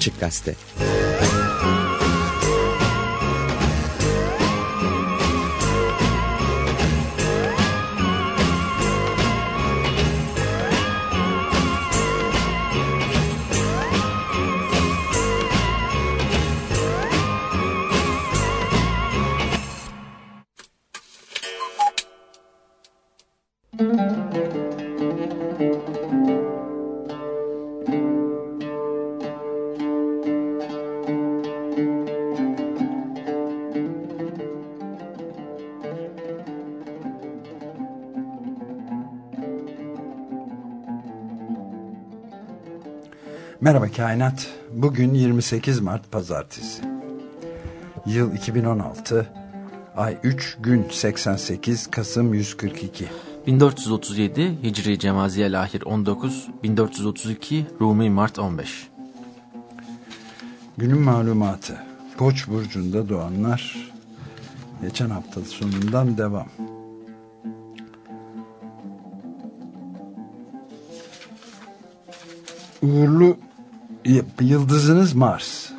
Açık Gazete Kainat. Bugün 28 Mart Pazartesi. Yıl 2016. Ay 3 gün 88 Kasım 142. 1437 Hicri Cemaziye Lahir 19 1432 Rumi Mart 15 Günün malumatı. Koç burcunda doğanlar geçen hafta sonundan devam. Uğurlu yıldızınız Mars.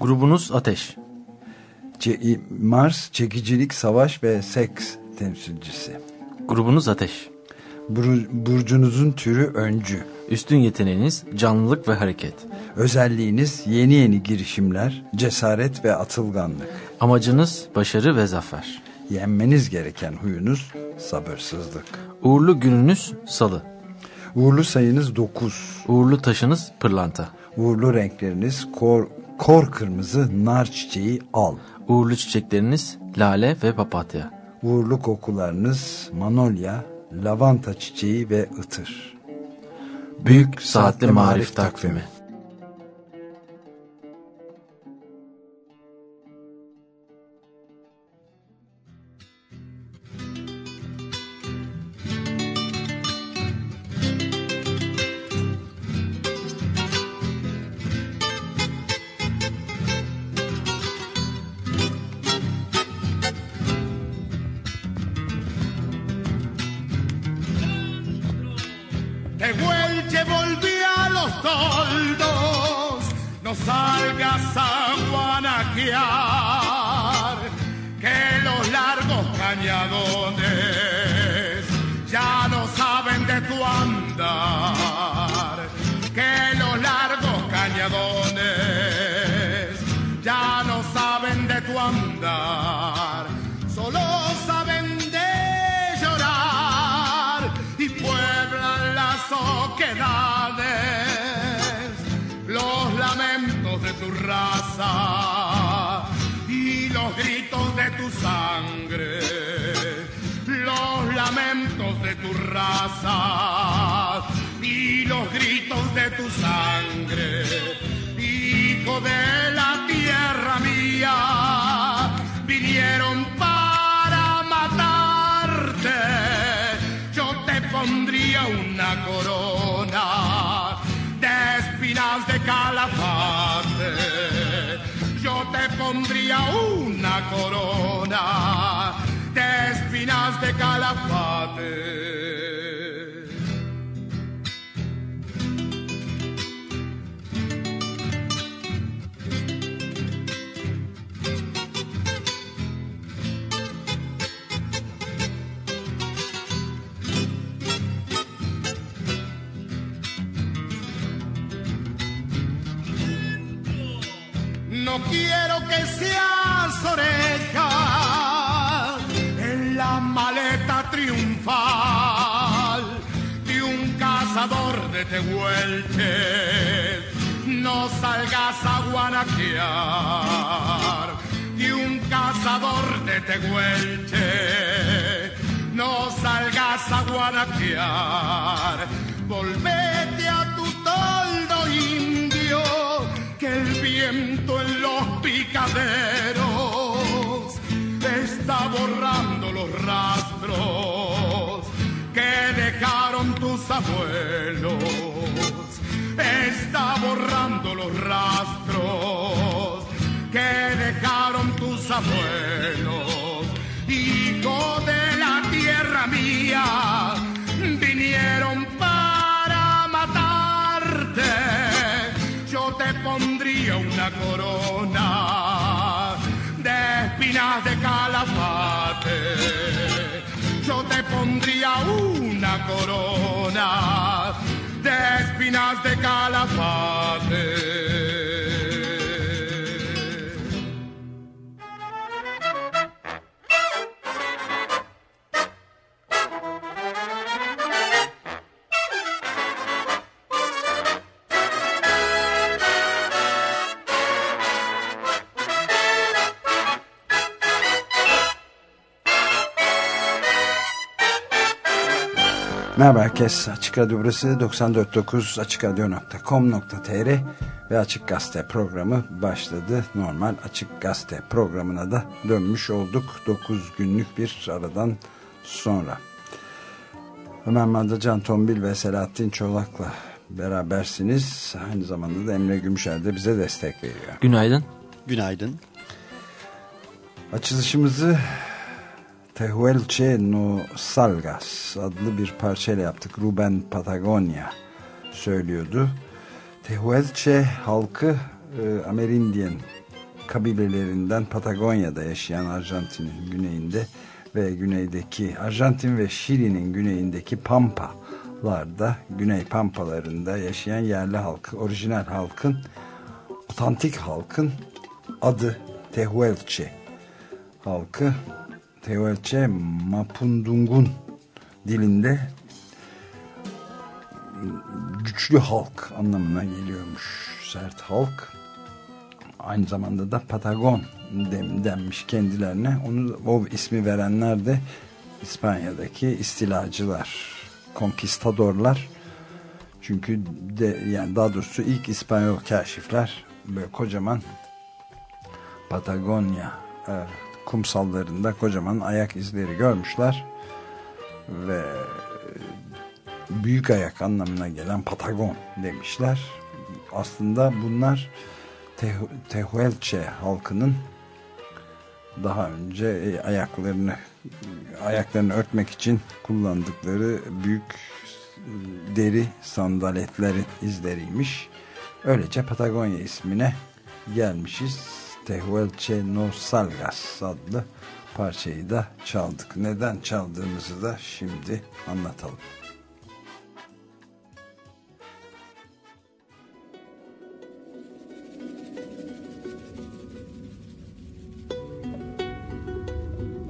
Grubunuz Ateş. Ce Mars çekicilik, savaş ve seks temsilcisi. Grubunuz Ateş. Bur burcunuzun türü öncü. Üstün yeteneğiniz canlılık ve hareket. Özelliğiniz yeni yeni girişimler, cesaret ve atılganlık. Amacınız başarı ve zafer. Yenmeniz gereken huyunuz sabırsızlık. Uğurlu gününüz salı. Uğurlu sayınız 9. Uğurlu taşınız pırlanta. Uğurlu renkleriniz kor, kor kırmızı, nar çiçeği, al. Uğurlu çiçekleriniz lale ve papatya. Uğurlu kokularınız manolya, lavanta çiçeği ve ıtır. Büyük Saatli Marif Takvimi de tu sangre, los lamentos de tu raza y los gritos de tu sangre, corona de espinas de calafate. No quiero que seas de tehuelches. No salgas a guanaquear de un cazador de tehuelches. No salgas a guanaquear, volvete a tu toldo indio que el viento en los picaderos está borrando los rastros dejaron tus abuelos. Está borrando los rastros que dejaron tus abuelos. Hijo de la tierra mía, vinieron para matarte. Yo te pondría una corona de espinas de calafate. Yo te pondría corona de espinas de calafate. Merhaba herkes. Açık Radyo burası 94.9 açıkradio.com.tr ve Açık Gazete programı başladı. Normal Açık Gazete programına da dönmüş olduk. 9 günlük bir aradan sonra. Ömer Madra, Can Tombil ve Selahattin Çolak'la berabersiniz. Aynı zamanda da Emre Gümüşer de bize destek veriyor. Günaydın. Günaydın. Açılışımızı Tehuelche no Salgas adlı bir parçayla yaptık. Ruben Patagonia söylüyordu. Tehuelche halkı e, Amerindian kabilelerinden Patagonya'da yaşayan Arjantin'in güneyinde ve güneydeki Arjantin ve Şili'nin güneyindeki Pampa'larda, Güney Pampalarında yaşayan yerli halkı, orijinal halkın, otantik halkın adı Tehuelche halkı Teoelçe Mapundungun dilinde güçlü halk anlamına geliyormuş. Sert halk. Aynı zamanda da Patagon denmiş kendilerine. Onu o ismi verenler de İspanya'daki istilacılar, konkistadorlar. Çünkü de yani daha doğrusu ilk İspanyol kaşifler böyle kocaman Patagonya e, kumsallarında kocaman ayak izleri görmüşler ve büyük ayak anlamına gelen Patagon demişler. Aslında bunlar Tehuelche halkının daha önce ayaklarını ayaklarını örtmek için kullandıkları büyük deri sandaletlerin izleriymiş. Öylece Patagonya ismine gelmişiz Tehuelche No Salgas adlı parçayı da çaldık. Neden çaldığımızı da şimdi anlatalım.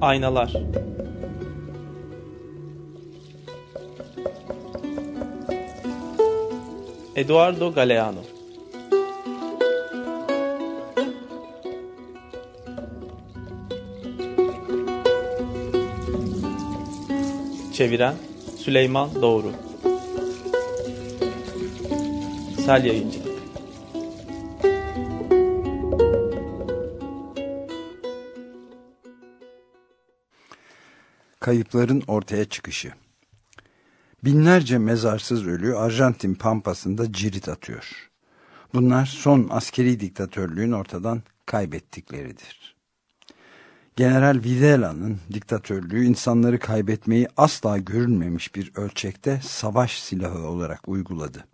Aynalar Eduardo Galeano Çeviren Süleyman Doğru Sel Yayıncı Kayıpların ortaya çıkışı Binlerce mezarsız ölü Arjantin pampasında cirit atıyor. Bunlar son askeri diktatörlüğün ortadan kaybettikleridir. General Videla'nın diktatörlüğü insanları kaybetmeyi asla görülmemiş bir ölçekte savaş silahı olarak uyguladı.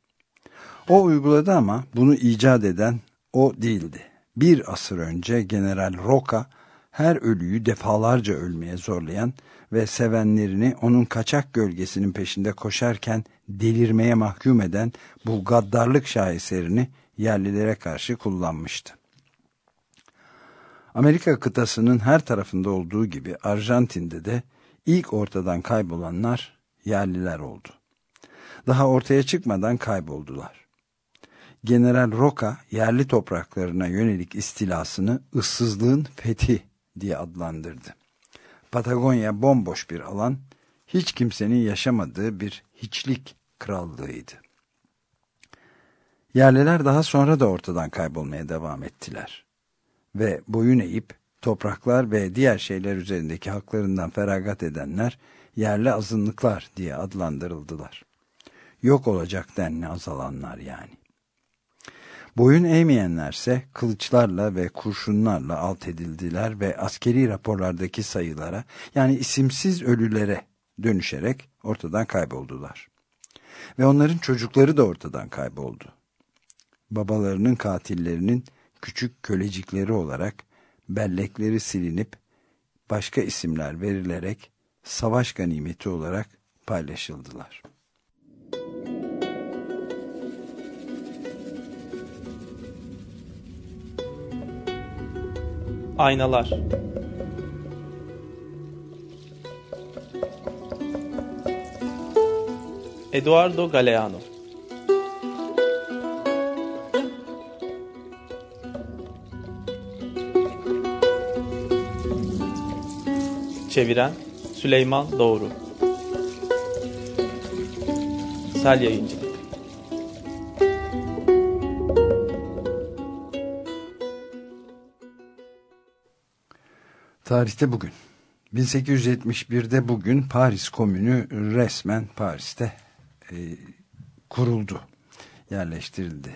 O uyguladı ama bunu icat eden o değildi. Bir asır önce General Roca her ölüyü defalarca ölmeye zorlayan ve sevenlerini onun kaçak gölgesinin peşinde koşarken delirmeye mahkum eden bu gaddarlık şaheserini yerlilere karşı kullanmıştı. Amerika kıtasının her tarafında olduğu gibi Arjantin'de de ilk ortadan kaybolanlar yerliler oldu. Daha ortaya çıkmadan kayboldular. General Roca yerli topraklarına yönelik istilasını ıssızlığın fethi diye adlandırdı. Patagonya bomboş bir alan, hiç kimsenin yaşamadığı bir hiçlik krallığıydı. Yerliler daha sonra da ortadan kaybolmaya devam ettiler ve boyun eğip topraklar ve diğer şeyler üzerindeki haklarından feragat edenler yerli azınlıklar diye adlandırıldılar. Yok olacak denli azalanlar yani. Boyun eğmeyenlerse kılıçlarla ve kurşunlarla alt edildiler ve askeri raporlardaki sayılara yani isimsiz ölülere dönüşerek ortadan kayboldular. Ve onların çocukları da ortadan kayboldu. babalarının katillerinin küçük kölecikleri olarak bellekleri silinip başka isimler verilerek savaş ganimeti olarak paylaşıldılar. Aynalar Eduardo Galeano Çeviren Süleyman Doğru Sel Yayıncı Tarihte bugün. 1871'de bugün Paris Komünü resmen Paris'te e, kuruldu, yerleştirildi.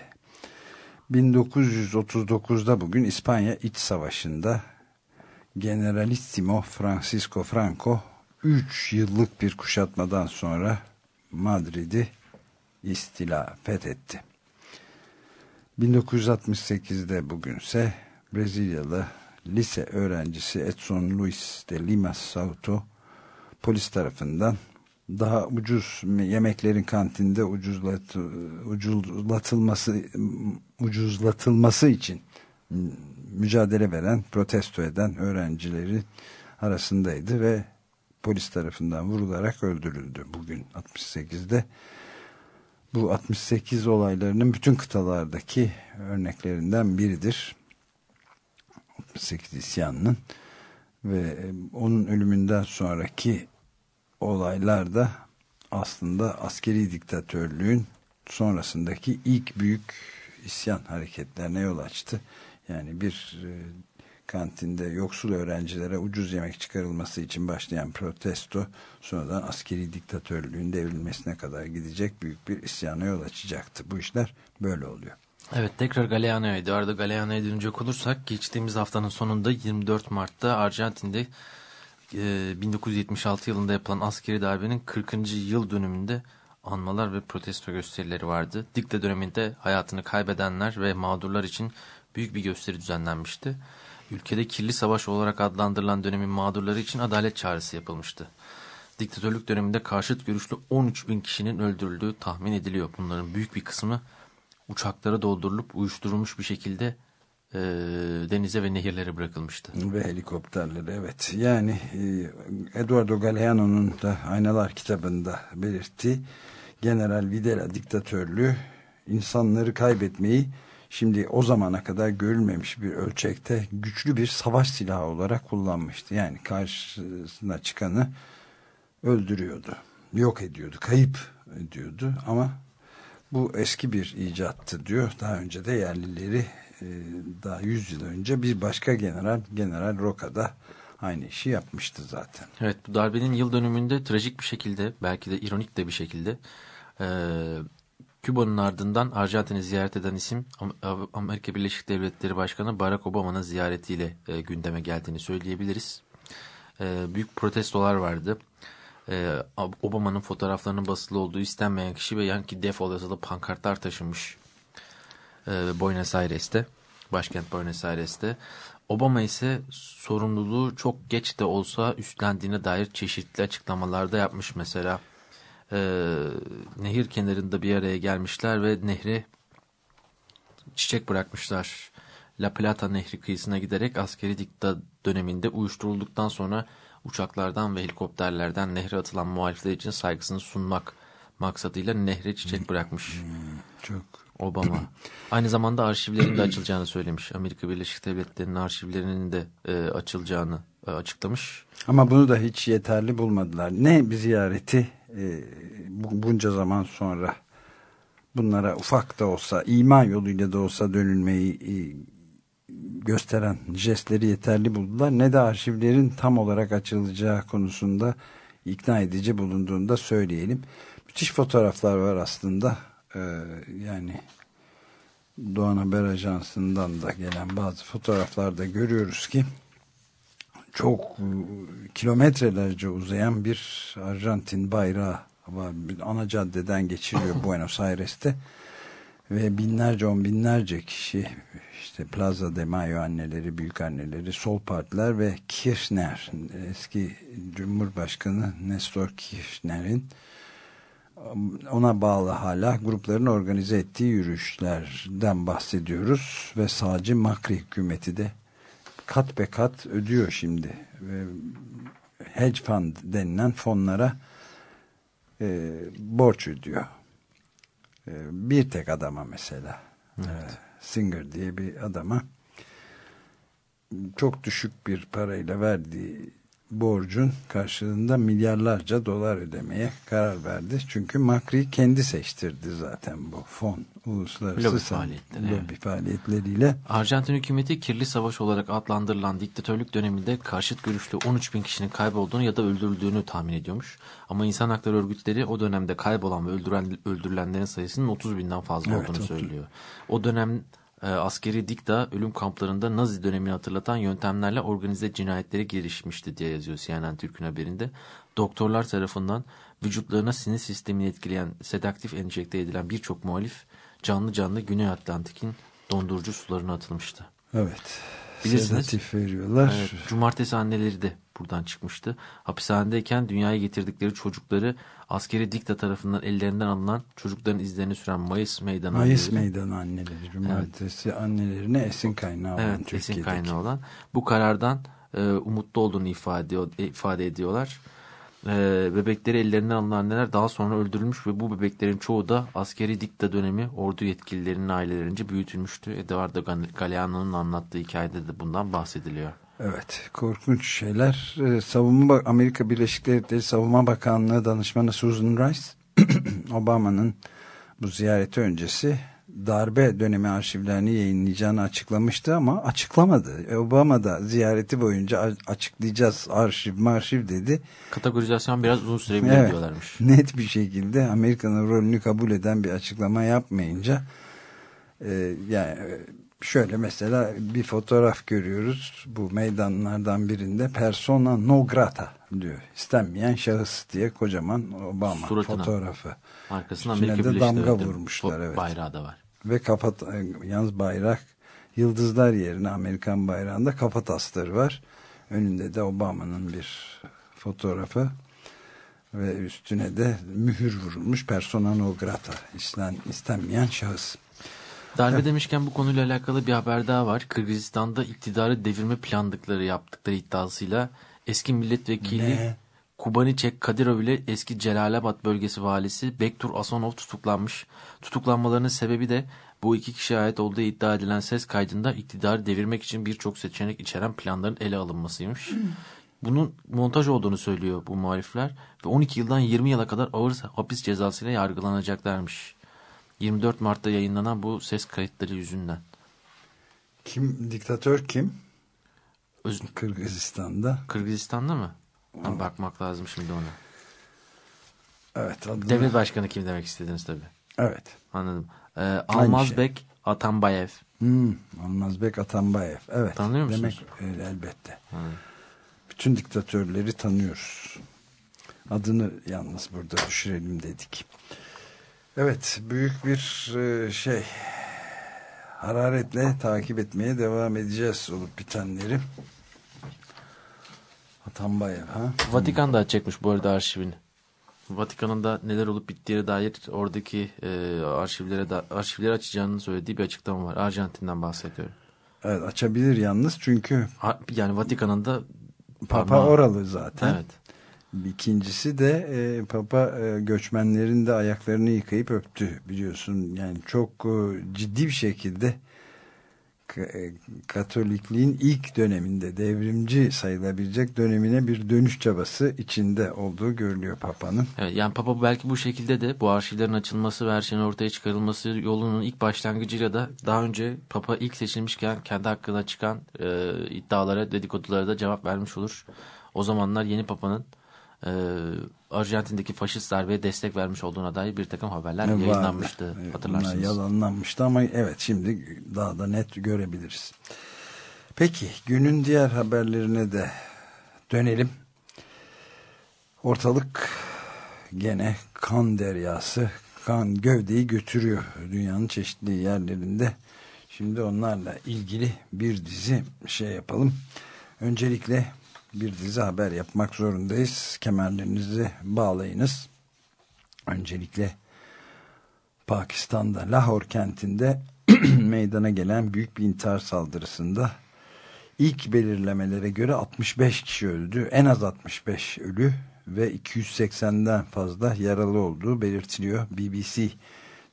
1939'da bugün İspanya İç Savaşı'nda Generalissimo Francisco Franco 3 yıllık bir kuşatmadan sonra Madrid'i istila fethetti. 1968'de bugünse Brezilyalı lise öğrencisi Edson Luis de Lima Sauto polis tarafından daha ucuz yemeklerin kantinde ucuzlat, ucuzlatılması ucuzlatılması için mücadele veren, protesto eden öğrencileri arasındaydı ve polis tarafından vurularak öldürüldü bugün 68'de. Bu 68 olaylarının bütün kıtalardaki örneklerinden biridir. 68 isyanının ve onun ölümünden sonraki olaylar da aslında askeri diktatörlüğün sonrasındaki ilk büyük isyan hareketlerine yol açtı. Yani bir e, kantinde yoksul öğrencilere ucuz yemek çıkarılması için başlayan protesto sonradan askeri diktatörlüğün devrilmesine kadar gidecek büyük bir isyana yol açacaktı. Bu işler böyle oluyor. Evet tekrar Galeano'ya, Eduardo Galeano'ya dönecek olursak geçtiğimiz haftanın sonunda 24 Mart'ta Arjantin'de e, 1976 yılında yapılan askeri darbenin 40. yıl dönümünde anmalar ve protesto gösterileri vardı. Dikte döneminde hayatını kaybedenler ve mağdurlar için büyük bir gösteri düzenlenmişti. Ülkede kirli savaş olarak adlandırılan dönemin mağdurları için adalet çağrısı yapılmıştı. Diktatörlük döneminde karşıt görüşlü 13 bin kişinin öldürüldüğü tahmin ediliyor. Bunların büyük bir kısmı uçaklara doldurulup uyuşturulmuş bir şekilde e, denize ve nehirlere bırakılmıştı. Ve helikopterleri evet. Yani e, Eduardo Galeano'nun da Aynalar kitabında belirttiği General Videla diktatörlüğü insanları kaybetmeyi şimdi o zamana kadar görülmemiş bir ölçekte güçlü bir savaş silahı olarak kullanmıştı. Yani karşısına çıkanı öldürüyordu, yok ediyordu, kayıp ediyordu ama bu eski bir icattı diyor. Daha önce de yerlileri e, daha 100 yıl önce bir başka general, General Roca'da aynı işi yapmıştı zaten. Evet bu darbenin yıl dönümünde trajik bir şekilde belki de ironik de bir şekilde e, Küba'nın ardından Arjantin'i ziyaret eden isim Amerika Birleşik Devletleri Başkanı Barack Obama'nın ziyaretiyle e, gündeme geldiğini söyleyebiliriz. E, büyük protestolar vardı. E, Obama'nın fotoğraflarının basılı olduğu istenmeyen kişi ve Yankee Defol yazılı pankartlar taşınmış e, Buenos Aires'te, başkent Buenos Aires'te. Obama ise sorumluluğu çok geç de olsa üstlendiğine dair çeşitli açıklamalarda yapmış mesela e, nehir kenarında bir araya gelmişler ve nehre çiçek bırakmışlar. La Plata nehri kıyısına giderek askeri dikta döneminde uyuşturulduktan sonra uçaklardan ve helikopterlerden nehre atılan muhalifler için saygısını sunmak maksadıyla nehre çiçek bırakmış. Hmm, çok. Obama. Aynı zamanda arşivlerin de açılacağını söylemiş. Amerika Birleşik Devletleri'nin arşivlerinin de e, açılacağını e, açıklamış. Ama bunu da hiç yeterli bulmadılar. Ne bir ziyareti e, bunca zaman sonra bunlara ufak da olsa iman yoluyla da olsa dönülmeyi e, gösteren jestleri yeterli buldular. Ne de arşivlerin tam olarak açılacağı konusunda ikna edici bulunduğunda söyleyelim. Müthiş fotoğraflar var aslında. Ee, yani Doğan Haber Ajansı'ndan da gelen bazı fotoğraflarda görüyoruz ki çok kilometrelerce uzayan bir Arjantin bayrağı ana caddeden geçiriyor Buenos Aires'te. Ve binlerce on binlerce kişi işte Plaza de Mayo anneleri, büyük anneleri, sol partiler ve Kirchner eski Cumhurbaşkanı Nestor Kirchner'in ona bağlı hala grupların organize ettiği yürüyüşlerden bahsediyoruz. Ve sağcı Makri hükümeti de kat be kat ödüyor şimdi ve hedge fund denilen fonlara e, borç ödüyor e, bir tek adama mesela evet. e, Singer diye bir adama çok düşük bir parayla verdiği borcun karşılığında milyarlarca dolar ödemeye karar verdi. Çünkü Macri kendi seçtirdi zaten bu fon uluslararası lobi, faaliyetleri, lobi evet. faaliyetleriyle. Arjantin hükümeti kirli savaş olarak adlandırılan diktatörlük döneminde karşıt görüşlü 13 bin kişinin kaybolduğunu ya da öldürüldüğünü tahmin ediyormuş. Ama insan hakları örgütleri o dönemde kaybolan ve öldüren, öldürülenlerin sayısının 30 binden fazla evet, olduğunu 30. söylüyor. O dönem e, askeri dikta ölüm kamplarında Nazi dönemini hatırlatan yöntemlerle organize cinayetleri gelişmişti diye yazıyor CNN Türk'ün haberinde. Doktorlar tarafından vücutlarına sinir sistemini etkileyen sedaktif enjekte edilen birçok muhalif canlı canlı Güney Atlantik'in dondurucu sularına atılmıştı. Evet. Bilirsiniz. Sedatif veriyorlar. Evet, cumartesi anneleri de buradan çıkmıştı. Hapishanedeyken dünyaya getirdikleri çocukları askeri dikta tarafından ellerinden alınan çocukların izlerini süren Mayıs Meydan Mayıs anneleri. Meydan anneleri. Cumartesi evet. annelerine esin kaynağı olan evet, esin kaynağı olan. Bu karardan e, umutlu olduğunu ifade, ifade ediyorlar. E, bebekleri ellerinden alınan anneler daha sonra öldürülmüş ve bu bebeklerin çoğu da askeri dikta dönemi ordu yetkililerinin ailelerince büyütülmüştü. Eduardo Galeano'nun anlattığı hikayede de bundan bahsediliyor. Evet, korkunç şeyler. Ee, savunma Amerika Birleşik Devletleri Savunma Bakanlığı danışmanı Susan Rice, Obama'nın bu ziyareti öncesi darbe dönemi arşivlerini yayınlayacağını açıklamıştı ama açıklamadı. Obama da ziyareti boyunca açıklayacağız arşiv marşiv dedi. Kategorizasyon biraz uzun sürebilir evet, diyorlarmış. Net bir şekilde Amerika'nın rolünü kabul eden bir açıklama yapmayınca e, yani şöyle mesela bir fotoğraf görüyoruz. Bu meydanlardan birinde persona no grata diyor. İstenmeyen şahıs diye kocaman Obama Suratına. fotoğrafı. Arkasına Amerika de damga vurmuşlar. Evet. Bayrağı da var. Ve kafa, yalnız bayrak yıldızlar yerine Amerikan bayrağında kafa tasları var. Önünde de Obama'nın bir fotoğrafı ve üstüne de mühür vurulmuş persona no grata İsten, istenmeyen şahıs. Darbe demişken bu konuyla alakalı bir haber daha var. Kırgızistan'da iktidarı devirme planlıkları yaptıkları iddiasıyla eski milletvekili ne? Kubaniçek Kadirov ile eski Celalabad bölgesi valisi Bektur Asonov tutuklanmış. Tutuklanmalarının sebebi de bu iki kişiye ait olduğu iddia edilen ses kaydında iktidarı devirmek için birçok seçenek içeren planların ele alınmasıymış. Bunun montaj olduğunu söylüyor bu muhalifler ve 12 yıldan 20 yıla kadar ağır hapis cezasıyla yargılanacaklarmış. 24 Mart'ta yayınlanan bu ses kayıtları yüzünden. Kim diktatör kim? Öz... Kırgızistan'da. Kırgızistan'da mı? Ha, bakmak lazım şimdi ona. Evet. Adını... Devlet başkanı kim demek istediniz tabii. Evet. Anladım. Ee, Almazbek şey. Atambayev. Hmm, Almazbek Atambayev. Evet. Tanıyor musunuz? Demek e, elbette. Hmm. Bütün diktatörleri tanıyoruz. Adını yalnız burada düşürelim dedik. Evet, büyük bir e, şey hararetle takip etmeye devam edeceğiz olup bitenleri. Atambayev ha? Vatikan da açacakmış bu arada arşivini. Vatikan'ın da neler olup bittiğine dair oradaki e, arşivlere da, arşivleri açacağını söylediği bir açıklama var. Arjantin'den bahsediyorum. Evet açabilir yalnız çünkü yani Vatikan'ın da Papa parmağı... oralı zaten. Evet. İkincisi de e, Papa e, göçmenlerin de ayaklarını yıkayıp öptü biliyorsun. Yani çok e, ciddi bir şekilde e, Katolikliğin ilk döneminde devrimci sayılabilecek dönemine bir dönüş çabası içinde olduğu görülüyor Papa'nın. Evet, yani Papa belki bu şekilde de bu arşivlerin açılması ve her şeyin ortaya çıkarılması yolunun ilk başlangıcıyla da daha önce Papa ilk seçilmişken kendi hakkında çıkan e, iddialara dedikodulara da cevap vermiş olur. O zamanlar yeni Papa'nın e, Arjantin'deki faşist darbeye destek vermiş olduğuna dair bir takım haberler Vardı. yayınlanmıştı hatırlarsınız. Bunlar yalanlanmıştı ama evet şimdi daha da net görebiliriz. Peki günün diğer haberlerine de dönelim. Ortalık gene kan deryası, kan gövdeyi götürüyor dünyanın çeşitli yerlerinde. Şimdi onlarla ilgili bir dizi şey yapalım. Öncelikle bir dizi haber yapmak zorundayız. Kemerlerinizi bağlayınız. Öncelikle Pakistan'da Lahore kentinde meydana gelen büyük bir intihar saldırısında ilk belirlemelere göre 65 kişi öldü. En az 65 ölü ve 280'den fazla yaralı olduğu belirtiliyor. BBC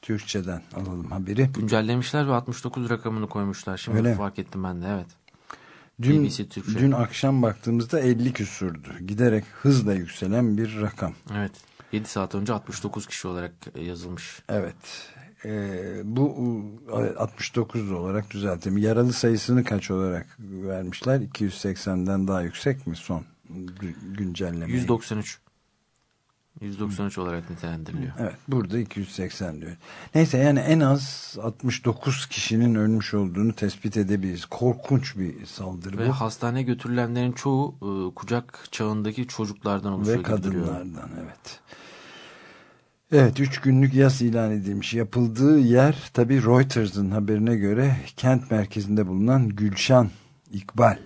Türkçe'den alalım haberi. Güncellemişler ve 69 rakamını koymuşlar. Şimdi Öyle mi? fark ettim ben de evet. Dün, BBC Türkçe. dün akşam baktığımızda 50 küsurdu. Giderek hızla yükselen bir rakam. Evet. 7 saat önce 69 kişi olarak yazılmış. Evet. Ee, bu e, 69 olarak düzelteyim. Yaralı sayısını kaç olarak vermişler? 280'den daha yüksek mi son gü- güncelleme? 193. 193 olarak nitelendiriliyor. Evet burada 280 diyor. Neyse yani en az 69 kişinin ölmüş olduğunu tespit edebiliriz. Korkunç bir saldırı Ve bu. hastaneye götürülenlerin çoğu e, kucak çağındaki çocuklardan oluşuyor Ve kadınlardan evet. Evet 3 günlük yas ilan edilmiş. Yapıldığı yer tabi Reuters'ın haberine göre kent merkezinde bulunan Gülşan İkbal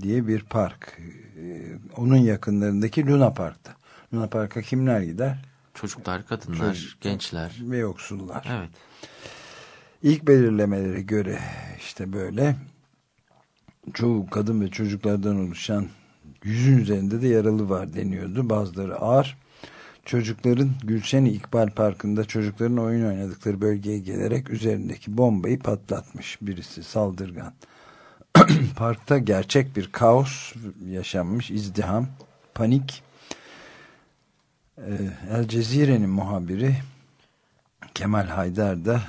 diye bir park. Ee, Onun yakınlarındaki Luna Park'ta. Luna Park'a kimler gider? Çocuklar, kadınlar, Çocuk- gençler. Ve yoksullar. Evet. İlk belirlemelere göre işte böyle çoğu kadın ve çocuklardan oluşan yüzün üzerinde de yaralı var deniyordu. Bazıları ağır. Çocukların Gülşen İkbal Parkı'nda çocukların oyun oynadıkları bölgeye gelerek üzerindeki bombayı patlatmış birisi saldırgan. Parkta gerçek bir kaos yaşanmış, izdiham, panik. Ee, El Cezire'nin muhabiri Kemal Haydar da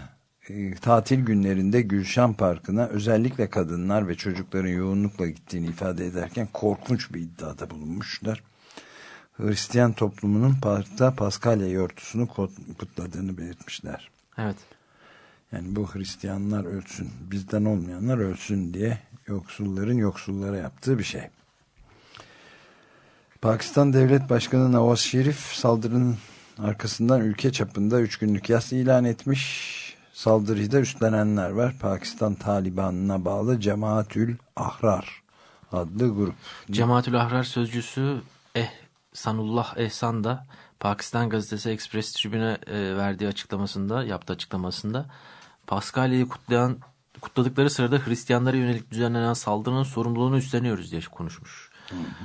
e, tatil günlerinde Gülşen Parkı'na özellikle kadınlar ve çocukların yoğunlukla gittiğini ifade ederken korkunç bir iddiada bulunmuşlar. Hristiyan toplumunun parkta Paskalya yortusunu kut- kutladığını belirtmişler. Evet. Yani bu Hristiyanlar ölsün, bizden olmayanlar ölsün diye yoksulların yoksullara yaptığı bir şey. Pakistan Devlet Başkanı Nawaz Şerif saldırının arkasından ülke çapında 3 günlük yas ilan etmiş. Saldırıyı da üstlenenler var. Pakistan Taliban'ına bağlı Cemaatül Ahrar adlı grup. Cemaatül Ahrar sözcüsü Eh Sanullah Ehsan da Pakistan gazetesi Express Tribüne e, verdiği açıklamasında, yaptığı açıklamasında Paskalya'yı kutlayan kutladıkları sırada Hristiyanlara yönelik düzenlenen saldırının sorumluluğunu üstleniyoruz diye konuşmuş.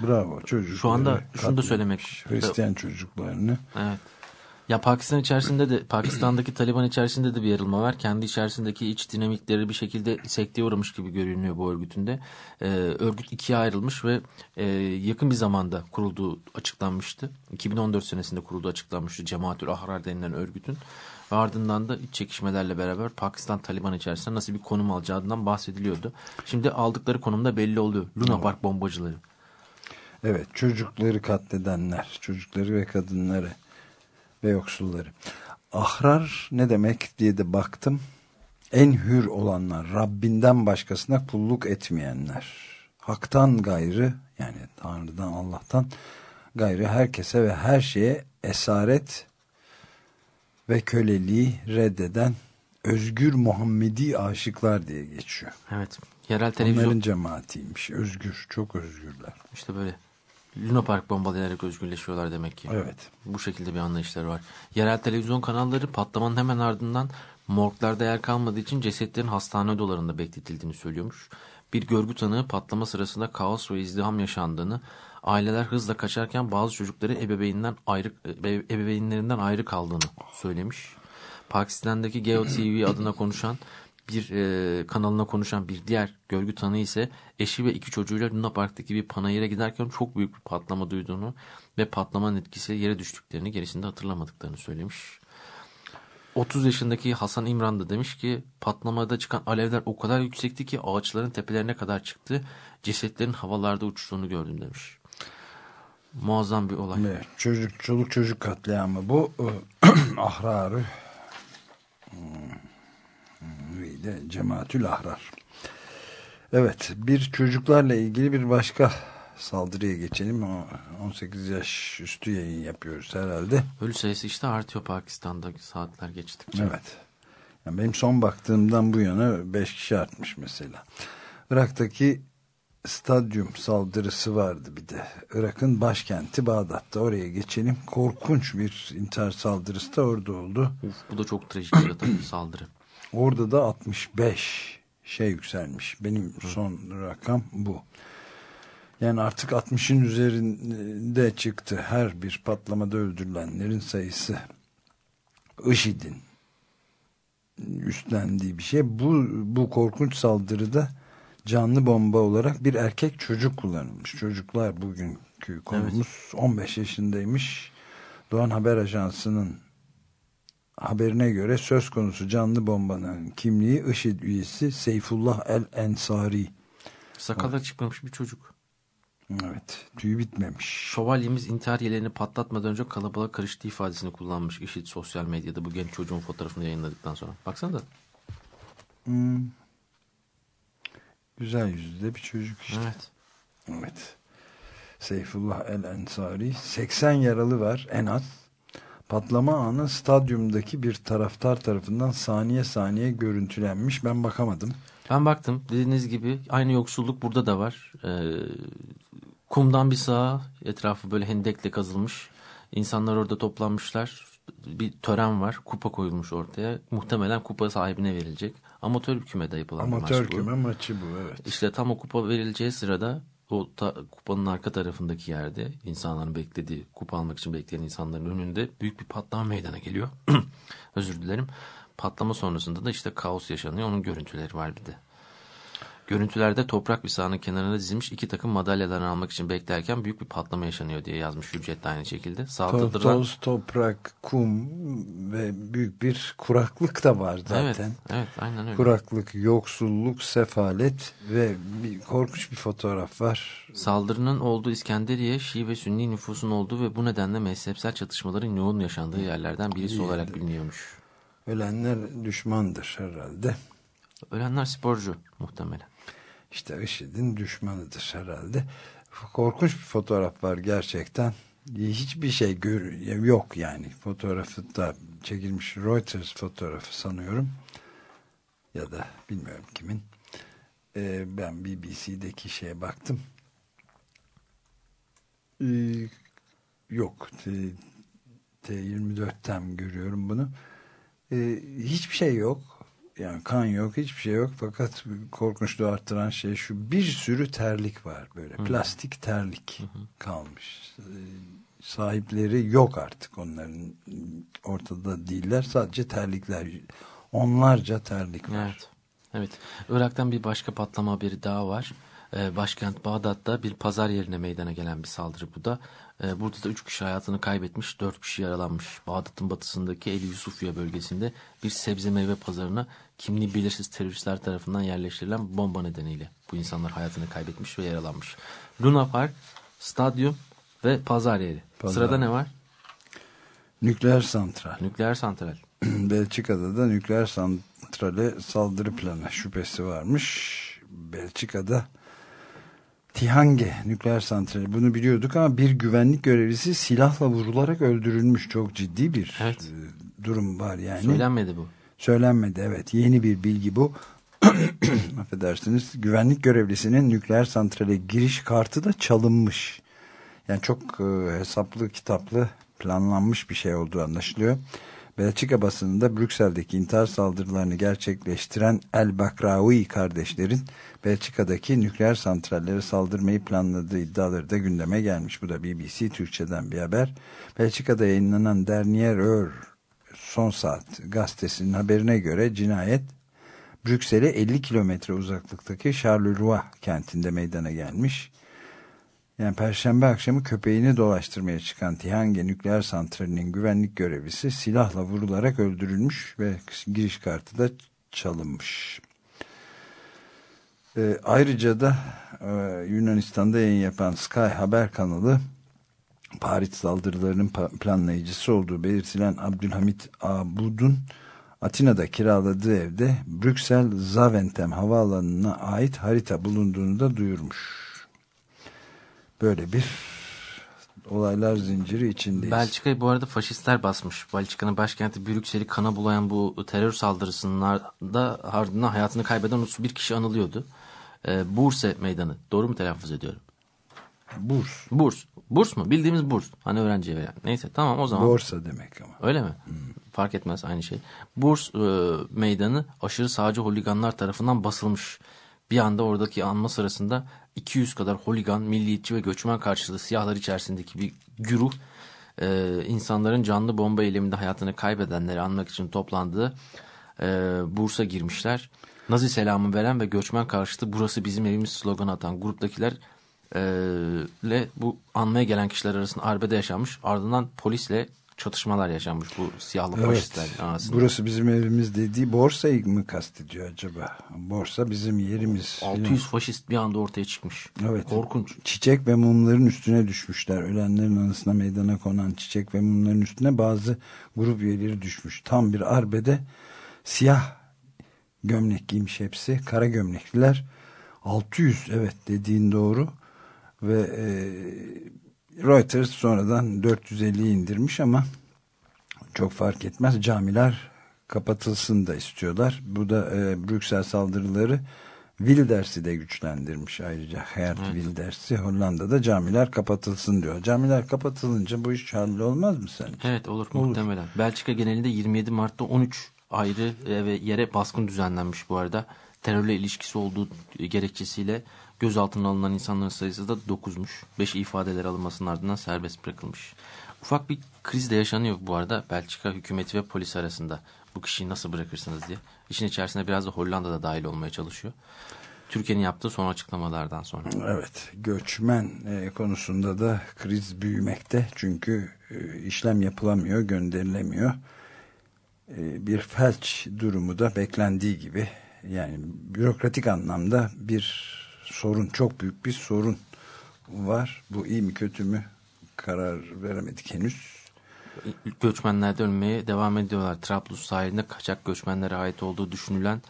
Bravo çocukları. Şu anda şunu da söylemek- Hristiyan çocuklarını. Evet. Ya Pakistan içerisinde de Pakistan'daki Taliban içerisinde de bir yarılma var. Kendi içerisindeki iç dinamikleri bir şekilde sekteye uğramış gibi görünüyor bu örgütünde. Ee, örgüt ikiye ayrılmış ve e, yakın bir zamanda kurulduğu açıklanmıştı. 2014 senesinde kurulduğu açıklanmıştı Cemaatül Ahrar denilen örgütün. Ve ardından da iç çekişmelerle beraber Pakistan Taliban içerisinde nasıl bir konum alacağından bahsediliyordu. Şimdi aldıkları konumda belli oluyor. Luna Park bombacıları. Evet çocukları katledenler, çocukları ve kadınları ve yoksulları. Ahrar ne demek diye de baktım. En hür olanlar, Rabbinden başkasına kulluk etmeyenler. Haktan gayrı yani Tanrı'dan Allah'tan gayrı herkese ve her şeye esaret ve köleliği reddeden özgür Muhammedi aşıklar diye geçiyor. Evet. Yerel televizyon Onların cemaatiymiş. Özgür, çok özgürler. işte böyle Luna Park bombalayarak özgürleşiyorlar demek ki. Evet. Bu şekilde bir anlayışları var. Yerel televizyon kanalları patlamanın hemen ardından morglarda yer kalmadığı için cesetlerin hastane odalarında bekletildiğini söylüyormuş. Bir görgü tanığı patlama sırasında kaos ve izdiham yaşandığını, aileler hızla kaçarken bazı çocukları ebeveyninden ayrı, ebe- ebeveynlerinden ayrı kaldığını söylemiş. Pakistan'daki Geo TV adına konuşan bir e, kanalına konuşan bir diğer görgü tanığı ise eşi ve iki çocuğuyla Luna Park'taki bir panayıra giderken çok büyük bir patlama duyduğunu ve patlamanın etkisiyle yere düştüklerini gerisinde hatırlamadıklarını söylemiş. 30 yaşındaki Hasan İmran da demiş ki patlamada çıkan alevler o kadar yüksekti ki ağaçların tepelerine kadar çıktı. Cesetlerin havalarda uçtuğunu gördüm demiş. Muazzam bir olay. Evet, çocuk çoluk çocuk katliamı bu ahrarı de cemaatül ahrar. Evet bir çocuklarla ilgili bir başka saldırıya geçelim. O 18 yaş üstü yayın yapıyoruz herhalde. Ölü sayısı işte artıyor Pakistan'da saatler geçtikçe. Evet. Yani benim son baktığımdan bu yana 5 kişi artmış mesela. Irak'taki stadyum saldırısı vardı bir de. Irak'ın başkenti Bağdat'ta. Oraya geçelim. Korkunç bir intihar saldırısı da orada oldu. Uf, bu da çok trajik bir saldırı. Orada da 65 şey yükselmiş. Benim son rakam bu. Yani artık 60'ın üzerinde çıktı her bir patlamada öldürülenlerin sayısı. IŞİD'in üstlendiği bir şey. Bu, bu korkunç saldırıda canlı bomba olarak bir erkek çocuk kullanılmış. Çocuklar bugünkü konumuz evet. 15 yaşındaymış. Doğan Haber Ajansı'nın haberine göre söz konusu canlı bombanın kimliği IŞİD üyesi Seyfullah El Ensari. Sakala çıkmamış bir çocuk. Evet. Tüyü bitmemiş. Şövalyemiz intihar yeleğini patlatmadan önce kalabalık karıştı ifadesini kullanmış. IŞİD sosyal medyada bu genç çocuğun fotoğrafını yayınladıktan sonra. Baksana da. Hmm. Güzel yüzlü bir çocuk işte. Evet. Evet. Seyfullah El Ensari. 80 yaralı var en az. Patlama anı stadyumdaki bir taraftar tarafından saniye saniye görüntülenmiş. Ben bakamadım. Ben baktım. Dediğiniz gibi aynı yoksulluk burada da var. Ee, kumdan bir sağa etrafı böyle hendekle kazılmış. İnsanlar orada toplanmışlar. Bir tören var. Kupa koyulmuş ortaya. Muhtemelen kupa sahibine verilecek. Amatör kümede yapılan Amatör maç bu. küme maçı bu evet. İşte tam o kupa verileceği sırada o ta, kupanın arka tarafındaki yerde insanların beklediği kupa almak için bekleyen insanların önünde büyük bir patlama meydana geliyor. Özür dilerim. Patlama sonrasında da işte kaos yaşanıyor. Onun görüntüleri var bir de. Görüntülerde toprak bir sahanın kenarına dizilmiş iki takım madalyalarını almak için beklerken büyük bir patlama yaşanıyor diye yazmış Hürriyet de aynı şekilde. Saldırılan... toz, toprak, kum ve büyük bir kuraklık da var zaten. Evet, evet aynen öyle. Kuraklık, yoksulluk, sefalet ve bir korkunç bir fotoğraf var. Saldırının olduğu İskenderiye Şii ve Sünni nüfusun olduğu ve bu nedenle mezhepsel çatışmaların yoğun yaşandığı yerlerden birisi olarak biliniyormuş. Ölenler düşmandır herhalde. Ölenler sporcu muhtemelen. İşte IŞİD'in düşmanıdır herhalde. Korkunç bir fotoğraf var gerçekten. Hiçbir şey gör yok yani. Fotoğrafı da çekilmiş Reuters fotoğrafı sanıyorum. Ya da bilmiyorum kimin. Ee, ben BBC'deki şeye baktım. Ee, yok. T24'ten görüyorum bunu. Ee, hiçbir şey yok yani kan yok hiçbir şey yok fakat korkunçluğu arttıran şey şu bir sürü terlik var böyle Hı. plastik terlik Hı. kalmış sahipleri yok artık onların ortada değiller sadece terlikler onlarca terlik var evet, evet. Irak'tan bir başka patlama haberi daha var ee, başkent Bağdat'ta bir pazar yerine meydana gelen bir saldırı bu da. Ee, burada da 3 kişi hayatını kaybetmiş, 4 kişi yaralanmış. Bağdat'ın batısındaki Eli Yusufiye bölgesinde bir sebze meyve pazarına kimliği belirsiz teröristler tarafından yerleştirilen bomba nedeniyle bu insanlar hayatını kaybetmiş ve yaralanmış. Luna Park, stadyum ve pazar yeri. Pazar. Sırada ne var? Nükleer santral. Nükleer santral. Belçika'da da nükleer santrale saldırı planı şüphesi varmış. Belçika'da Tihange nükleer santrali bunu biliyorduk ama bir güvenlik görevlisi silahla vurularak öldürülmüş. Çok ciddi bir evet. E, durum var yani. Söylenmedi bu. Söylenmedi evet. Yeni bir bilgi bu. Affedersiniz. Güvenlik görevlisinin nükleer santrale giriş kartı da çalınmış. Yani çok e, hesaplı, kitaplı, planlanmış bir şey olduğu anlaşılıyor. Belçika basınında Brüksel'deki intihar saldırılarını gerçekleştiren El Bakraoui kardeşlerin Belçika'daki nükleer santrallere saldırmayı planladığı iddiaları da gündeme gelmiş. Bu da BBC Türkçe'den bir haber. Belçika'da yayınlanan Dernier Heure Son Saat gazetesinin haberine göre cinayet Brüksel'e 50 kilometre uzaklıktaki Charleroi kentinde meydana gelmiş. Yani Perşembe akşamı köpeğini dolaştırmaya çıkan Tihange nükleer santralinin güvenlik görevlisi silahla vurularak öldürülmüş ve giriş kartı da çalınmış. E, ayrıca da e, Yunanistan'da yayın yapan Sky Haber kanalı Paris saldırılarının planlayıcısı olduğu belirtilen Abdülhamit Abud'un Atina'da kiraladığı evde Brüksel Zaventem havaalanına ait harita bulunduğunu da duyurmuş. Böyle bir olaylar zinciri içindeyiz. Belçika'yı bu arada faşistler basmış. Belçika'nın başkenti Brüksel'i kana bulayan bu terör saldırısında ardından hayatını kaybeden 31 kişi anılıyordu. Ee, Burse meydanı. Doğru mu telaffuz ediyorum? Burs. Burs. Burs mu? Bildiğimiz burs. Hani öğrenciye veren. Neyse tamam o zaman. Borsa demek ama. Öyle mi? Fark etmez aynı şey. Burs e, meydanı aşırı sağcı holiganlar tarafından basılmış. Bir anda oradaki anma sırasında 200 kadar holigan, milliyetçi ve göçmen karşılığı siyahlar içerisindeki bir güruh e, insanların canlı bomba eyleminde hayatını kaybedenleri anmak için toplandığı e, Bursa girmişler. Nazi selamı veren ve göçmen karşıtı burası bizim evimiz sloganı atan gruptakiler e, bu anmaya gelen kişiler arasında arbede yaşanmış. Ardından polisle çatışmalar yaşanmış bu siyahlı Evet. faşistler arasında. Burası bizim evimiz dediği borsayı mı kastediyor acaba? Borsa bizim yerimiz. 600 faşist bir anda ortaya çıkmış. Evet. Korkunç. Çiçek ve mumların üstüne düşmüşler. Ölenlerin anısına meydana konan çiçek ve mumların üstüne bazı grup üyeleri düşmüş. Tam bir arbede siyah gömlek giymiş hepsi. Kara gömlekliler. 600 evet dediğin doğru. Ve e, Reuters sonradan 450 indirmiş ama çok fark etmez. Camiler kapatılsın da istiyorlar. Bu da e, Brüksel saldırıları Wilders'i de güçlendirmiş ayrıca. Geert Wilders'i Hollanda'da camiler kapatılsın diyor. Camiler kapatılınca bu iş hallolmaz mı sence? Evet olur, muhtemelen. Belçika genelinde 27 Mart'ta 13 ayrı ve yere baskın düzenlenmiş bu arada. Terörle ilişkisi olduğu gerekçesiyle gözaltına alınan insanların sayısı da 9'muş. 5 ifadeler alınmasının ardından serbest bırakılmış. Ufak bir kriz de yaşanıyor bu arada Belçika hükümeti ve polis arasında. Bu kişiyi nasıl bırakırsınız diye. İşin içerisine biraz da Hollanda da dahil olmaya çalışıyor. Türkiye'nin yaptığı son açıklamalardan sonra. Evet, göçmen e, konusunda da kriz büyümekte. Çünkü e, işlem yapılamıyor, gönderilemiyor. E, bir felç durumu da beklendiği gibi yani bürokratik anlamda bir sorun, çok büyük bir sorun var. Bu iyi mi kötü mü karar veremedik henüz. göçmenler de ölmeye devam ediyorlar. Trablus sahilinde kaçak göçmenlere ait olduğu düşünülen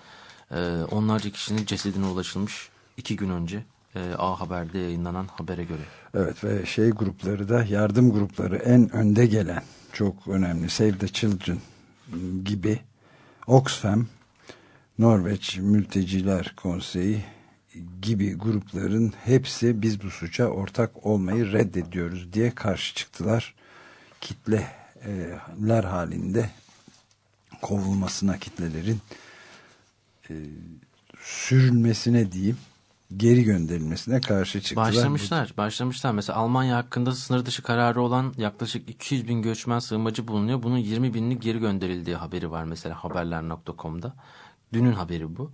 e, onlarca kişinin cesedine ulaşılmış iki gün önce e, A Haber'de yayınlanan habere göre. Evet ve şey grupları da yardım grupları en önde gelen çok önemli Save the Children gibi Oxfam, Norveç Mülteciler Konseyi gibi grupların hepsi biz bu suça ortak olmayı reddediyoruz diye karşı çıktılar. Kitleler halinde kovulmasına kitlelerin e, sürülmesine diyeyim geri gönderilmesine karşı çıktılar. Başlamışlar, başlamışlar. Mesela Almanya hakkında sınır dışı kararı olan yaklaşık 200 bin göçmen sığınmacı bulunuyor. Bunun 20 binlik geri gönderildiği haberi var mesela haberler.com'da. Dünün haberi bu.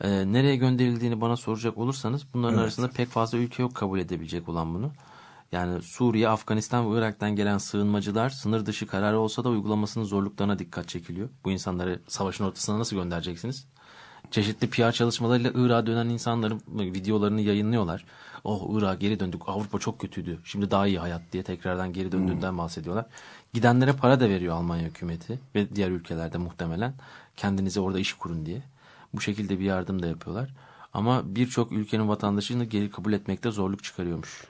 Ee, nereye gönderildiğini bana soracak olursanız bunların Evet. arasında pek fazla ülke yok kabul edebilecek olan bunu. Yani Suriye, Afganistan ve Irak'tan gelen sığınmacılar sınır dışı kararı olsa da uygulamasının zorluklarına dikkat çekiliyor. Bu insanları savaşın ortasına nasıl göndereceksiniz? Çeşitli PR çalışmalarıyla Irak'a dönen insanların videolarını yayınlıyorlar. Oh Irak'a geri döndük Avrupa çok kötüydü şimdi daha iyi hayat diye tekrardan geri döndüğünden bahsediyorlar. Gidenlere para da veriyor Almanya hükümeti ve diğer ülkelerde muhtemelen kendinize orada iş kurun diye. Bu şekilde bir yardım da yapıyorlar. Ama birçok ülkenin vatandaşını geri kabul etmekte zorluk çıkarıyormuş.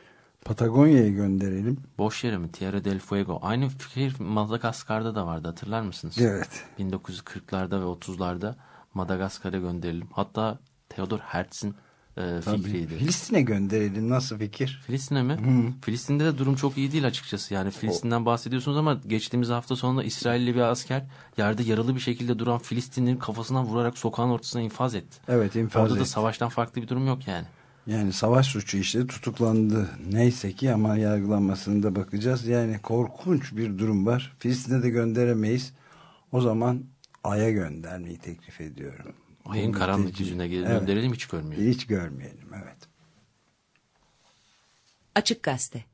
Patagonya'ya gönderelim. Boş yere mi? Tierra del Fuego. Aynı fikir Madagaskar'da da vardı hatırlar mısınız? Evet. 1940'larda ve 30'larda Madagaskar'a gönderelim. Hatta Theodor Herzl'in e, fikriydi. Filistin'e gönderelim. Nasıl fikir? Filistin'e mi? Filistin'de de durum çok iyi değil açıkçası. Yani Filistin'den bahsediyorsunuz ama geçtiğimiz hafta sonunda İsrailli bir asker yerde yaralı bir şekilde duran Filistinli'nin kafasına vurarak sokağın ortasına infaz etti. Evet infaz Orada da etti. savaştan farklı bir durum yok yani. Yani savaş suçu işte tutuklandı. Neyse ki ama yargılanmasını da bakacağız. Yani korkunç bir durum var. Filistin'e de gönderemeyiz. O zaman Ay'a göndermeyi teklif ediyorum. Ayın karanlık yüzüne geri Evet. gönderelim hiç görmüyor. Hiç görmeyelim evet. Açık Gazete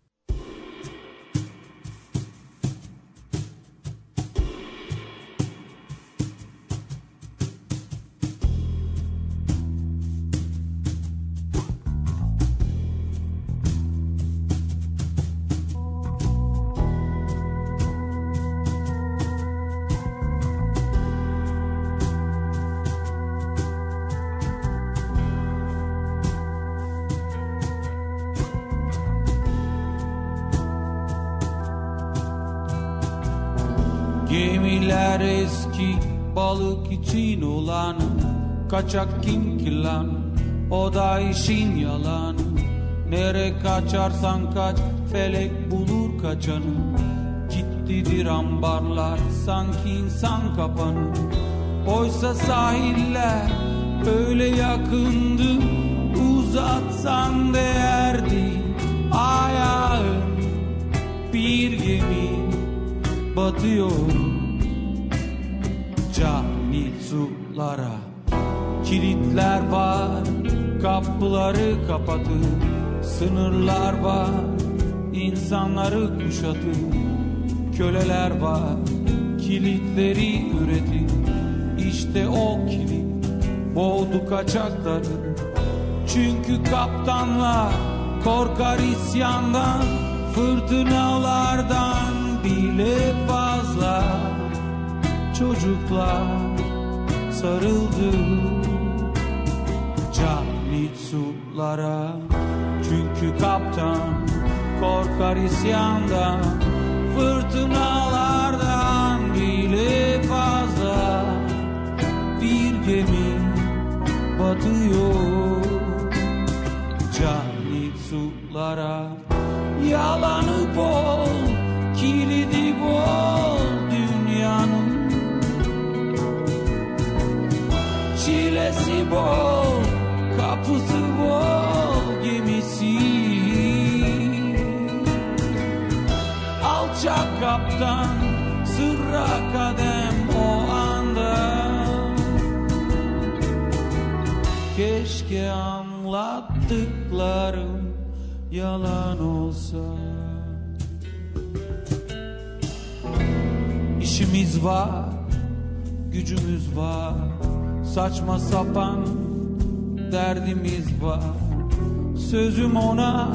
Kaçak kim ki lan? O da işin yalanı Nere kaçarsan kaç felek bulur kaçanı. Gittidir ambarlar sanki insan kapanı. Oysa sahiller öyle yakındı. Uzatsan değerdi ayağın Bir gemi batıyor Kapıları kapatır Sınırlar var insanları kuşatır Köleler var Kilitleri üretir. İşte o kilit Boğdu kaçakları. Çünkü kaptanlar Korkar isyandan Fırtınalardan Bile fazla. Çocuklar sarıldı Cahil sulara. Çünkü kaptan korkar isyandan Fırtınalardan bile fazla. Bir gemi batıyor. Cahil sulara. Yalanı bol, kilidi bol dünyanın Çilesi bol, Kaptan, sırra kadem o anda. Keşke anlattıklarım yalan olsa. İşimiz var, gücümüz var Saçma sapan derdimiz var. Sözüm ona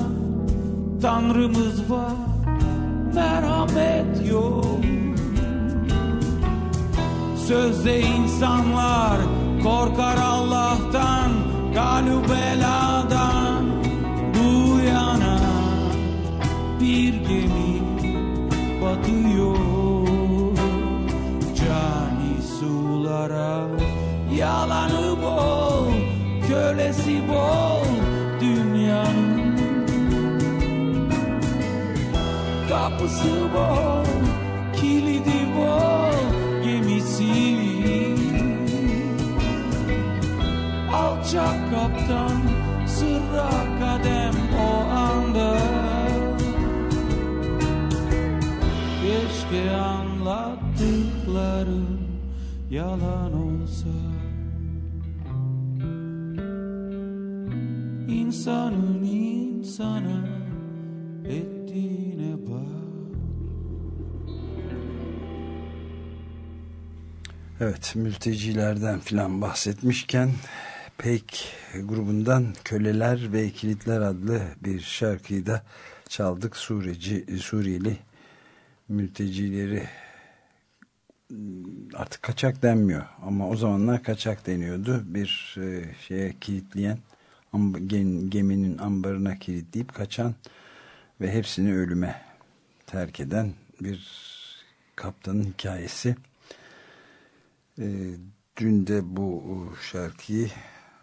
Tanrımız var Merhamet yok Sözde insanlar korkar Allah'tan Galü beladan bu yana Bir gemi batıyor. Cani sulara Yalanı bol, kölesi bol Kapısı bol, kilidi bol gemisi. Alçak kaptan, sırra kadem o anda. Keşke anlattıklarım yalan olsa. İnsanın insana Evet mültecilerden filan bahsetmişken Pek grubundan Köleler ve Kilitler adlı bir şarkıyı da çaldık. Sureci, Suriyeli mültecileri artık kaçak denmiyor ama o zamanlar kaçak deniyordu. Bir e, şeye kilitleyen geminin ambarına kilitleyip kaçan ve hepsini ölüme terk eden bir kaptanın hikayesi. E, dün de bu şarkıyı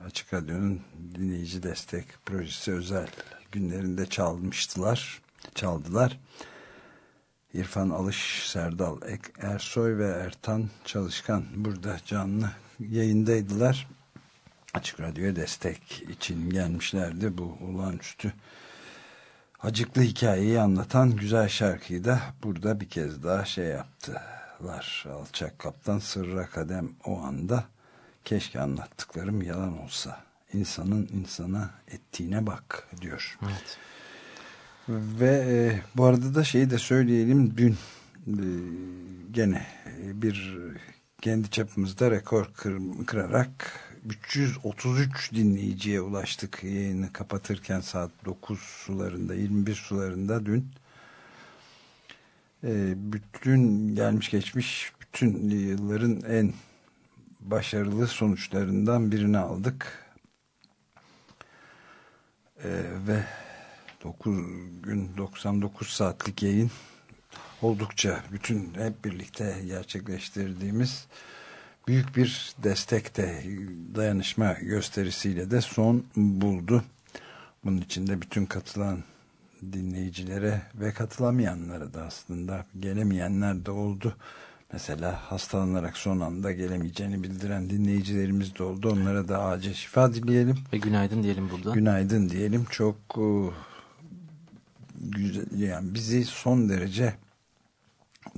Açık Radyo'nun dinleyici destek projesi özel günlerinde çalmıştılar, çaldılar. İrfan Alış, Serdal Ersoy ve Ertan Çalışkan burada canlı yayındaydılar. Açık Radyo'ya destek için gelmişlerdi bu olağanüstü acıklı hikayeyi anlatan güzel şarkıyı da burada bir kez daha şey yaptılar. Alçak Kaptan Sırra Kadem o anda keşke anlattıklarım yalan olsa. İnsanın insana ettiğine bak diyor. Evet. Ve e, bu arada da şeyi de söyleyelim dün e, gene bir kendi çapımızda rekor kır, kırarak 333 dinleyiciye ulaştık yayını kapatırken saat 9 sularında 21 sularında dün e, bütün gelmiş geçmiş bütün yılların en başarılı sonuçlarından birini aldık e, ve 9 gün 99 saatlik yayın oldukça bütün hep birlikte gerçekleştirdiğimiz büyük bir destekte dayanışma gösterisiyle de son buldu. Bunun için de bütün katılan dinleyicilere ve katılamayanlara da aslında gelemeyenler de oldu. Mesela hastalanarak son anda gelemeyeceğini bildiren dinleyicilerimiz de oldu. Onlara da acil şifa dileyelim. Ve günaydın diyelim burada. Günaydın diyelim. Çok e, güzel yani bizi son derece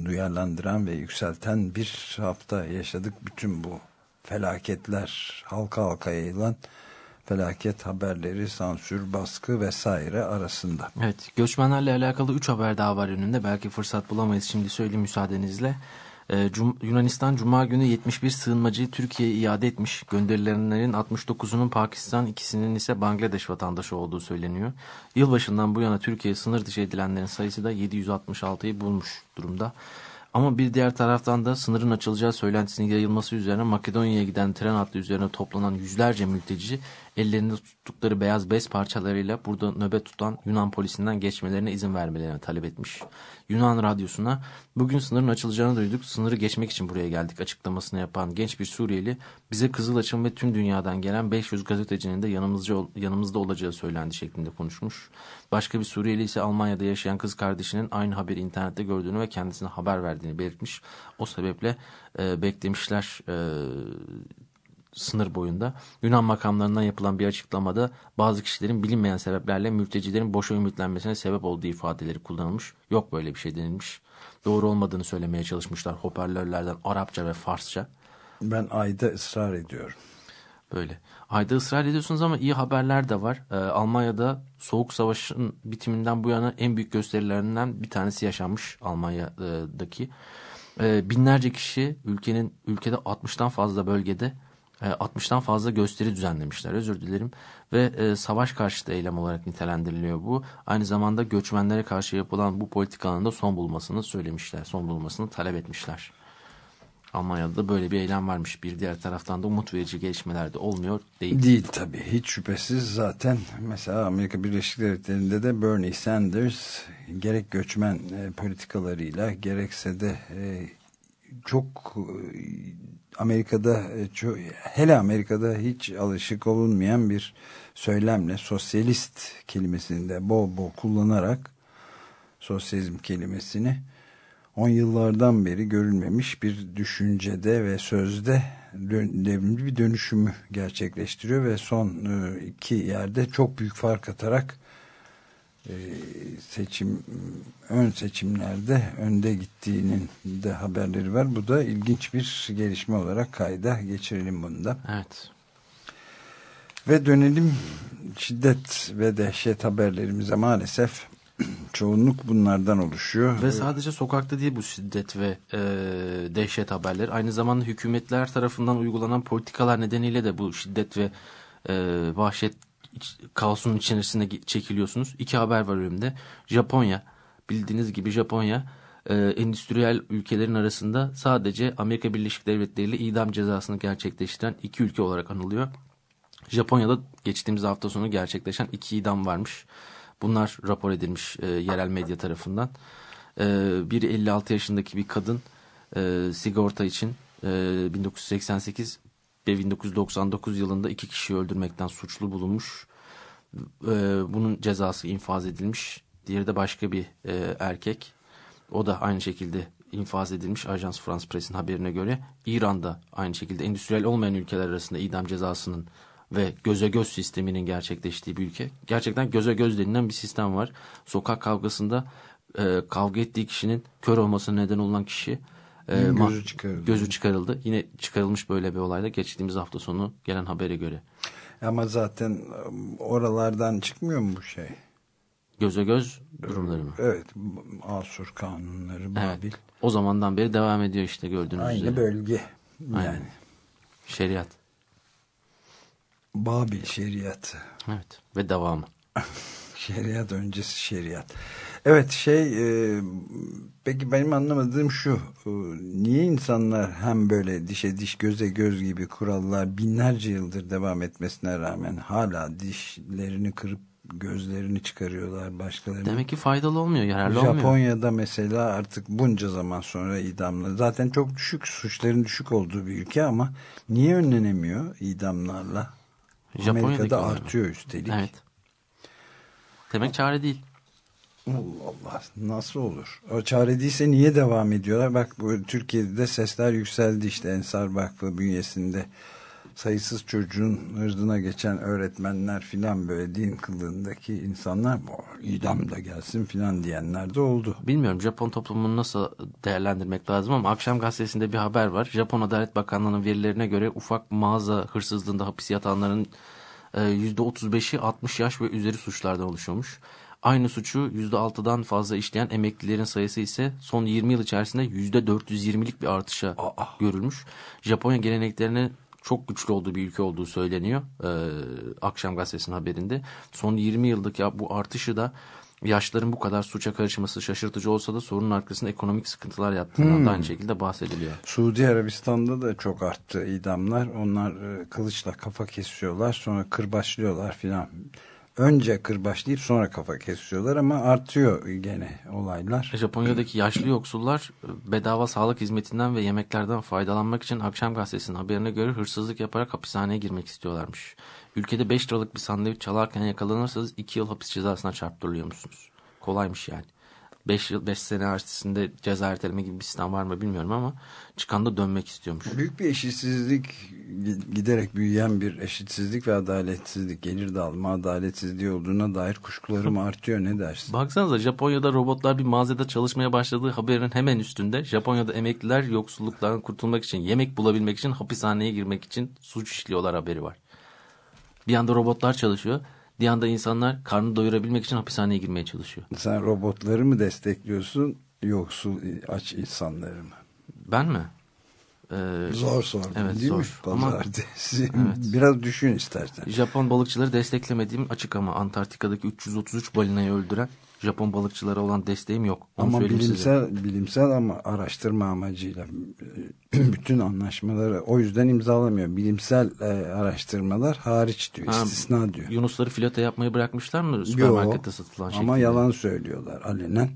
duyarlandıran ve yükselten bir hafta yaşadık. Bütün bu felaketler halka halka yayılan felaket haberleri, sansür, baskı vesaire arasında. Evet, göçmenlerle alakalı 3 haber daha var önünde. Belki fırsat bulamayız şimdi söyleyeyim müsaadenizle. Ee, Cum Yunanistan Cuma günü 71 sığınmacıyı Türkiye'ye iade etmiş. Gönderilenlerin 69'unun Pakistan, ikisinin ise Bangladeş vatandaşı olduğu söyleniyor. Yılbaşından bu yana Türkiye'ye sınır dışı edilenlerin sayısı da 766'yı bulmuş durumda. Ama bir diğer taraftan da sınırın açılacağı söylentisinin yayılması üzerine Makedonya'ya giden tren hattı üzerine toplanan yüzlerce mülteci ellerinde tuttukları beyaz bez parçalarıyla burada nöbet tutan Yunan polisinden geçmelerine izin vermelerine talep etmiş. Yunan radyosuna bugün sınırın açılacağını duyduk sınırı geçmek için buraya geldik açıklamasını yapan genç bir Suriyeli bize Kızılaç'ın ve tüm dünyadan gelen 500 gazetecinin de yanımızda, yanımızda olacağı söylendi şeklinde konuşmuş. Başka bir Suriyeli ise Almanya'da yaşayan kız kardeşinin aynı haberi internette gördüğünü ve kendisine haber verdiğini belirtmiş. O sebeple e, beklemişler e, sınır boyunda. Yunan makamlarından yapılan bir açıklamada bazı kişilerin bilinmeyen sebeplerle mültecilerin boşa ümitlenmesine sebep olduğu ifadeleri kullanılmış. Yok böyle bir şey denilmiş. Doğru olmadığını söylemeye çalışmışlar hoparlörlerden Arapça ve Farsça. Ben ayda ısrar ediyorum. Böyle. Ayda ısrar ediyorsunuz ama iyi haberler de var. Ee, Almanya'da Soğuk Savaş'ın bitiminden bu yana en büyük gösterilerinden bir tanesi yaşanmış Almanya'daki. Ee, binlerce kişi ülkenin ülkede 60'tan fazla bölgede 60'tan e, fazla gösteri düzenlemişler özür dilerim ve e, savaş karşıtı eylem olarak nitelendiriliyor bu. Aynı zamanda göçmenlere karşı yapılan bu politikanın da son bulmasını söylemişler, son bulmasını talep etmişler. Almanya'da da böyle bir eylem varmış. Bir diğer taraftan da umut verici gelişmeler de olmuyor değil. Değil tabii. Hiç şüphesiz zaten mesela Amerika Birleşik Devletleri'nde de Bernie Sanders gerek göçmen e, politikalarıyla gerekse de e, çok e, Amerika'da e, hele Amerika'da hiç alışık olunmayan bir söylemle sosyalist kelimesini de bol bol kullanarak sosyalizm kelimesini on yıllardan beri görülmemiş bir düşüncede ve sözde devrimci bir dönüşümü gerçekleştiriyor ve son e, iki yerde çok büyük fark atarak seçim ön seçimlerde önde gittiğinin de haberleri var. Bu da ilginç bir gelişme olarak kayda geçirelim bunu da. Evet. Ve dönelim şiddet ve dehşet haberlerimize maalesef çoğunluk bunlardan oluşuyor. Ve sadece sokakta değil bu şiddet ve e, dehşet haberleri. Aynı zamanda hükümetler tarafından uygulanan politikalar nedeniyle de bu şiddet ve e, vahşet kaosun içerisinde çekiliyorsunuz. İki haber var önümde. Japonya, bildiğiniz gibi Japonya e, endüstriyel ülkelerin arasında sadece Amerika Birleşik Devletleri ile idam cezasını gerçekleştiren iki ülke olarak anılıyor. Japonya'da geçtiğimiz hafta sonu gerçekleşen iki idam varmış. Bunlar rapor edilmiş e, yerel medya tarafından. E, biri 56 yaşındaki bir kadın e, sigorta için e, 1988 ve 1999 yılında iki kişiyi öldürmekten suçlu bulunmuş. E, bunun cezası infaz edilmiş. Diğeri de başka bir e, erkek. O da aynı şekilde infaz edilmiş Ajans France Press'in haberine göre. İran'da aynı şekilde endüstriyel olmayan ülkeler arasında idam cezasının ve göze göz sisteminin gerçekleştiği bir ülke. Gerçekten göze göz denilen bir sistem var. Sokak kavgasında e, kavga ettiği kişinin kör olmasına neden olan kişi e, gözü, çıkarıldı. gözü çıkarıldı. Yine çıkarılmış böyle bir olayda geçtiğimiz hafta sonu gelen habere göre. Ama zaten um, oralardan çıkmıyor mu bu şey? Göze göz durumları mı? Evet. Asur kanunları, Babil. Evet. O zamandan beri devam ediyor işte gördüğünüz Aynı üzere. Aynı bölge. Yani. Aynen. Şeriat. Babil şeriatı. Evet ve devamı. şeriat öncesi şeriat. Evet şey e, peki benim anlamadığım şu e, niye insanlar hem böyle dişe diş göze göz gibi kurallar binlerce yıldır devam etmesine rağmen hala dişlerini kırıp gözlerini çıkarıyorlar başkalarının. Demek ki faydalı olmuyor, yararlı olmuyor. Japonya'da mesela artık bunca zaman sonra idamla zaten çok düşük suçların düşük olduğu bir ülke ama niye önlenemiyor idamlarla? Japonya'daki Amerika'da artıyor üstelik. Evet. Demek çare değil. Allah Allah nasıl olur? O çare değilse niye devam ediyorlar? Bak bu Türkiye'de de sesler yükseldi işte Ensar Vakfı bünyesinde sayısız çocuğun ırzına geçen öğretmenler filan böyle din kılığındaki insanlar "O, idam da gelsin filan diyenler de oldu. Bilmiyorum Japon toplumunu nasıl değerlendirmek lazım ama akşam gazetesinde bir haber var. Japon Adalet Bakanlığı'nın verilerine göre ufak mağaza hırsızlığında hapis yatanların %35'i 60 yaş ve üzeri suçlardan oluşuyormuş. Aynı suçu %6'dan fazla işleyen emeklilerin sayısı ise son 20 yıl içerisinde %420'lik bir artışa görülmüş. Japonya geleneklerine çok güçlü olduğu bir ülke olduğu söyleniyor. e, akşam gazetesinin haberinde. Son 20 yıldaki bu artışı da yaşların bu kadar suça karışması şaşırtıcı olsa da sorunun arkasında ekonomik sıkıntılar yattığından da aynı şekilde bahsediliyor. Suudi Arabistan'da da çok arttı idamlar. Onlar e, kılıçla kafa kesiyorlar sonra kırbaçlıyorlar filan. Önce kırbaçlayıp sonra kafa kesiyorlar ama artıyor gene olaylar. Japonya'daki yaşlı yoksullar e, bedava sağlık hizmetinden ve yemeklerden faydalanmak için akşam gazetesinin haberine göre hırsızlık yaparak hapishaneye girmek istiyorlarmış. Ülkede 5 liralık bir sandviç çalarken yakalanırsanız 2 yıl hapis cezasına çarptırılıyor musunuz? Kolaymış yani. 5 yıl 5 sene arasında ceza erteleme gibi bir sistem var mı bilmiyorum ama çıkan da dönmek istiyormuş. Büyük bir eşitsizlik giderek büyüyen bir eşitsizlik ve adaletsizlik gelir dağılma adaletsizliği olduğuna dair kuşkularım artıyor ne dersin? Baksanıza Japonya'da robotlar bir mağazada çalışmaya başladığı haberin hemen üstünde Japonya'da emekliler yoksulluklardan kurtulmak için yemek bulabilmek için hapishaneye girmek için suç işliyorlar haberi var. Bir yanda robotlar çalışıyor. Bir yanda insanlar karnını doyurabilmek için hapishaneye girmeye çalışıyor. Sen robotları mı destekliyorsun yoksul aç insanları mı? Ben mi? Ee, Zor sordun Evet, değil mi? zor. Ama- Pazartesi. Biraz düşün istersen. Japon balıkçıları desteklemediğim açık ama Antarktika'daki 333 balinayı öldüren Japon balıkçılara olan desteğim yok. Onu Ama söyleyeyim size. bilimsel bilimsel ama araştırma amacıyla bütün anlaşmaları o yüzden imzalamıyor. Bilimsel e, araştırmalar hariç diyor, Ha, istisna diyor. Yunusları filote yapmayı bırakmışlar mı Yo, süpermarkette satılan şekilde? ama yalan söylüyorlar alenen.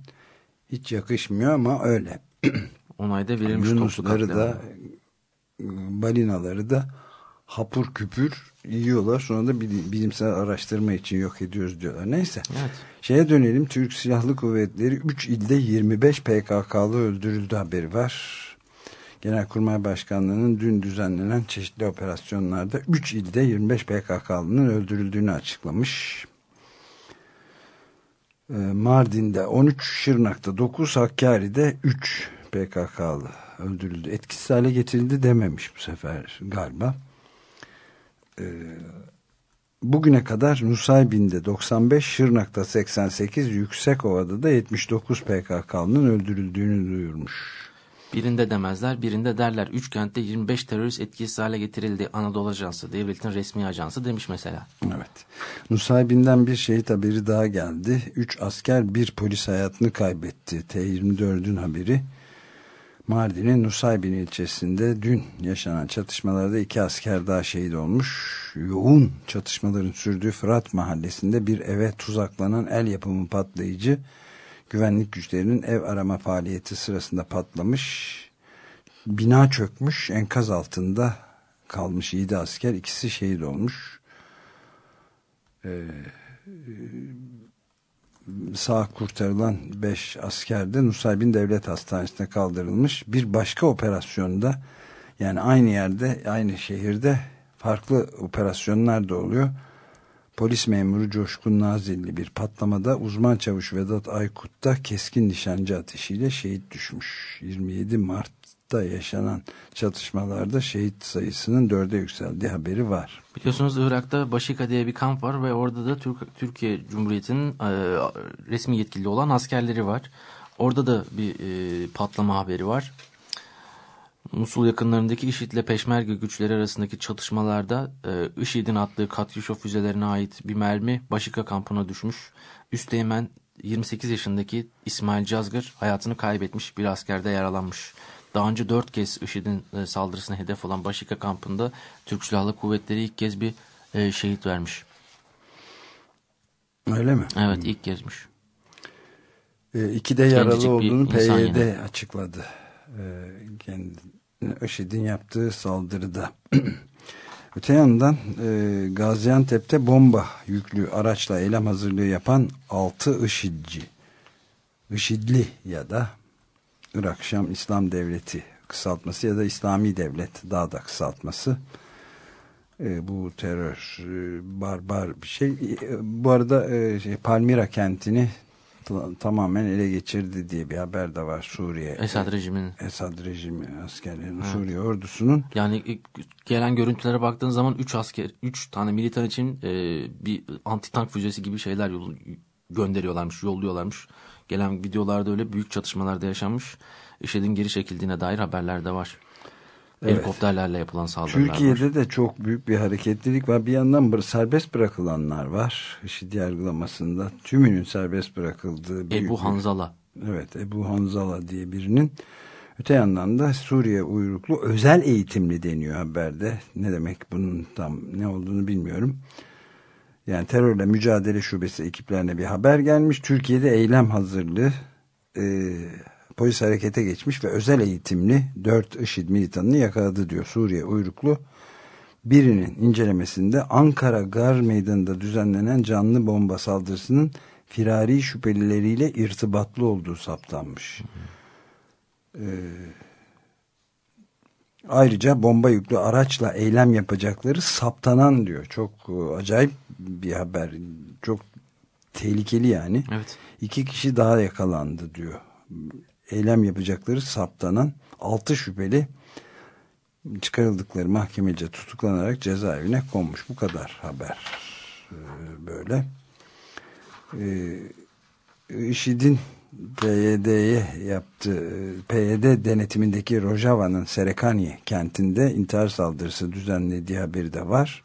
Hiç yakışmıyor ama öyle. Onayda verilmiş Yunusları da balinaları da hapur küpür yiyorlar. Sonra da bilim- bilimsel araştırma için yok ediyoruz diyorlar. Neyse. Evet. Şeye dönelim. Türk Silahlı Kuvvetleri 3 ilde 25 PKK'lı öldürüldü haberi var. Genelkurmay Başkanlığı'nın dün düzenlenen çeşitli operasyonlarda 3 ilde 25 PKK'lının öldürüldüğünü açıklamış. Ee, Mardin'de 13, Şırnak'ta 9, Hakkari'de 3 PKK'lı öldürüldü. Etkisiz hale getirildi dememiş bu sefer galiba. Ee, bugüne kadar Nusaybin'de 95, Şırnak'ta 88, Yüksekova'da da 79 PKK'nın öldürüldüğünü duyurmuş. Birinde demezler, birinde derler. Üç kentte 25 terörist etkisiz hale getirildi. Anadolu Ajansı, devletin resmi ajansı demiş mesela. Evet. Nusaybin'den bir şehit haberi daha geldi. 3 asker bir polis hayatını kaybetti. T24'ün haberi. Mardin'in Nusaybin ilçesinde dün yaşanan çatışmalarda iki asker daha şehit olmuş. Yoğun çatışmaların sürdüğü Fırat mahallesinde bir eve tuzaklanan el yapımı patlayıcı güvenlik güçlerinin ev arama faaliyeti sırasında patlamış. Bina çökmüş, enkaz altında kalmış 7 asker, ikisi şehit olmuş. Ee, sağ kurtarılan 5 asker de Nusaybin Devlet Hastanesi'ne kaldırılmış. Bir başka operasyonda yani aynı yerde, aynı şehirde farklı operasyonlar da oluyor. Polis memuru Coşkun Nazilli bir patlamada uzman çavuş Vedat Aykut da keskin nişancı ateşiyle şehit düşmüş. 27 Mart'ta yaşanan çatışmalarda şehit sayısının dörde yükseldiği haberi var. Biliyorsunuz Irak'ta Başika diye bir kamp var ve orada da Türk, Türkiye Cumhuriyeti'nin e, resmi yetkili olan askerleri var. Orada da bir e, patlama haberi var. Musul yakınlarındaki IŞİD ile Peşmerge güçleri arasındaki çatışmalarda e, IŞİD'in attığı Katyusha füzelerine ait bir mermi Başika kampına düşmüş. Üsteğmen 28 yaşındaki İsmail Cazgır hayatını kaybetmiş bir askerde yaralanmış. Daha önce dört kez IŞİD'in e, saldırısına hedef olan Başika kampında Türk Silahlı Kuvvetleri ilk kez bir e, şehit vermiş. Öyle mi? Evet ilk gezmiş. E, iki de yaralı Gencecik olduğunu PYD yine. açıkladı. E, IŞİD'in yaptığı saldırıda. Öte yandan e, Gaziantep'te bomba yüklü araçla eylem hazırlığı yapan 6 IŞİD'ci, IŞİD'li ya da Irak Şam İslam Devleti kısaltması ya da İslami Devlet daha da kısaltması. E, bu terör e, barbar bir şey. E, bu arada e, şey, Palmira kentini ta- tamamen ele geçirdi diye bir haber de var Suriye. Esad rejiminin. Esad rejimi askerlerinin Suriye ordusunun Yani ilk gelen görüntülere baktığın zaman 3 asker, 3 tane militan için e, bir anti tank füzesi gibi şeyler yol, gönderiyorlarmış, yolluyorlarmış. Gelen videolarda öyle büyük çatışmalarda yaşanmış. IŞİD'in geri çekildiğine dair haberler de var. Evet. Helikopterlerle yapılan saldırılar var. Türkiye'de de çok büyük bir hareketlilik var. Bir yandan serbest bırakılanlar var. IŞİD yargılamasında tümünün serbest bırakıldığı büyük Ebu bir- Hanzala. Evet Ebu Hanzala diye birinin öte yandan da Suriye uyruklu özel eğitimli deniyor haberde. Ne demek bunun tam ne olduğunu bilmiyorum. Yani terörle mücadele şubesi ekiplerine bir haber gelmiş. Türkiye'de eylem hazırlığı e, polis harekete geçmiş ve özel eğitimli 4 IŞİD militanını yakaladı diyor Suriye uyruklu. Birinin incelemesinde Ankara Gar Meydanı'nda düzenlenen canlı bomba saldırısının firari şüphelileriyle irtibatlı olduğu saptanmış. Ee, ayrıca bomba yüklü araçla eylem yapacakları saptanan diyor. Çok e, acayip bir haber. Çok tehlikeli yani. Evet. İki kişi daha yakalandı diyor. Eylem yapacakları saptanan altı şüpheli çıkarıldıkları mahkemece tutuklanarak cezaevine konmuş. Bu kadar haber. Ee, böyle. Ee, IŞİD'in PYD'ye yaptığı PYD denetimindeki Rojava'nın Serekaniye kentinde intihar saldırısı düzenlediği haberi de var.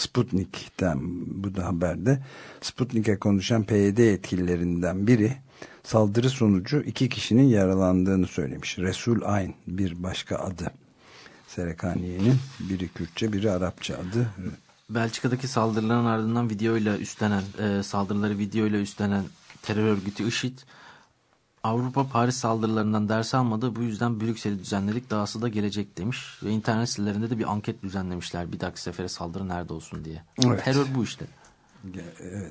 Sputnik'ten bu da haberde. Sputnik'e konuşan PYD yetkililerinden biri saldırı sonucu iki kişinin yaralandığını söylemiş. Resul Ayn bir başka adı. Serekaniye'nin biri Kürtçe biri Arapça adı. Belçika'daki saldırıların ardından videoyla üstlenen, e, saldırıları videoyla üstlenen terör örgütü IŞİD, Avrupa Paris saldırılarından ders almadı. Bu yüzden Brüksel'i düzenledik. Dahası da gelecek demiş. Ve internet sitelerinde de bir anket düzenlemişler. Bir dahaki sefere saldırı nerede olsun diye. Evet. Terör bu işte.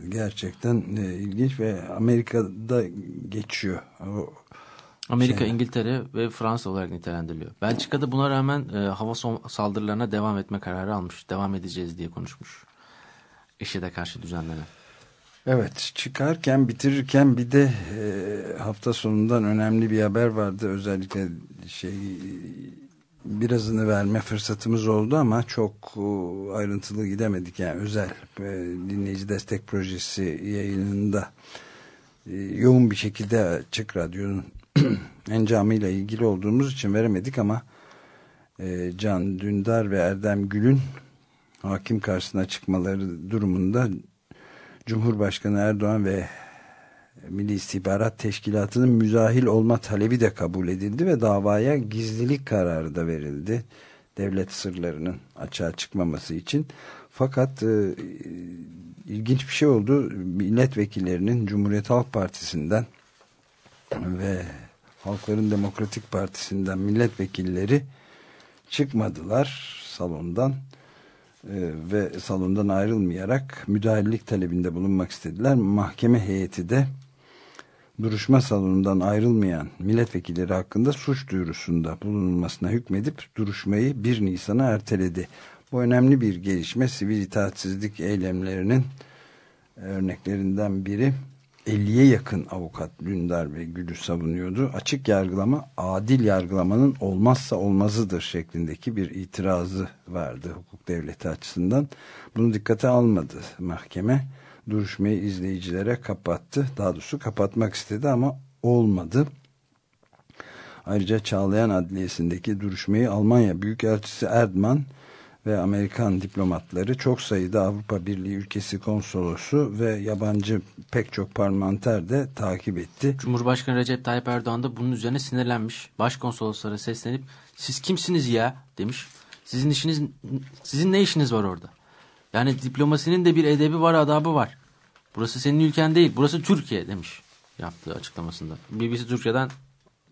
Gerçekten e, ilginç ve Amerika'da geçiyor. O, Amerika, Şey- İngiltere ve Fransa olarak nitelendiriliyor. Belçika'da buna rağmen e, hava saldırılarına devam etme kararı almış. Devam edeceğiz diye konuşmuş. IŞİD'e karşı düzenlenen. Evet çıkarken bitirirken bir de e, hafta sonundan önemli bir haber vardı. Özellikle şey birazını verme fırsatımız oldu ama çok e, ayrıntılı gidemedik. Yani özel e, dinleyici destek projesi yayınında e, yoğun bir şekilde Açık Radyo'nun encamıyla ilgili olduğumuz için veremedik ama e, Can Dündar ve Erdem Gül'ün hakim karşısına çıkmaları durumunda Cumhurbaşkanı Erdoğan ve Milli İstihbarat Teşkilatı'nın müzahil olma talebi de kabul edildi ve davaya gizlilik kararı da verildi. Devlet sırlarının açığa çıkmaması için. Fakat e, ilginç bir şey oldu. Milletvekillerinin Cumhuriyet Halk Partisi'nden ve Halkların Demokratik Partisi'nden milletvekilleri çıkmadılar salondan ve salondan ayrılmayarak müdahalelik talebinde bulunmak istediler. Mahkeme heyeti de duruşma salonundan ayrılmayan milletvekilleri hakkında suç duyurusunda bulunulmasına hükmedip duruşmayı 1 Nisan'a erteledi. Bu önemli bir gelişme sivil itaatsizlik eylemlerinin örneklerinden biri 50'ye yakın avukat Dündar ve Gül'ü savunuyordu. Açık yargılama adil yargılamanın olmazsa olmazıdır şeklindeki bir itirazı vardı hukuk devleti açısından. Bunu dikkate almadı mahkeme. Duruşmayı izleyicilere kapattı. Daha doğrusu kapatmak istedi ama olmadı. Ayrıca Çağlayan Adliyesi'ndeki duruşmayı Almanya Büyükelçisi Erdman ve Amerikan diplomatları çok sayıda Avrupa Birliği ülkesi konsolosu ve yabancı pek çok parlamenter de takip etti. Cumhurbaşkanı Recep Tayyip Erdoğan da bunun üzerine sinirlenmiş. Başkonsoloslara seslenip siz kimsiniz ya demiş. Sizin işiniz sizin ne işiniz var orada? Yani diplomasinin de bir edebi var, adabı var. Burası senin ülken değil. Burası Türkiye demiş yaptığı açıklamasında. BBC Türkçe'den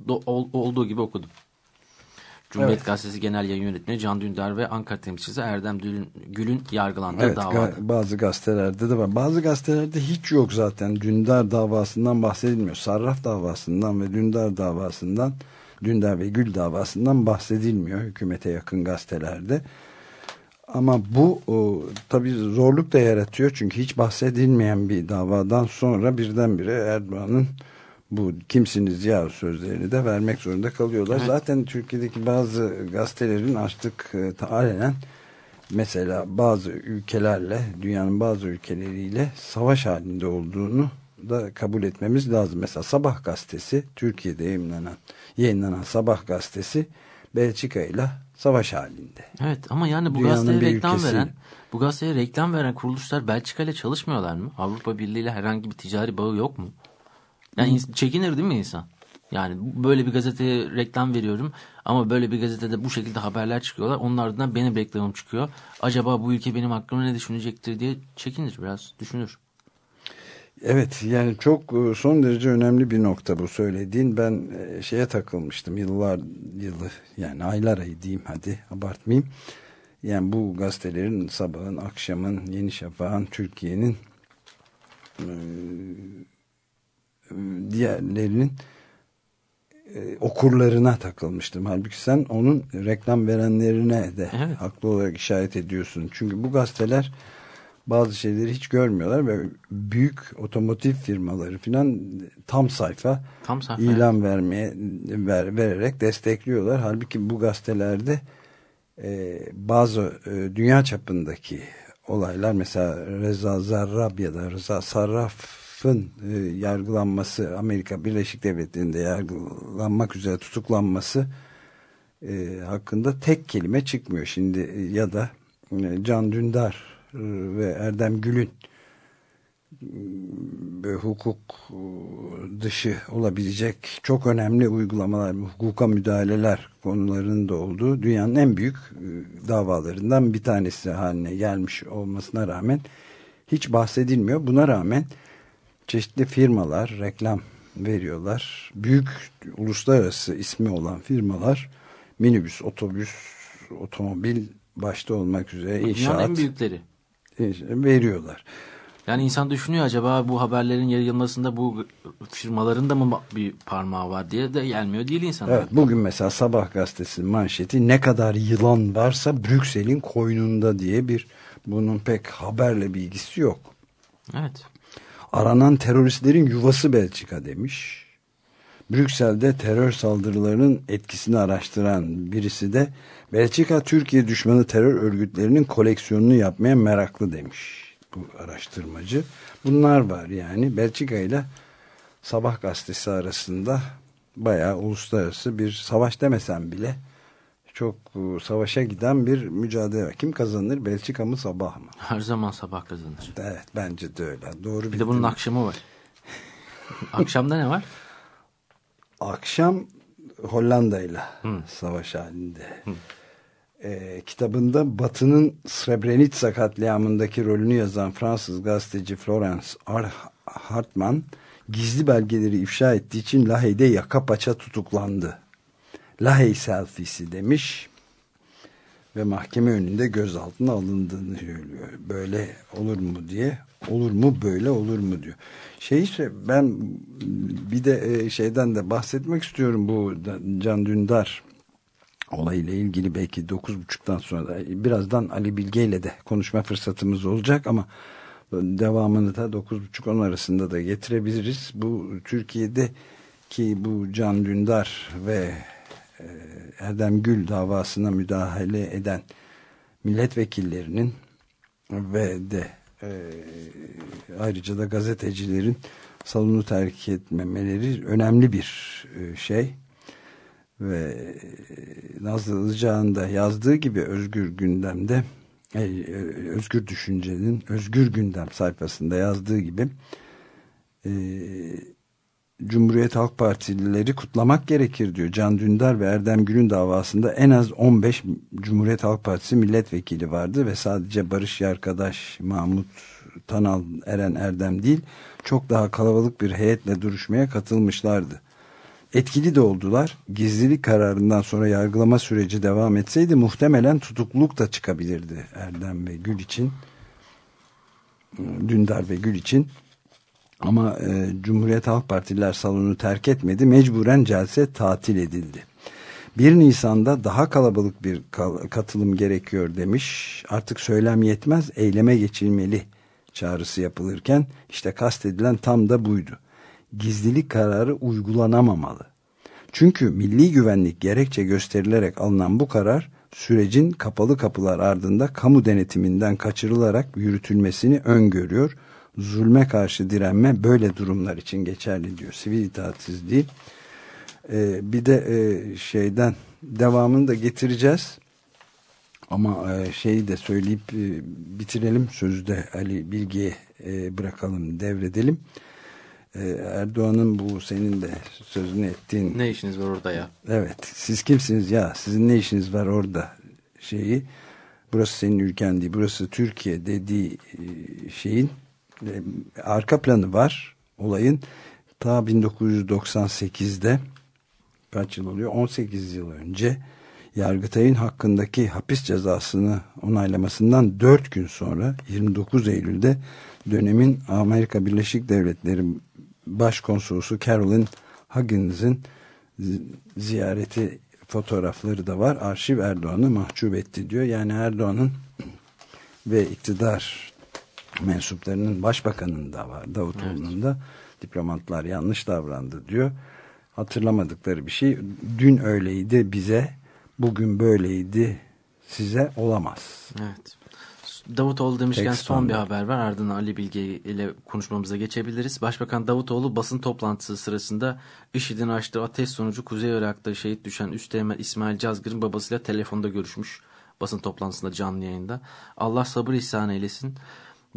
do- ol- olduğu gibi okudum. Cumhuriyet Evet. Gazetesi Genel Yayın Yönetmeni Can Dündar ve Ankara temsilcisi Erdem Gül'ün, yargılandığı Evet, davada. bazı gazetelerde de var. Bazı gazetelerde hiç yok zaten. Dündar davasından bahsedilmiyor. Sarraf davasından ve Dündar davasından, Dündar ve Gül davasından bahsedilmiyor hükümete yakın gazetelerde. Ama bu o, tabii zorluk da yaratıyor. Çünkü hiç bahsedilmeyen bir davadan sonra birdenbire Erdoğan'ın bu kimsiniz ya sözlerini de vermek zorunda kalıyorlar. Evet. Zaten Türkiye'deki bazı gazetelerin artık e, alenen mesela bazı ülkelerle dünyanın bazı ülkeleriyle savaş halinde olduğunu da kabul etmemiz lazım. Mesela Sabah gazetesi Türkiye'de yayınlanan yayınlanan Sabah gazetesi Belçika ile savaş halinde. Evet ama yani bu Dünyanın gazeteye reklam ülkesi. veren bu gazeteye reklam veren kuruluşlar Belçika ile çalışmıyorlar mı? Avrupa Birliği ile herhangi bir ticari bağı yok mu? Yani çekinir değil mi insan? Yani böyle bir gazeteye reklam veriyorum ama böyle bir gazetede bu şekilde haberler çıkıyorlar. Onun ardından benim reklamım çıkıyor. Acaba bu ülke benim hakkımda ne düşünecektir diye çekinir biraz, düşünür. Evet yani çok e, son derece önemli bir nokta bu söylediğin. Ben e, şeye takılmıştım yıllar yılı yani aylar ayı diyeyim hadi abartmayayım. Yani bu gazetelerin sabahın, akşamın, Yeni Şafak'ın, Türkiye'nin e, diğerlerinin e, okurlarına takılmıştım. Halbuki sen onun reklam verenlerine de Evet. haklı olarak işaret ediyorsun. Çünkü bu gazeteler bazı şeyleri hiç görmüyorlar ve büyük otomotiv firmaları filan tam sayfa Tam sayfa. ilan vermeye ver, vererek destekliyorlar. Halbuki bu gazetelerde e, bazı e, dünya çapındaki olaylar mesela Reza Zarrab ya da Reza Sarraf'ın e, yargılanması Amerika Birleşik Devletleri'nde yargılanmak üzere tutuklanması e, hakkında tek kelime çıkmıyor. Şimdi e, ya da e, Can Dündar e, ve Erdem Gül'ün böyle hukuk e, dışı olabilecek çok önemli uygulamalar, hukuka müdahaleler konularının da olduğu dünyanın en büyük e, davalarından bir tanesi haline gelmiş olmasına rağmen hiç bahsedilmiyor. Buna rağmen çeşitli firmalar reklam veriyorlar. Büyük uluslararası ismi olan firmalar minibüs, otobüs, otomobil başta olmak üzere Dünyanın en inşaat büyükleri. veriyorlar. Yani insan düşünüyor acaba bu haberlerin yayılmasında bu firmaların da mı bir parmağı var diye de gelmiyor değil insan. Evet, bugün mesela Sabah gazetesinin manşeti ne kadar yılan varsa Brüksel'in koynunda diye bir bunun pek haberle bir ilgisi yok. Evet. Aranan teröristlerin yuvası Belçika demiş. Brüksel'de terör saldırılarının etkisini araştıran birisi de Belçika Türkiye düşmanı terör örgütlerinin koleksiyonunu yapmaya meraklı demiş bu araştırmacı. Bunlar var yani Belçika ile Sabah gazetesi arasında bayağı uluslararası bir savaş demesem bile çok e, savaşa giden bir mücadele var. Kim kazanır? Belçika mı Sabah mı? Her zaman sabah kazanır. Evet bence de öyle. Doğru Bir de bunun akşamı var. Akşamda ne var? akşam Hollanda ile savaş halinde. Ee, kitabında Batı'nın Srebrenica katliamındaki rolünü yazan Fransız gazeteci Florence R. Hartman gizli belgeleri ifşa ettiği için Lahey'de yaka paça tutuklandı. Lahey selfiesi demiş ve mahkeme önünde gözaltına alındığını söylüyor. Böyle olur mu diye. Olur mu böyle olur mu diyor. Şey ise ben bir de e, şeyden de bahsetmek istiyorum bu Can Dündar olayıyla ilgili belki 9.30'dan sonra da birazdan Ali Bilge ile de konuşma fırsatımız olacak ama devamını da 9.30-10 arasında da getirebiliriz. Bu Türkiye'de ki bu Can Dündar ve Erdem Gül davasına müdahale eden milletvekillerinin ve de e, ayrıca da gazetecilerin salonu terk etmemeleri önemli bir e, şey. Ve e, Nazlı Ilıcağ'ın da yazdığı gibi Özgür Gündem'de e, e, Özgür Düşünce'nin Özgür Gündem sayfasında yazdığı gibi e, Cumhuriyet Halk Partilileri kutlamak gerekir diyor. Can Dündar ve Erdem Gül'ün davasında en az 15 Cumhuriyet Halk Partisi milletvekili vardı ve sadece Barış Yarkadaş, Mahmut Tanal Eren Erdem değil çok daha kalabalık bir heyetle duruşmaya katılmışlardı. Etkili de oldular. Gizlilik kararından sonra yargılama süreci devam etseydi muhtemelen tutukluluk da çıkabilirdi Erdem ve Gül için. Dündar ve Gül için. Ama e, Cumhuriyet Halk Partililer salonu terk etmedi. Mecburen celse tatil edildi. 1 Nisan'da daha kalabalık bir katılım gerekiyor demiş. Artık söylem yetmez, eyleme geçilmeli çağrısı yapılırken işte kastedilen tam da buydu. Gizlilik kararı uygulanamamalı. Çünkü milli güvenlik gerekçe gösterilerek alınan bu karar sürecin kapalı kapılar ardında kamu denetiminden kaçırılarak yürütülmesini öngörüyor. Zulme karşı direnme böyle durumlar için geçerli diyor. Sivil itaatsizliği e, bir de e, şeyden devamını da getireceğiz. Ama e, şeyi de söyleyip e, bitirelim. Sözü de Ali Bilge'ye e, bırakalım, devredelim. E, Erdoğan'ın bu senin de sözünü ettiğin... Ne işiniz var orada ya? Evet. Siz kimsiniz ya? Sizin ne işiniz var orada? Şeyi. Burası senin ülken değil. Burası Türkiye dediği e, şeyin arka planı var. Olayın ta 1998'de kaç yıl oluyor? 18 yıl önce Yargıtay'ın hakkındaki hapis cezasını onaylamasından 4 gün sonra 29 Eylül'de dönemin Amerika Birleşik Devletleri Başkonsolosu Carolyn Huggins'in ziyareti fotoğrafları da var. Arşiv Erdoğan'ı mahcup etti diyor. Yani Erdoğan'ın ve iktidar mensuplarının başbakanın da var. Davutoğlu'nun evet. da diplomatlar yanlış davrandı diyor hatırlamadıkları bir şey. Dün öyleydi bize, bugün böyleydi size olamaz. Evet. Davutoğlu demişken Tek son bir haber var. Ardından Ali Bilge ile konuşmamıza geçebiliriz. Başbakan Davutoğlu basın toplantısı sırasında IŞİD'in açtığı ateş sonucu Kuzey Irak'ta şehit düşen Üsteğmen İsmail Cazgır'ın babasıyla telefonda görüşmüş. Basın toplantısında canlı yayında. Allah sabır ihsan eylesin.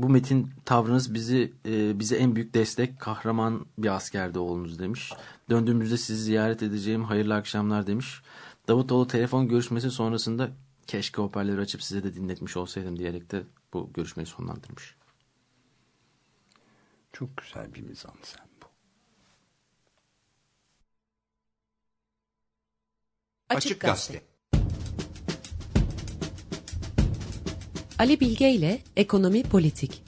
Bu metin tavrınız bizi e, bize en büyük destek, kahraman bir askerde oğlunuz demiş. Döndüğümüzde sizi ziyaret edeceğim, hayırlı akşamlar demiş. Davutoğlu telefon görüşmesi sonrasında keşke hoparlörü açıp size de dinletmiş olsaydım diyerek de bu görüşmeyi sonlandırmış. Çok güzel bir mizansen bu. Açık Gazete Ali Bilge ile Ekonomi Politik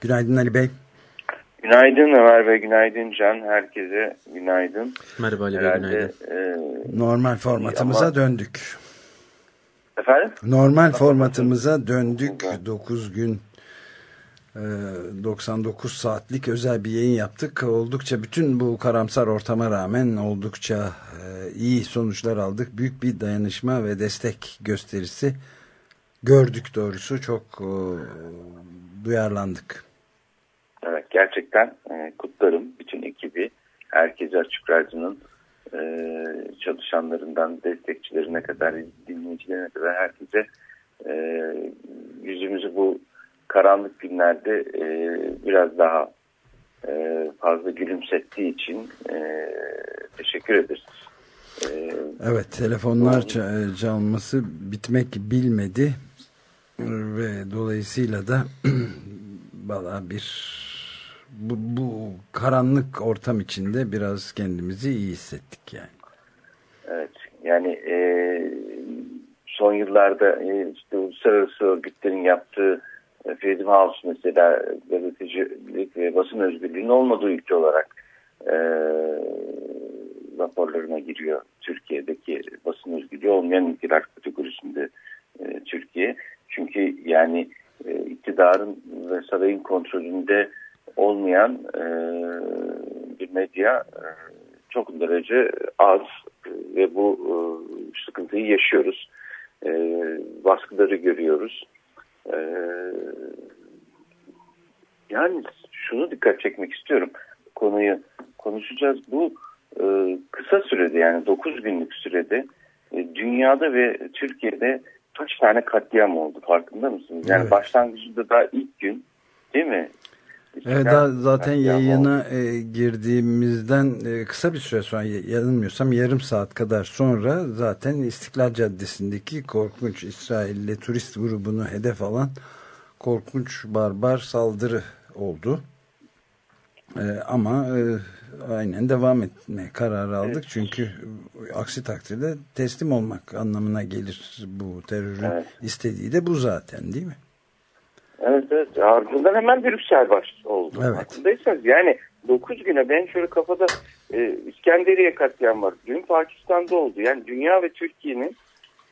Günaydın Ali Bey. Günaydın Ömer Bey, günaydın Can. Herkese günaydın. Merhaba Ali Bey, günaydın. E, Normal formatımıza ama... döndük. Efendim? Normal formatımıza döndük. 9 gün 99 ee, saatlik özel bir yayın yaptık. Oldukça bütün bu karamsar ortama rağmen oldukça e, iyi sonuçlar aldık. Büyük bir dayanışma ve destek gösterisi gördük doğrusu. Çok e, duyarlandık. Evet gerçekten e, kutlarım bütün ekibi. Herkese Açık Radyo'nun çalışanlarından destekçilerine kadar dinleyicilerine kadar herkese yüzümüzü bu karanlık günlerde e, biraz daha e, fazla gülümsettiği için e, teşekkür ederiz. E, evet telefonlar çalması bitmek bilmedi ve dolayısıyla da valla bir bu, bu karanlık ortam içinde biraz kendimizi iyi hissettik yani. Evet yani e, son yıllarda e, işte uluslararası örgütlerin yaptığı Freedom House mesela gazetecilik ve basın özgürlüğünün olmadığı ülke olarak e, raporlarına giriyor. Türkiye'deki basın özgürlüğü olmayan ülkeler kategorisinde e, Türkiye. Çünkü yani e, iktidarın ve sarayın kontrolünde olmayan e, bir medya e, çok derece az e, ve bu e, sıkıntıyı yaşıyoruz. E, baskıları görüyoruz ee, yani şunu dikkat çekmek istiyorum. Konuyu konuşacağız. Bu e, kısa sürede yani 9 günlük sürede e, dünyada ve Türkiye'de kaç tane katliam oldu farkında mısınız? Yani evet. başlangıcında daha ilk gün değil mi? Evet, daha zaten yayına e, girdiğimizden e, kısa bir süre sonra yanılmıyorsam yarım saat kadar sonra zaten İstiklal Caddesi'ndeki korkunç İsrailli turist grubunu hedef alan korkunç barbar saldırı oldu. E, ama e, aynen devam etme kararı aldık. Evet. Çünkü aksi takdirde teslim olmak anlamına gelir bu terörün evet. istediği de bu zaten değil mi? Evet evet. Ardından hemen Brüksel baş oldu. Evet. Farkındaysanız yani 9 güne ben şöyle kafada e, İskenderiye katliam var. Dün Pakistan'da oldu. Yani dünya ve Türkiye'nin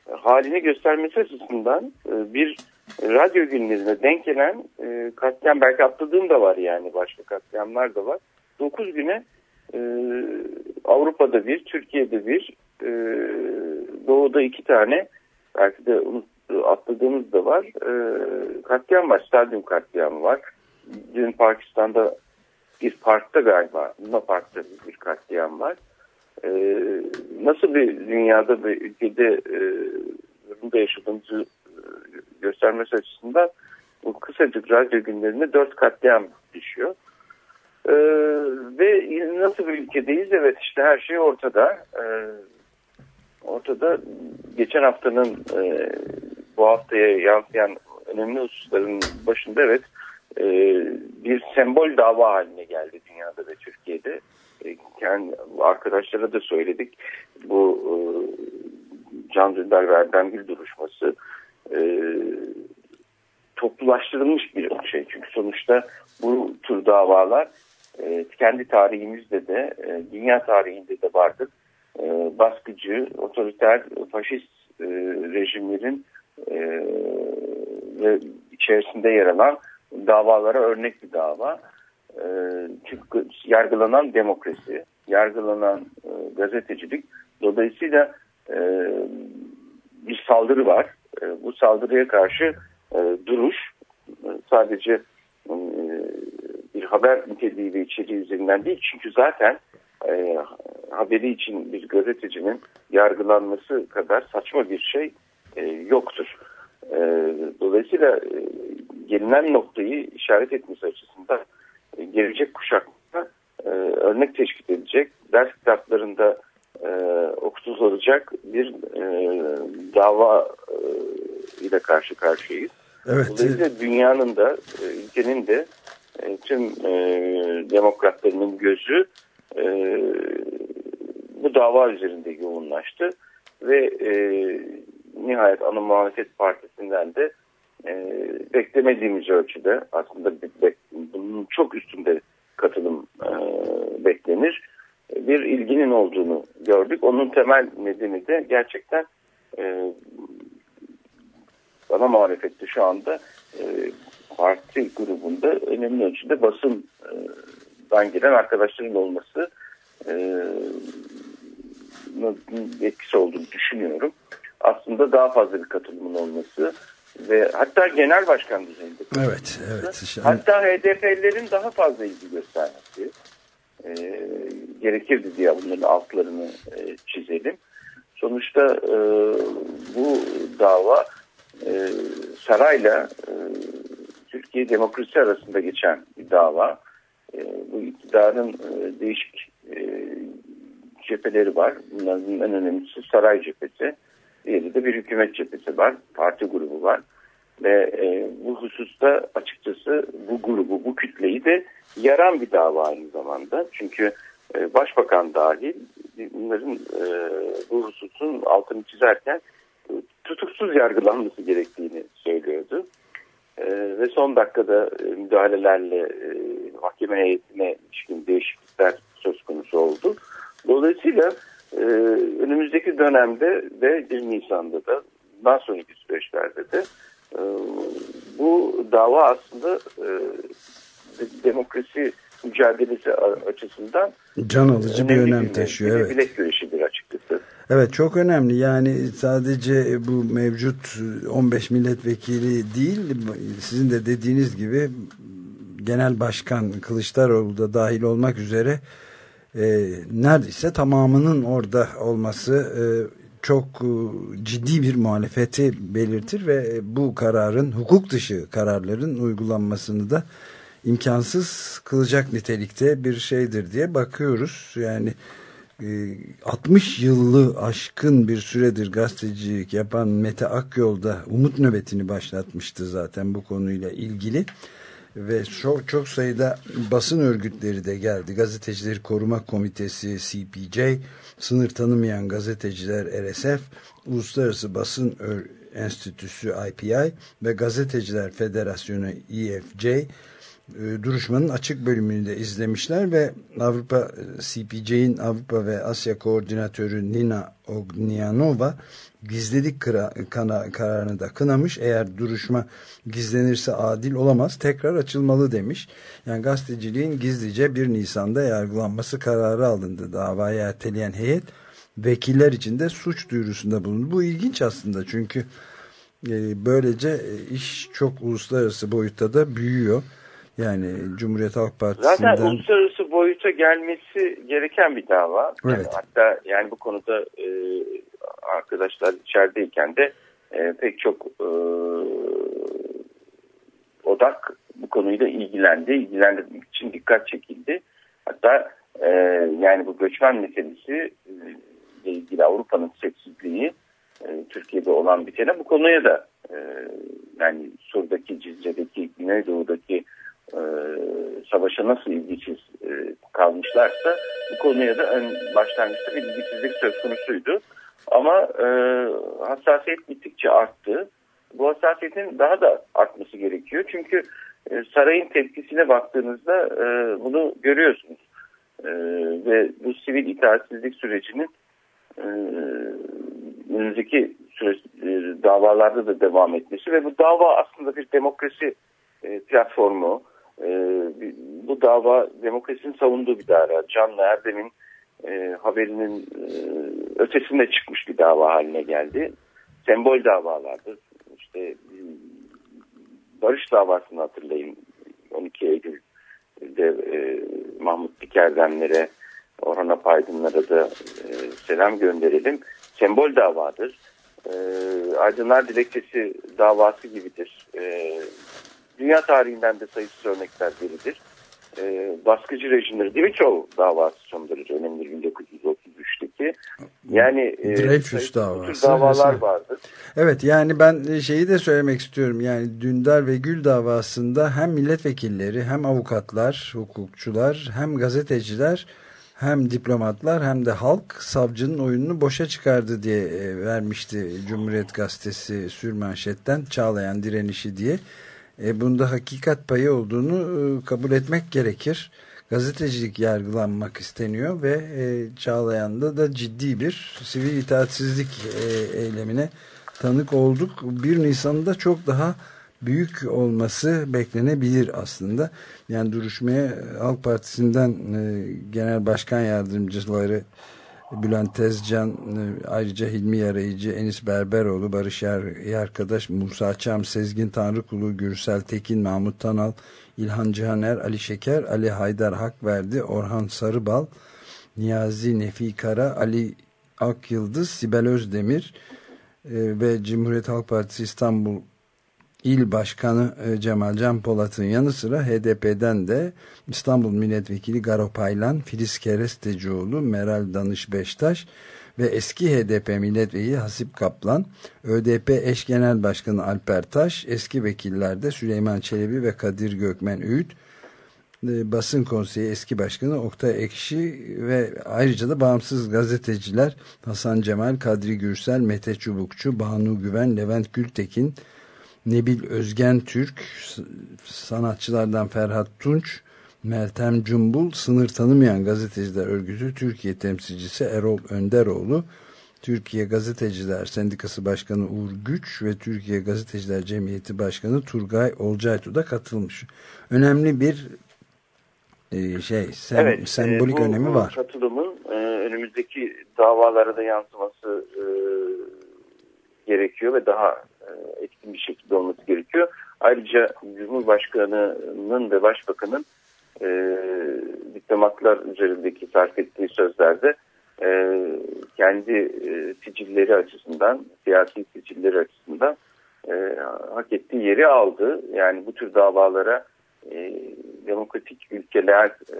e, halini göstermesi açısından e, bir radyo günlerine denk gelen e, katliam belki atladığım da var yani başka katliamlar da var. 9 güne e, Avrupa'da bir, Türkiye'de bir, e, Doğu'da iki tane belki de unut, atladığımız da var. E, katliam var, stadyum katliamı var. Dün Pakistan'da bir parkta galiba, Luna Park'ta bir katliam var. E, nasıl bir dünyada bir ülkede e, durumda yaşadığımızı e, göstermesi açısından bu kısacık radyo günlerinde dört katliam düşüyor. Ee, ve nasıl bir ülkedeyiz? Evet işte her şey ortada. Ee, ortada geçen haftanın e, bu haftaya yansıyan önemli hususların başında evet e, bir sembol dava haline geldi dünyada ve Türkiye'de. E, yani arkadaşlara da söyledik. Bu e, Can Dündar ve Erdem Gül duruşması e, toplulaştırılmış bir şey. Çünkü sonuçta bu tür davalar e, kendi tarihimizde de e, dünya tarihinde de vardır. E, baskıcı, otoriter, faşist e, rejimlerin e, ve içerisinde yer alan davalara örnek bir dava. E, çünkü yargılanan demokrasi, yargılanan gazetecilik dolayısıyla bir saldırı var. Bu saldırıya karşı duruş sadece bir haber niteliği ve içeriği üzerinden değil. Çünkü zaten haberi için bir gazetecinin yargılanması kadar saçma bir şey e, yoktur. E, dolayısıyla e, gelinen noktayı işaret etmesi açısından e, gelecek kuşakta e, örnek teşkil edecek, ders kitaplarında e, okutulacak bir e, dava e, ile karşı karşıyayız. Evet. Dolayısıyla dünyanın da, e, ülkenin de e, tüm e, demokratlarının gözü e, bu dava üzerinde yoğunlaştı ve e, nihayet ana muhalefet partisinden de e, beklemediğimiz ölçüde aslında bunun çok üstünde katılım e, beklenir bir ilginin olduğunu gördük. Onun temel nedeni de gerçekten e, ana muhalefette şu anda e, parti grubunda önemli ölçüde basından gelen arkadaşların olması e, etkisi olduğunu düşünüyorum. Aslında daha fazla bir katılımın olması ve hatta genel başkan düzeyinde. Evet, evet. Hatta HDP'lerin daha fazla ilgi göstermesi e, gerekirdi diye bunların altlarını e, çizelim. Sonuçta e, bu dava e, sarayla e, Türkiye demokrasi arasında geçen bir dava. E, bu iktidarın e, değişik e, cepheleri var. Bunların en önemlisi saray cephesi. Diğeri de bir hükümet cephesi var. Parti grubu var. Ve e, bu hususta açıkçası bu grubu, bu kütleyi de yaran bir dava aynı zamanda. Çünkü başbakan dahil bunların bu hususun altını çizerken tutuksuz yargılanması gerektiğini söylüyordu. E, ve son dakikada e, müdahalelerle e, mahkeme heyetine ilişkin değişiklikler söz konusu oldu. Dolayısıyla e, önümüzdeki dönemde ve 1 Nisan'da da bundan sonraki süreçlerde de e, bu dava aslında e, demokrasi mücadelesi açısından can alıcı bir önem taşıyor. Evet. Bilek güreşidir açıkçası. Evet çok önemli yani sadece bu mevcut 15 milletvekili değil sizin de dediğiniz gibi genel başkan Kılıçdaroğlu da dahil olmak üzere e, neredeyse tamamının orada olması e, çok e, ciddi bir muhalefeti belirtir ve bu kararın hukuk dışı kararların uygulanmasını da imkansız kılacak nitelikte bir şeydir diye bakıyoruz. Yani 60 e, yıllı aşkın bir süredir gazetecilik yapan Mete Akyol da umut nöbetini başlatmıştı zaten bu konuyla ilgili ve çok, çok sayıda basın örgütleri de geldi. Gazetecileri Koruma Komitesi CPJ, Sınır Tanımayan Gazeteciler RSF, Uluslararası Basın Enstitüsü IPI ve Gazeteciler Federasyonu EFJ duruşmanın açık bölümünü de izlemişler ve Avrupa e, CPJ'in Avrupa ve Asya Koordinatörü Nina Ognyanova gizlilik kararını da kınamış. Eğer duruşma gizlenirse adil olamaz tekrar açılmalı demiş. Yani gazeteciliğin gizlice 1 Nisan'da yargılanması kararı alındı. Davayı erteleyen heyet vekiller için de suç duyurusunda bulundu. Bu ilginç aslında çünkü e, böylece iş çok uluslararası boyutta da büyüyor. Yani Cumhuriyet Halk Partisi'nden... Zaten uluslararası boyuta gelmesi gereken bir dava. Evet. Yani hatta yani bu konuda e, arkadaşlar içerideyken de e, pek çok e, odak bu konuyla ilgilendi. İlgilendirmek için dikkat çekildi. Hatta e, yani bu göçmen meselesi e, ile ilgili Avrupa'nın sessizliği e, Türkiye'de olan bitene bu konuya da e, yani Sur'daki, Cizre'deki, Güneydoğu'daki e, savaşa nasıl ilgisiz e, kalmışlarsa bu konuya da ön başlangıçta bir ilgisizlik söz konusuydu. Ama e, hassasiyet gittikçe arttı. Bu hassasiyetin daha da artması gerekiyor. Çünkü e, sarayın tepkisine baktığınızda e, bunu görüyorsunuz. E, ve bu sivil itaatsizlik sürecinin e, önümüzdeki süre, e, davalarda da devam etmesi ve bu dava aslında bir demokrasi e, platformu. E, bu dava demokrasinin savunduğu bir dava. Canlı Erdem'in e, haberinin e, ötesinde çıkmış bir dava haline geldi. Sembol davalardır. İşte barış davasını hatırlayın. 12 Eylül'de e, Mahmut Dikerdenlere, Orhan Apaydınlara da e, selam gönderelim. Sembol davadır. E, Aydınlar Dilekçesi davası gibidir. E, dünya tarihinden de sayısız örnekler verilir e, baskıcı rejimleri çoğu davası son derece önemli 1933'teki. Yani e, Dreyfus davası. davalar mesela. vardı. Evet yani ben şeyi de söylemek istiyorum. Yani Dündar ve Gül davasında hem milletvekilleri hem avukatlar, hukukçular hem gazeteciler hem diplomatlar hem de halk savcının oyununu boşa çıkardı diye e, vermişti Cumhuriyet Gazetesi sürmanşetten Çağlayan direnişi diye. E, bunda hakikat payı olduğunu e, kabul etmek gerekir. Gazetecilik yargılanmak isteniyor ve e, Çağlayan'da da ciddi bir sivil itaatsizlik e, eylemine tanık olduk. 1 Nisan'da çok daha büyük olması beklenebilir aslında. Yani duruşmaya Halk Partisi'nden e, Genel Başkan Yardımcıları Bülent Tezcan, e, ayrıca Hilmi Yarayıcı, Enis Berberoğlu, Barış Yer, Arkadaş, Musa Çam, Sezgin Tanrıkulu, Gürsel Tekin, Mahmut Tanal, İlhan Cihaner, Ali Şeker, Ali Haydar Hakverdi, Orhan Sarıbal, Niyazi Nefi Kara, Ali Akyıldız, Sibel Özdemir e, ve Cumhuriyet Halk Partisi İstanbul İl Başkanı e, Cemal Can Polat'ın yanı sıra HDP'den de İstanbul Milletvekili Garo Paylan, Filiz Kerestecioğlu, Meral Danış Beştaş ve eski HDP milletvekili Hasip Kaplan, ÖDP eş genel başkanı Alper Taş, eski vekillerde Süleyman Çelebi ve Kadir Gökmen Öğüt, e, basın konseyi eski başkanı Oktay Ekşi ve ayrıca da bağımsız gazeteciler Hasan Cemal, Kadri Gürsel, Mete Çubukçu, Banu Güven, Levent Gültekin, Nebil Özgen Türk, sanatçılardan Ferhat Tunç, Meltem Cumbul, Sınır Tanımayan Gazeteciler Örgütü Türkiye temsilcisi Erol Önderoğlu, Türkiye Gazeteciler Sendikası Başkanı Uğur Güç ve Türkiye Gazeteciler Cemiyeti Başkanı Turgay Olcaytu da katılmış. Önemli bir e, şey, sem evet, e, sembolik e, bu, önemi var. Katılımın e, önümüzdeki davalara da yansıması e, gerekiyor ve daha etkin bir şekilde olması gerekiyor. Ayrıca Cumhurbaşkanı'nın ve Başbakan'ın e, diplomatlar üzerindeki sarf ettiği sözlerde e, kendi e, açısından, siyasi sicilleri açısından e, hak ettiği yeri aldı. Yani bu tür davalara e, demokratik ülkeler e,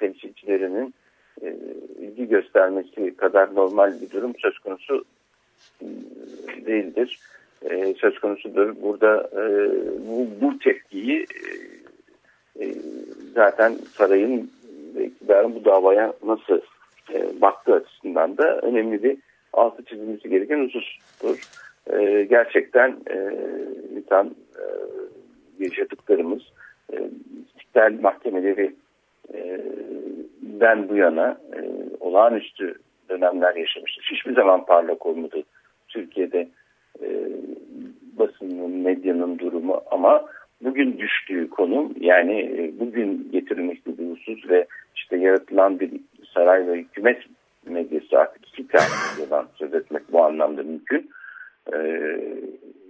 temsilcilerinin e, ilgi göstermesi kadar normal bir durum söz konusu e, değildir. E, söz konusudur. Burada e, bu, bu tepkiyi e, e, zaten sarayın ve iktidarın bu davaya nasıl e, baktığı açısından da önemli bir altı çizilmesi gereken husustur. E, gerçekten e, insan e, yaşadıklarımız e, mahkemeleri e, den bu yana e, olağanüstü dönemler yaşamıştır. Hiçbir zaman parlak olmadı Türkiye'de e, basının, medyanın durumu ama bugün düştüğü konum yani e, bugün getirilmiş bir husus ve işte yaratılan bir saray ve hükümet medyası artık iki tane söz etmek bu anlamda mümkün. Ee,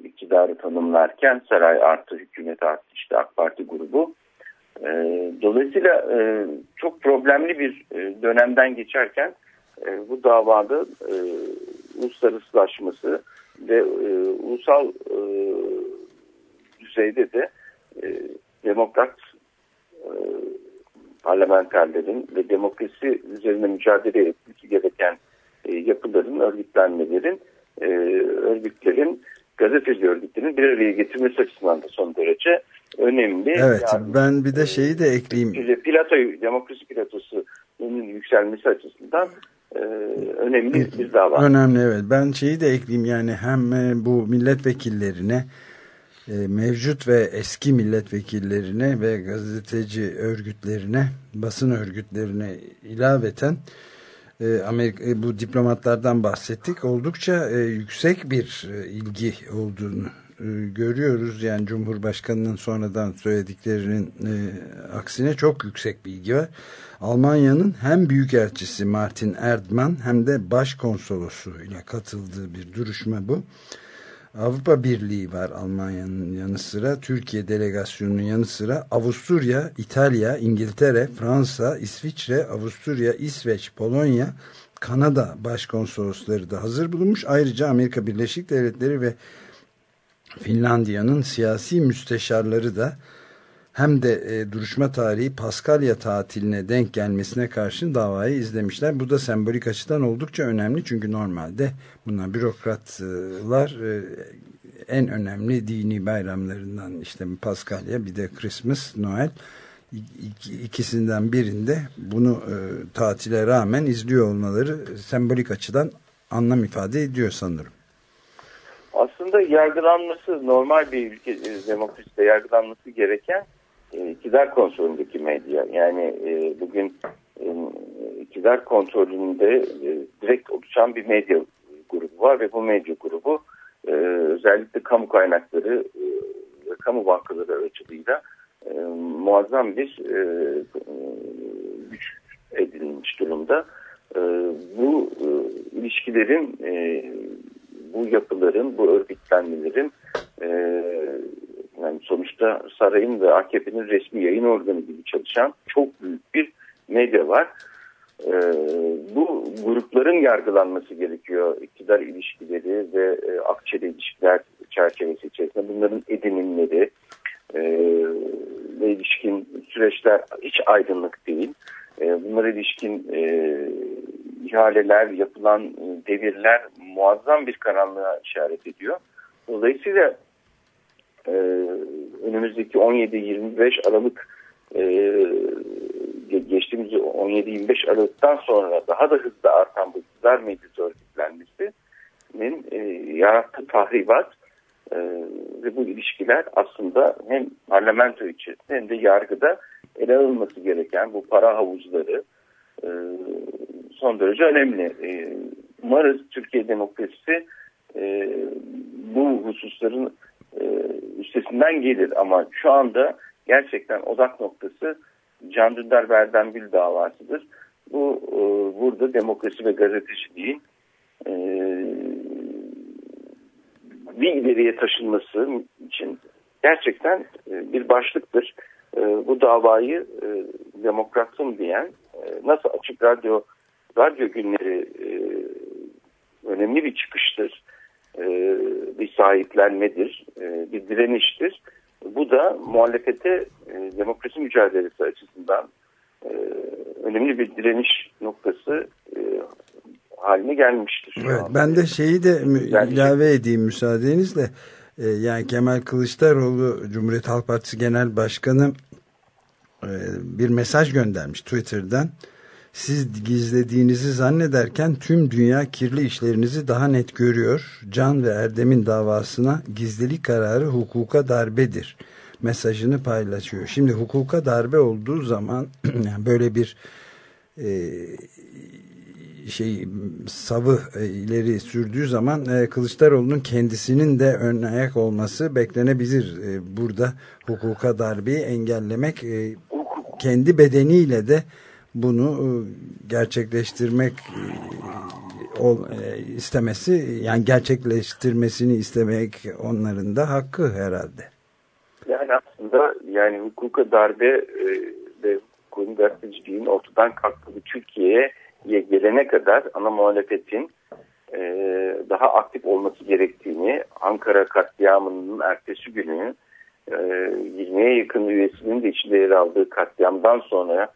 iktidarı tanımlarken saray artı hükümet artı işte AK Parti grubu. Ee, dolayısıyla e, çok problemli bir e, dönemden geçerken e, bu davada e, uluslararasılaşması ve e, ulusal e, düzeyde de e, demokrat e, parlamenterlerin ve demokrasi üzerine mücadele etmesi gereken e, yapıların, örgütlenmelerin, e, örgütlerin, gazeteci örgütlerin bir araya getirmesi açısından da son derece önemli. Evet yani, ben bir de şeyi de ekleyeyim. Plato, demokrasi platosunun yükselmesi açısından e, önemli bir dava. Önemli evet. Ben şeyi de ekleyeyim yani hem e, bu milletvekillerine e, mevcut ve eski milletvekillerine ve gazeteci örgütlerine, basın örgütlerine ilaveten e, Amerika bu diplomatlardan bahsettik. Oldukça yüksek bir ilgi olduğunu e, görüyoruz. Yani Cumhurbaşkanının sonradan söylediklerinin e, aksine çok yüksek bir ilgi var. Almanya'nın hem büyükelçisi Martin Erdmann hem de başkonsolosu ile katıldığı bir duruşma bu. Avrupa Birliği var Almanya'nın yanı sıra. Türkiye delegasyonunun yanı sıra Avusturya, İtalya, İngiltere, Fransa, İsviçre, Avusturya, İsveç, Polonya, Kanada başkonsolosları da hazır bulunmuş. Ayrıca Amerika Birleşik Devletleri ve Finlandiya'nın siyasi müsteşarları da hem de e, duruşma tarihi Paskalya tatiline denk gelmesine karşın davayı izlemişler. Bu da sembolik açıdan oldukça önemli çünkü normalde bunlar bürokratlar e, en önemli dini bayramlarından işte Paskalya bir de Christmas, Noel ikisinden birinde bunu e, tatile rağmen izliyor olmaları sembolik açıdan anlam ifade ediyor sanırım. Aslında yargılanması normal bir ülke e, demokraside yargılanması gereken e, iktidar kontrolündeki medya. Yani e, bugün e, iktidar kontrolünde e, direkt oluşan bir medya grubu var ve bu medya grubu e, özellikle kamu kaynakları e, ve kamu bankaları aracılığıyla e, muazzam bir e, güç edilmiş durumda. E, bu e, ilişkilerin e, bu yapıların, bu örgütlenmelerin e, yani sonuçta sarayın ve AKP'nin resmi yayın organı gibi çalışan çok büyük bir medya var. E, bu grupların yargılanması gerekiyor. İktidar ilişkileri ve e, akçeli ilişkiler çerçevesi içerisinde bunların edinimleri e, ve ilişkin süreçler hiç aydınlık değil. E, bunlara ilişkin e, ihaleler, yapılan e, devirler muazzam bir karanlığa işaret ediyor. Dolayısıyla e, önümüzdeki 17-25 Aralık e, geçtiğimiz 17-25 Aralık'tan sonra daha da hızlı artan bu iktidar meclisi örgütlenmesinin e, yarattığı tahribat e, ve bu ilişkiler aslında hem parlamento içerisinde hem de yargıda ele alınması gereken bu para havuzları e, son derece önemli. E, umarız Türkiye demokrasisi e, bu hususların e, üstesinden gelir ama şu anda gerçekten odak noktası Can Dündar Berdemgül davasıdır. Bu burada demokrasi ve gazeteciliğin bir ileriye taşınması için gerçekten bir başlıktır. Bu davayı e, diyen nasıl açık radyo radyo günleri e, önemli bir çıkıştır e, bir sahiplenmedir, e, bir direniştir. Bu da muhalefete e, demokrasi mücadelesi açısından e, önemli bir direniş noktası e, haline gelmiştir. Evet, ben de şeyi de yani, ilave edeyim müsaadenizle. E, yani Kemal Kılıçdaroğlu Cumhuriyet Halk Partisi Genel Başkanı e, bir mesaj göndermiş Twitter'dan. Siz gizlediğinizi zannederken tüm dünya kirli işlerinizi daha net görüyor. Can ve Erdem'in davasına gizlilik kararı hukuka darbedir mesajını paylaşıyor. Şimdi hukuka darbe olduğu zaman yani böyle bir e, şey savı e, ileri sürdüğü zaman e, Kılıçdaroğlu'nun kendisinin de ön ayak olması beklenebilir. E, burada hukuka darbeyi engellemek e, kendi bedeniyle de bunu e, gerçekleştirmek e, e, istemesi yani gerçekleştirmesini istemek onların da hakkı herhalde. Yani aslında yani hukuka darbe ve hukukun gazeteciliğin ortadan kalktığı Türkiye'ye gelene kadar ana muhalefetin daha aktif olması gerektiğini Ankara katliamının ertesi günü e, 20'ye yakın üyesinin de içinde yer aldığı katliamdan sonra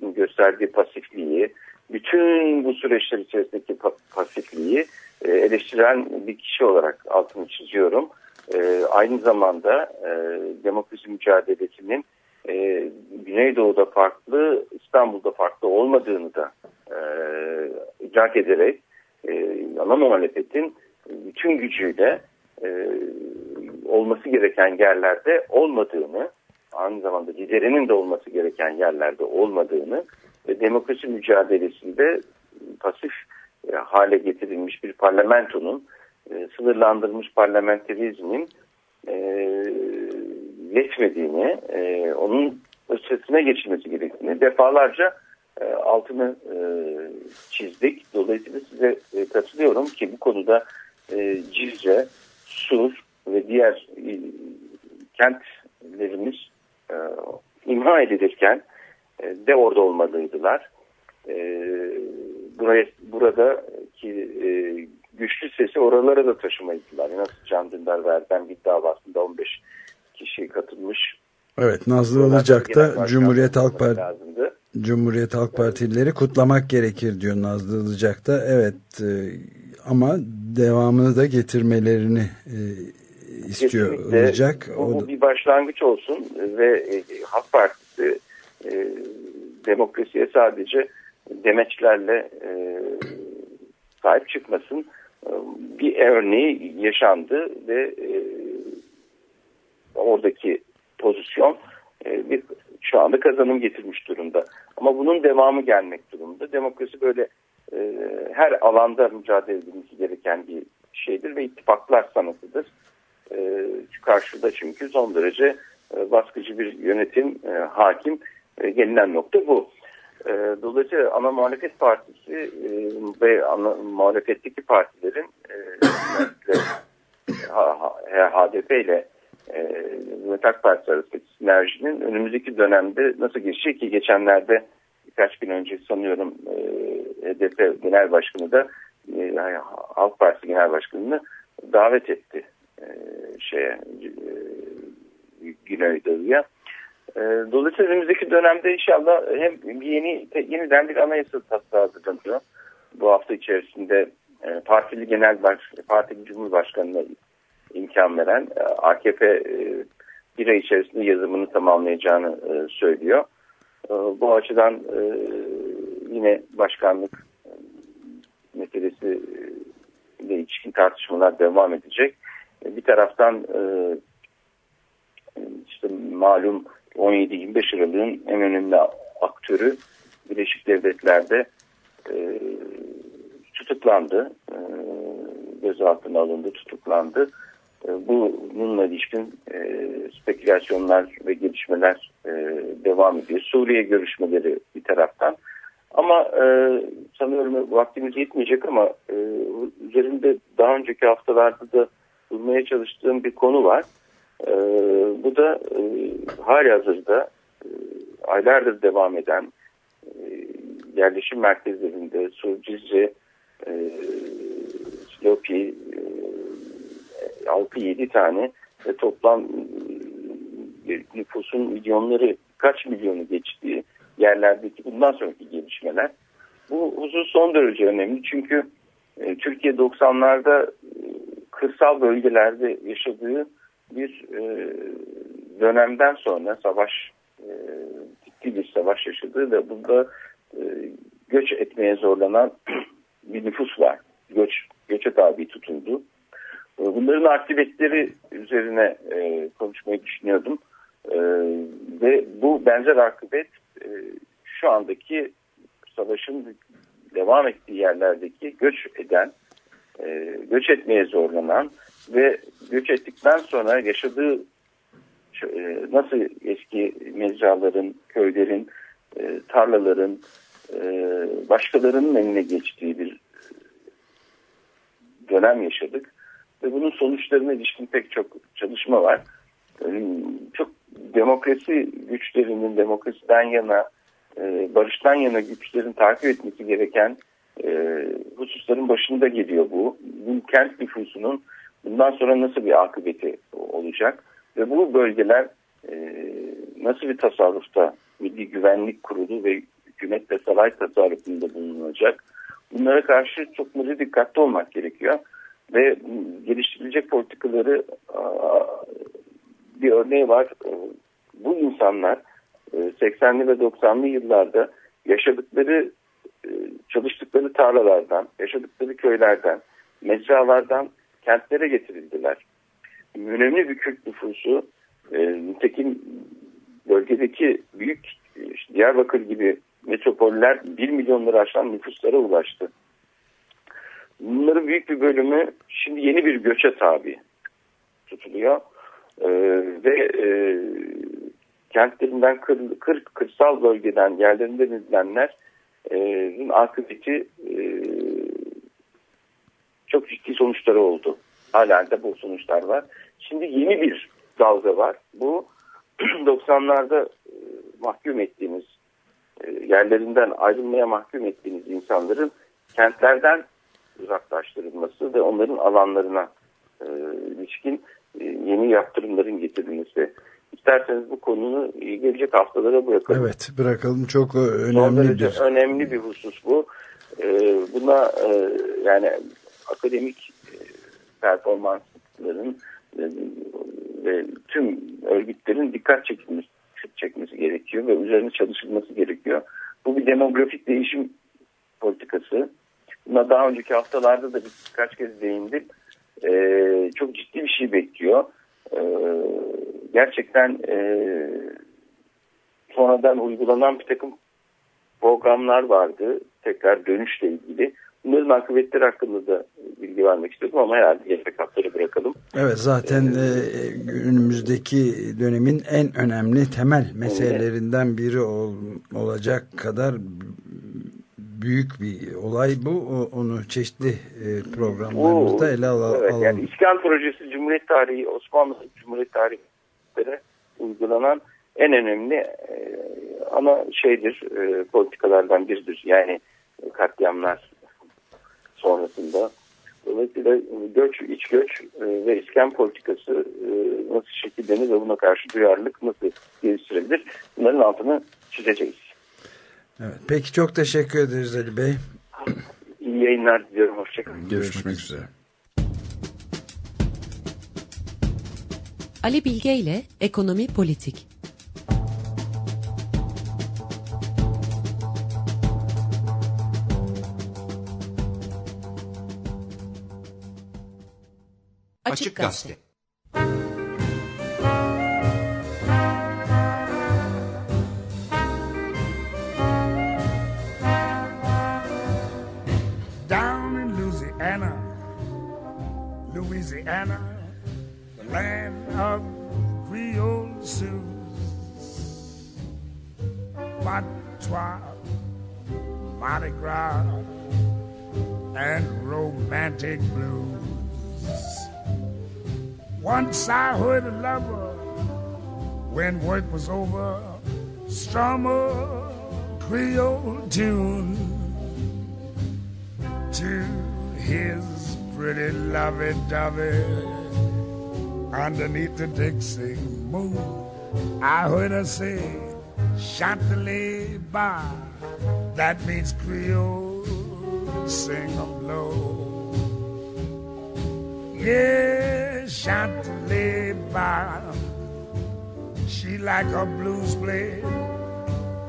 gösterdiği pasifliği, bütün bu süreçler içerisindeki pa pasifliği e, eleştiren bir kişi olarak altını çiziyorum. E, aynı zamanda e, demokrasi mücadelesinin e, Güneydoğu'da farklı, İstanbul'da farklı olmadığını da e, idrak ederek e, ana muhalefetin bütün gücüyle olması gereken yerlerde olmadığını, aynı zamanda liderinin de olması gereken yerlerde olmadığını ve demokrasi mücadelesinde pasif e, hale getirilmiş bir parlamentonun e, sınırlandırılmış parlamenterizmin e, yetmediğini, onun ötesine geçilmesi gerektiğini defalarca altını çizdik. Dolayısıyla size e, katılıyorum ki bu konuda Cizre, Sur ve diğer kentlerimiz e, imha edilirken e, de orada olmalıydılar. E, buraya, buradaki e, güçlü sesi oralara da taşımaydılar. Nasıl Can Dündar ve Erdem bir davasında 15 kişi katılmış. Evet Nazlı Ilıcak'ta Cumhuriyet Halk Partisi Cumhuriyet Halk Partilileri kutlamak gerekir diyor Nazlı Ilıcak'ta. Evet e, ama devamını da getirmelerini e, istiyor Kesinlikle. Ilıcak. O, o bir başlangıç olsun ve e, Halk Partisi e, demokrasiye sadece demeçlerle e, sahip çıkmasın. E, bir örneği yaşandı ve e, oradaki pozisyon e, bir şu anda kazanım getirmiş durumda. Ama bunun devamı gelmek durumunda. Demokrasi böyle e, her alanda mücadele edilmesi gereken bir şeydir ve ittifaklar sanatıdır. E, karşıda çünkü son derece e, baskıcı bir yönetim e, hakim e, gelinen nokta bu. E, dolayısıyla ana muhalefet partisi e, ve ana muhalefetteki partilerin e, HDP ile e, Cumhuriyet Halk Partisi arasındaki sinerjinin önümüzdeki dönemde nasıl geçecek ki geçenlerde birkaç gün önce sanıyorum e, HDP Genel Başkanı da e, Halk Partisi Genel Başkanı'nı davet etti e, şeye e, Güneydoğu'ya. E, dolayısıyla önümüzdeki dönemde inşallah hem yeni yeniden bir anayasa taslağı hazırlanıyor. Bu hafta içerisinde e, partili genel baş, partili cumhurbaşkanına imkan veren e, AKP e, bir ay içerisinde yazımını tamamlayacağını e, söylüyor. Bu açıdan yine başkanlık meselesi ile ilişkin tartışmalar devam edecek. Bir taraftan işte malum 17-25 Aralık'ın en önemli aktörü Birleşik Devletler'de tutuklandı. Gözaltına alındı, tutuklandı. E, bununla ilişkin e, spekülasyonlar ve gelişmeler e, devam ediyor. Suriye görüşmeleri bir taraftan. Ama e, sanıyorum vaktimiz yetmeyecek ama e, üzerinde daha önceki haftalarda da bulmaya çalıştığım bir konu var. E, bu da e, hali hazırda e, aylardır devam eden e, yerleşim merkezlerinde Surcizce, e, Slopi, e, 6-7 tane ve toplam nüfusun milyonları kaç milyonu geçtiği yerlerdeki bundan sonraki gelişmeler. Bu husus son derece önemli çünkü e, Türkiye 90'larda e, kırsal bölgelerde yaşadığı bir e, dönemden sonra savaş e, ciddi bir savaş yaşadığı ve burada e, göç etmeye zorlanan bir nüfus var. Göç, göçe tabi tutuldu. E, bunların akıbetleri üzerine e, konuşmayı düşünüyordum. E, ve bu benzer akıbet e, şu andaki savaşın devam ettiği yerlerdeki göç eden, e, göç etmeye zorlanan ve göç ettikten sonra yaşadığı e, nasıl eski mezraların, köylerin, e, tarlaların, e, başkalarının eline geçtiği bir dönem yaşadık. Ve bunun sonuçlarına ilişkin pek çok çalışma var. Çok demokrasi güçlerinin demokrasiden yana, barıştan yana güçlerin takip etmesi gereken hususların başında geliyor bu. Bu kent nüfusunun bundan sonra nasıl bir akıbeti olacak? Ve bu bölgeler nasıl bir tasarrufta Milli Güvenlik Kurulu ve hükümet ve saray tasarrufunda bulunacak. Bunlara karşı çok müze dikkatli olmak gerekiyor. Ve geliştirilecek politikaları bir örneği var. Bu insanlar 80'li ve 90'lı yıllarda yaşadıkları çalıştıkları tarlalardan, yaşadıkları köylerden, mezralardan kentlere getirildiler. Önemli bir Kürt nüfusu nitekim bölgedeki büyük işte Diyarbakır gibi metropoller 1 milyonları aşan nüfuslara ulaştı. Bunların büyük bir bölümü şimdi yeni bir göçe tabi tutuluyor. Ee, ve e, kentlerinden kır, kır, kırsal bölgeden yerlerinden edilenlerin e, akıbeti e, çok ciddi sonuçları oldu. Hala da bu sonuçlar var. Şimdi yeni bir dalga var. Bu 90'larda e, mahkum ettiğimiz e, yerlerinden ayrılmaya mahkum ettiğimiz insanların kentlerden uzaklaştırılması ve onların alanlarına e, ilişkin yeni yaptırımların getirilmesi. İsterseniz bu konunu gelecek haftalara bırakalım. Evet bırakalım çok önemli bir önemli bir husus bu. Buna yani akademik performansların ve tüm örgütlerin dikkat çekilmesi, çekmesi gerekiyor ve üzerine çalışılması gerekiyor. Bu bir demografik değişim politikası. Buna daha önceki haftalarda da birkaç kez değindim. Ee, çok ciddi bir şey bekliyor. Ee, gerçekten e, sonradan uygulanan bir takım programlar vardı. Tekrar dönüşle ilgili. Bunların akıbetleri hakkında da bilgi vermek istedim ama herhalde gelecek haftaya bırakalım. Evet zaten ee, e, önümüzdeki dönemin en önemli temel meselelerinden biri ol, olacak kadar büyük bir olay bu. Onu çeşitli e, programlarımızda ele al evet, alalım. Yani İskan Projesi Cumhuriyet Tarihi, Osmanlı Cumhuriyet Tarihi'lere uygulanan en önemli e, ana şeydir, e, politikalardan biridir. Yani katliamlar sonrasında. Dolayısıyla göç, iç göç ve iskan politikası nasıl şekillenir ve buna karşı duyarlılık nasıl geliştirilir? Bunların altını çizeceğiz. Evet, peki çok teşekkür ederiz Ali Bey. İyi yayınlar diliyorum. Hoşçakalın. Görüşmek üzere. Ali Bilge ile Ekonomi Politik Açık Gazete. I heard a lover when work was over, strum a Creole tune to his pretty lovey-dovey underneath the Dixie moon. I heard her say, Chantilly bar. That means Creole sing 'em low. Yeah, Chantilly bar. She like a blues played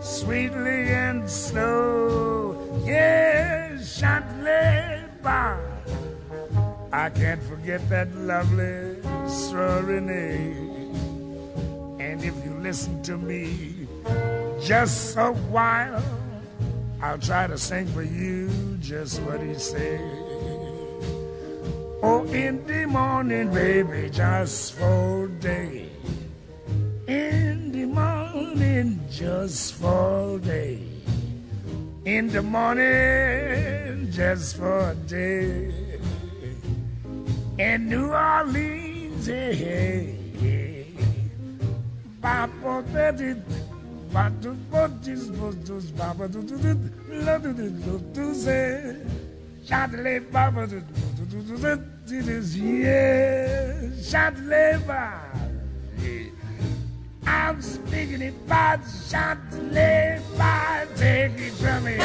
sweetly and slow. Yeah, Chantilly bar. I can't forget that lovely serenade. And if you listen to me just a while, I'll try to sing for you just what he said. Oh, in the morning, baby, just for day. In the morning, just for day. In the morning, just for a day. In New Orleans, hey, hey, hey. Papa, that it. Batu botis botus baba du du du la du du du du se Châtelet baba du du du du du du du Chandelier. I'm speaking about Chandelier. Take it from me.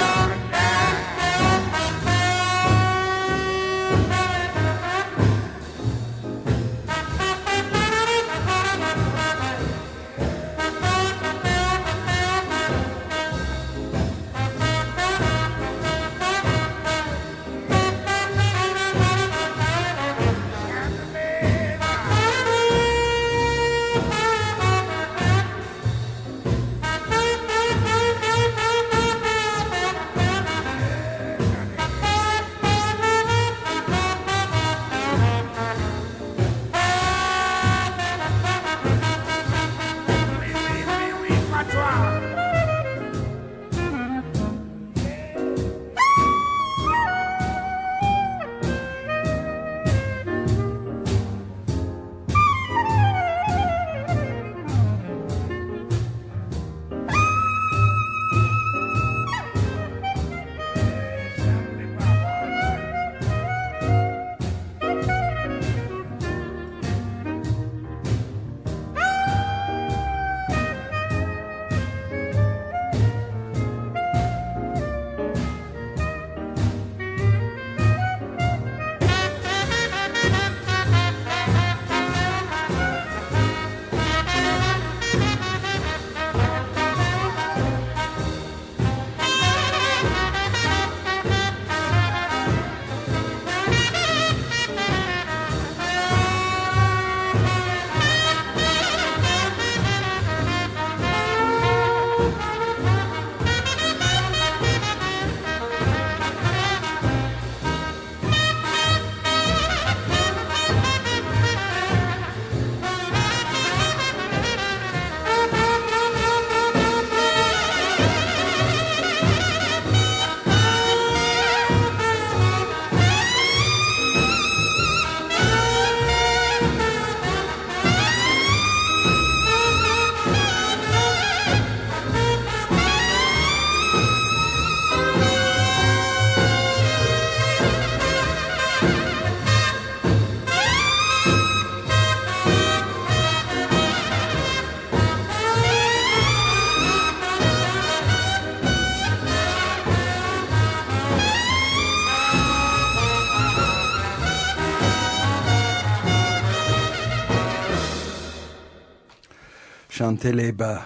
Chanteleba,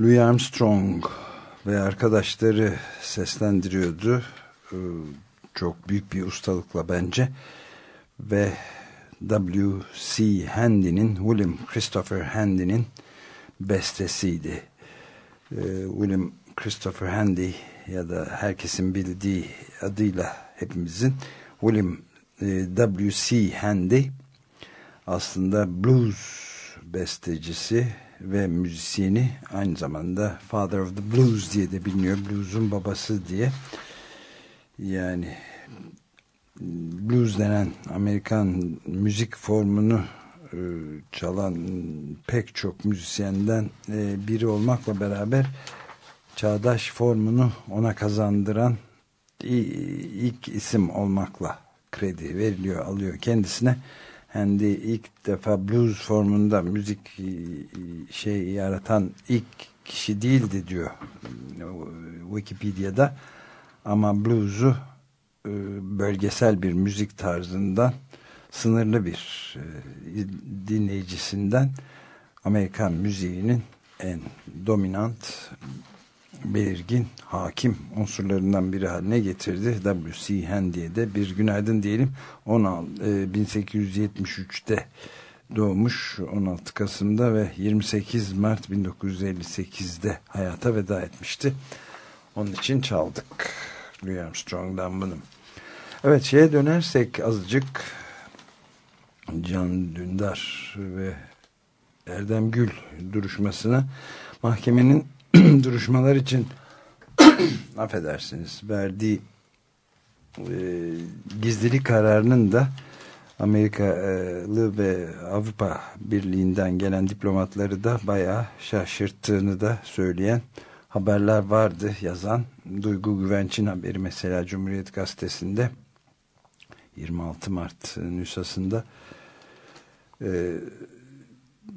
Louis Armstrong ve arkadaşları seslendiriyordu. Ee, Çok büyük bir ustalıkla bence. Ve W.C. Handy'nin, William Christopher Handy'nin bestesiydi. Ee, William Christopher Handy ya da herkesin bildiği adıyla hepimizin William e, W.C. Handy aslında blues bestecisi ve müzisyeni aynı zamanda Father of the Blues diye de biliniyor. Blues'un babası diye. Yani blues denen Amerikan müzik formunu e, çalan pek çok müzisyenden e, biri olmakla beraber çağdaş formunu ona kazandıran ilk isim olmakla kredi veriliyor, alıyor kendisine. Handy ilk defa blues formunda müzik e, şey yaratan ilk kişi değildi diyor Wikipedia'da. Ama blues'u e, bölgesel bir müzik tarzından sınırlı bir e, dinleyicisinden Amerikan müziğinin en dominant belirgin hakim unsurlarından biri haline getirdi. W.C. Handy'ye de bir günaydın diyelim. 16, e, 1873'te doğmuş 16 Kasım'da ve 28 Mart 1958'de hayata veda etmişti. Onun için çaldık Louis Armstrong'dan bunu. Evet şeye dönersek azıcık Can Dündar ve Erdem Gül duruşmasına mahkemenin duruşmalar için affedersiniz verdiği e, gizlilik kararının da Amerikalı ve Avrupa Birliği'nden gelen diplomatları da bayağı şaşırttığını da söyleyen haberler vardı yazan Duygu Güvenç'in haberi. Mesela Cumhuriyet Gazetesi'nde 26 Mart nüshasında e,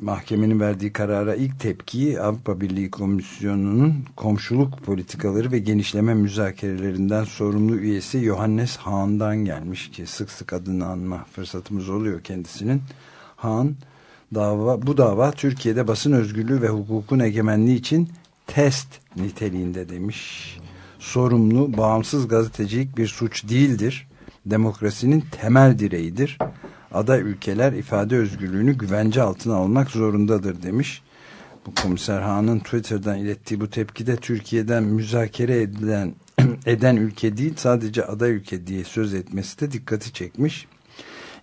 mahkemenin verdiği karara ilk tepkiyi Avrupa Birliği Komisyonu'nun komşuluk politikaları ve genişleme müzakerelerinden sorumlu üyesi Johannes Hahn'dan gelmiş ki sık sık adını anma fırsatımız oluyor kendisinin. Hahn dava, bu dava Türkiye'de basın özgürlüğü ve hukukun egemenliği için test niteliğinde demiş. Sorumlu, bağımsız gazetecilik bir suç değildir. Demokrasinin temel direğidir aday ülkeler ifade özgürlüğünü güvence altına almak zorundadır demiş. Bu komiser Han'ın Twitter'dan ilettiği bu tepkide Türkiye'den müzakere edilen eden ülke değil sadece aday ülke diye söz etmesi de dikkati çekmiş.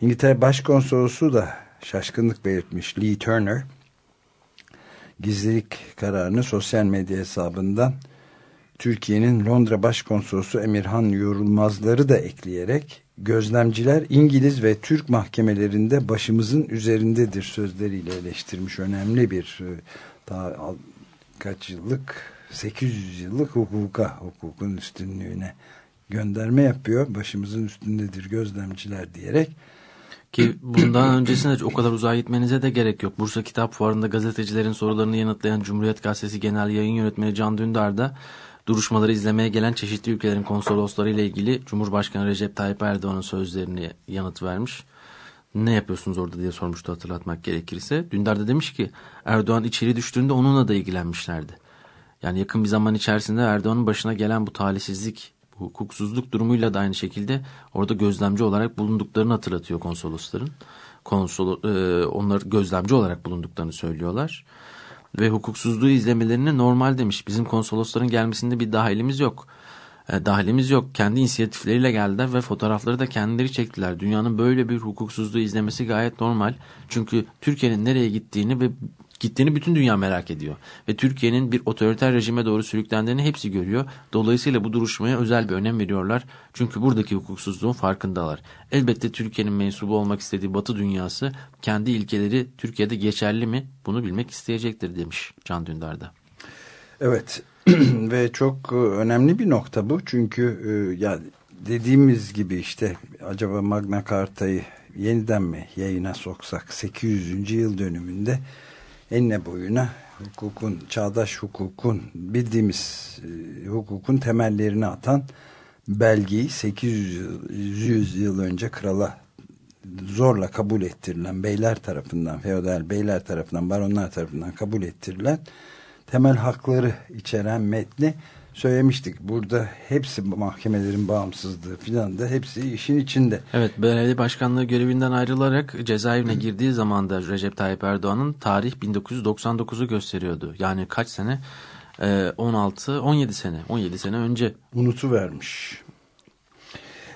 İngiltere Başkonsolosu da şaşkınlık belirtmiş Lee Turner. Gizlilik kararını sosyal medya hesabından Türkiye'nin Londra Başkonsolosu Emirhan Yorulmazları da ekleyerek gözlemciler İngiliz ve Türk mahkemelerinde başımızın üzerindedir sözleriyle eleştirmiş önemli bir e, daha kaç yıllık 800 yıllık hukuka hukukun üstünlüğüne gönderme yapıyor başımızın üstündedir gözlemciler diyerek ki bundan öncesinde o kadar uzağa gitmenize de gerek yok. Bursa Kitap Fuarı'nda gazetecilerin sorularını yanıtlayan Cumhuriyet Gazetesi Genel Yayın Yönetmeni Can Dündar da duruşmaları izlemeye gelen çeşitli ülkelerin konsolosları ile ilgili Cumhurbaşkanı Recep Tayyip Erdoğan'ın sözlerini yanıt vermiş. Ne yapıyorsunuz orada diye sormuştu hatırlatmak gerekirse. Dündar da demiş ki Erdoğan içeri düştüğünde onunla da ilgilenmişlerdi. Yani yakın bir zaman içerisinde Erdoğan'ın başına gelen bu talihsizlik, bu hukuksuzluk durumuyla da aynı şekilde orada gözlemci olarak bulunduklarını hatırlatıyor konsolosların. Konsol, e, onlar gözlemci olarak bulunduklarını söylüyorlar ve hukuksuzluğu izlemelerini normal demiş. Bizim konsolosların gelmesinde bir dahilimiz yok. E, dahilimiz yok. Kendi inisiyatifleriyle geldiler ve fotoğrafları da kendileri çektiler. Dünyanın böyle bir hukuksuzluğu izlemesi gayet normal. Çünkü Türkiye'nin nereye gittiğini ve gittiğini bütün dünya merak ediyor. Ve Türkiye'nin bir otoriter rejime doğru sürüklendiğini hepsi görüyor. Dolayısıyla bu duruşmaya özel bir önem veriyorlar. Çünkü buradaki hukuksuzluğun farkındalar. Elbette Türkiye'nin mensubu olmak istediği batı dünyası kendi ilkeleri Türkiye'de geçerli mi bunu bilmek isteyecektir demiş Can Dündar'da. Evet ve çok önemli bir nokta bu. Çünkü e, ya dediğimiz gibi işte acaba Magna Carta'yı yeniden mi yayına soksak 800. yıl dönümünde enine boyuna hukukun, çağdaş hukukun bildiğimiz e, hukukun temellerini atan belgeyi 800 yıl önce krala zorla kabul ettirilen beyler tarafından, feodal beyler tarafından, baronlar tarafından kabul ettirilen temel hakları içeren metni söylemiştik. Burada hepsi mahkemelerin bağımsızlığı filan da hepsi işin içinde. Evet belediye başkanlığı görevinden ayrılarak cezaevine girdiği zaman da Recep Tayyip Erdoğan'ın tarih 1999'u gösteriyordu. Yani kaç sene? 16, 17 sene. 17 sene önce. Unutu vermiş.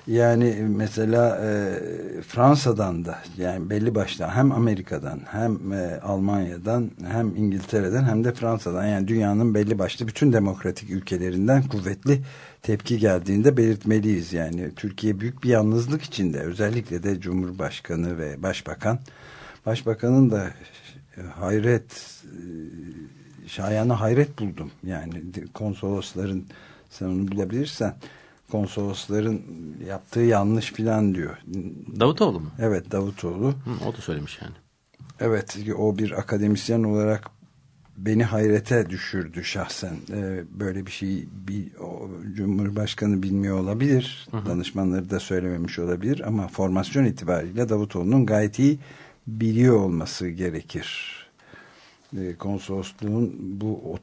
Yani mesela e, Fransa'dan da yani belli başta hem Amerika'dan hem e, Almanya'dan hem İngiltere'den hem de Fransa'dan yani dünyanın belli başlı bütün demokratik ülkelerinden kuvvetli tepki geldiğinde belirtmeliyiz. Yani Türkiye büyük bir yalnızlık içinde özellikle de Cumhurbaşkanı ve Başbakan. Başbakanın da hayret e, şayanı hayret buldum yani konsolosların sen onu bulabilirsen konsolosların yaptığı yanlış filan diyor. Davutoğlu mu? Evet Davutoğlu. Hı, o da söylemiş yani. Evet o bir akademisyen olarak beni hayrete düşürdü şahsen. Ee, böyle bir şey bir, o, Cumhurbaşkanı bilmiyor olabilir. Hı hı. Danışmanları da söylememiş olabilir ama formasyon itibariyle Davutoğlu'nun gayet iyi biliyor olması gerekir. Ee, konsolosluğun bu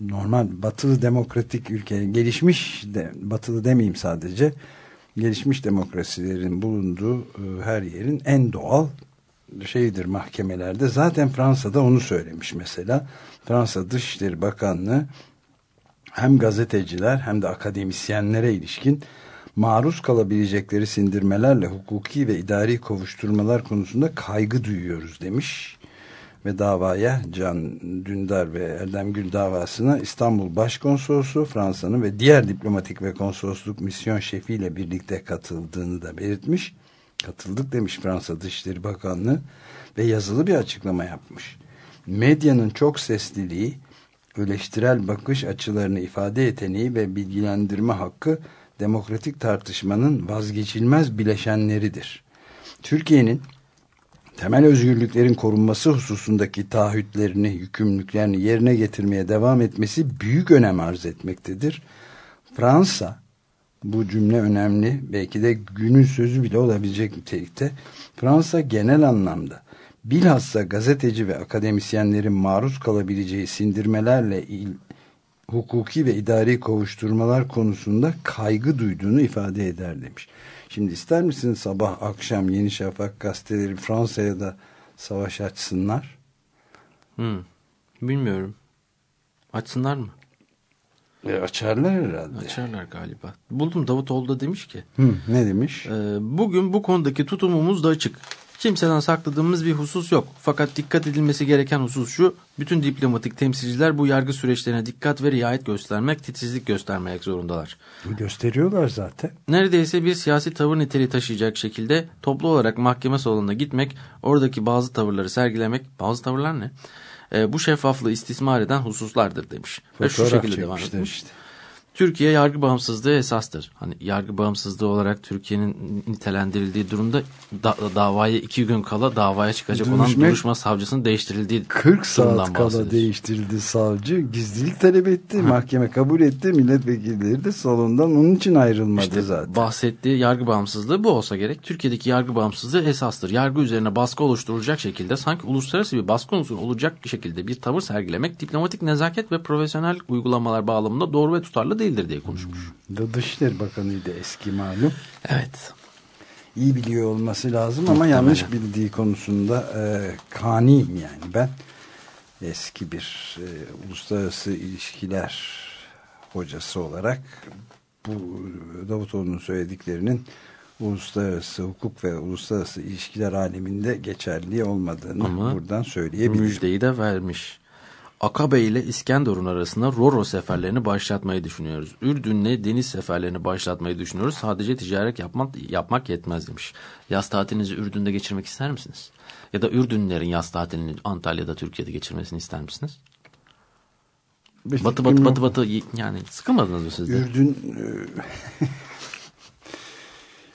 normal batılı demokratik ülke gelişmiş de batılı demeyeyim sadece gelişmiş demokrasilerin bulunduğu e, her yerin en doğal şeydir mahkemelerde. Zaten Fransa'da onu söylemiş mesela. Fransa Dışişleri Bakanlığı hem gazeteciler hem de akademisyenlere ilişkin maruz kalabilecekleri sindirmelerle hukuki ve idari kovuşturmalar konusunda kaygı duyuyoruz demiş. Ve davaya Can Dündar ve Erdem Gül davasına İstanbul Başkonsolosu Fransa'nın ve diğer diplomatik ve konsolosluk misyon şefiyle birlikte katıldığını da belirtmiş katıldık demiş Fransa Dışişleri Bakanlığı ve yazılı bir açıklama yapmış. Medyanın çok sesliliği, eleştirel bakış açılarını ifade yeteneği ve bilgilendirme hakkı demokratik tartışmanın vazgeçilmez bileşenleridir. Türkiye'nin temel özgürlüklerin korunması hususundaki taahhütlerini, yükümlülüklerini yerine getirmeye devam etmesi büyük önem arz etmektedir. Fransa bu cümle önemli. Belki de günün sözü bile olabilecek nitelikte. Fransa genel anlamda bilhassa gazeteci ve akademisyenlerin maruz kalabileceği sindirmelerle il, hukuki ve idari kovuşturmalar konusunda kaygı duyduğunu ifade eder demiş. Şimdi ister misin sabah akşam Yeni Şafak gazeteleri Fransa'ya da savaş açsınlar? Hmm, bilmiyorum. Açsınlar mı? E, açarlar herhalde. Açarlar galiba. Buldum Davutoğlu da demiş ki. Hı, ne demiş? E, bugün bu konudaki tutumumuz da açık. Kimseden sakladığımız bir husus yok. Fakat dikkat edilmesi gereken husus şu. Bütün diplomatik temsilciler bu yargı süreçlerine dikkat ve riayet göstermek, titizlik göstermek zorundalar. Gösteriyorlar zaten. Neredeyse bir siyasi tavır niteliği taşıyacak şekilde toplu olarak mahkeme salonuna gitmek, oradaki bazı tavırları sergilemek, bazı tavırlar ne? e, bu şeffaflığı istismar eden hususlardır demiş. Fotoğraf Ve şu şekilde devam etmiş. Işte. Türkiye yargı bağımsızlığı esastır. Hani yargı bağımsızlığı olarak Türkiye'nin nitelendirildiği durumda da, davaya iki gün kala davaya çıkacak Duruşmek, olan duruşma savcısının değiştirildiği 40 saat kala değiştirildi savcı. Gizlilik talep etti. Mahkeme kabul etti. Milletvekilleri de salondan onun için ayrılmadı işte zaten. Bahsettiği yargı bağımsızlığı bu olsa gerek. Türkiye'deki yargı bağımsızlığı esastır. Yargı üzerine baskı oluşturulacak şekilde sanki uluslararası bir baskı unsuru olacak şekilde bir tavır sergilemek diplomatik nezaket ve profesyonel uygulamalar bağlamında doğru ve tutarlı değil değildir diye konuşmuş. Dışişleri Bakanı'ydı eski malum. Evet. İyi biliyor olması lazım ama Muhtemelen. yanlış bildiği konusunda e, kaniyim yani ben. Eski bir e, uluslararası ilişkiler hocası olarak bu Davutoğlu'nun söylediklerinin uluslararası hukuk ve uluslararası ilişkiler aleminde geçerli olmadığını Ama buradan söyleyebilirim. Müjdeyi de vermiş. Akabe ile İskenderun arasında Roro seferlerini başlatmayı düşünüyoruz. Ürdün'le deniz seferlerini başlatmayı düşünüyoruz. Sadece ticaret yapmak, yapmak yetmez demiş. Yaz tatilinizi Ürdün'de geçirmek ister misiniz? Ya da Ürdünlerin yaz tatilini Antalya'da Türkiye'de geçirmesini ister misiniz? Bir batı batı batı batı yani sıkılmadınız mı siz de? Ürdün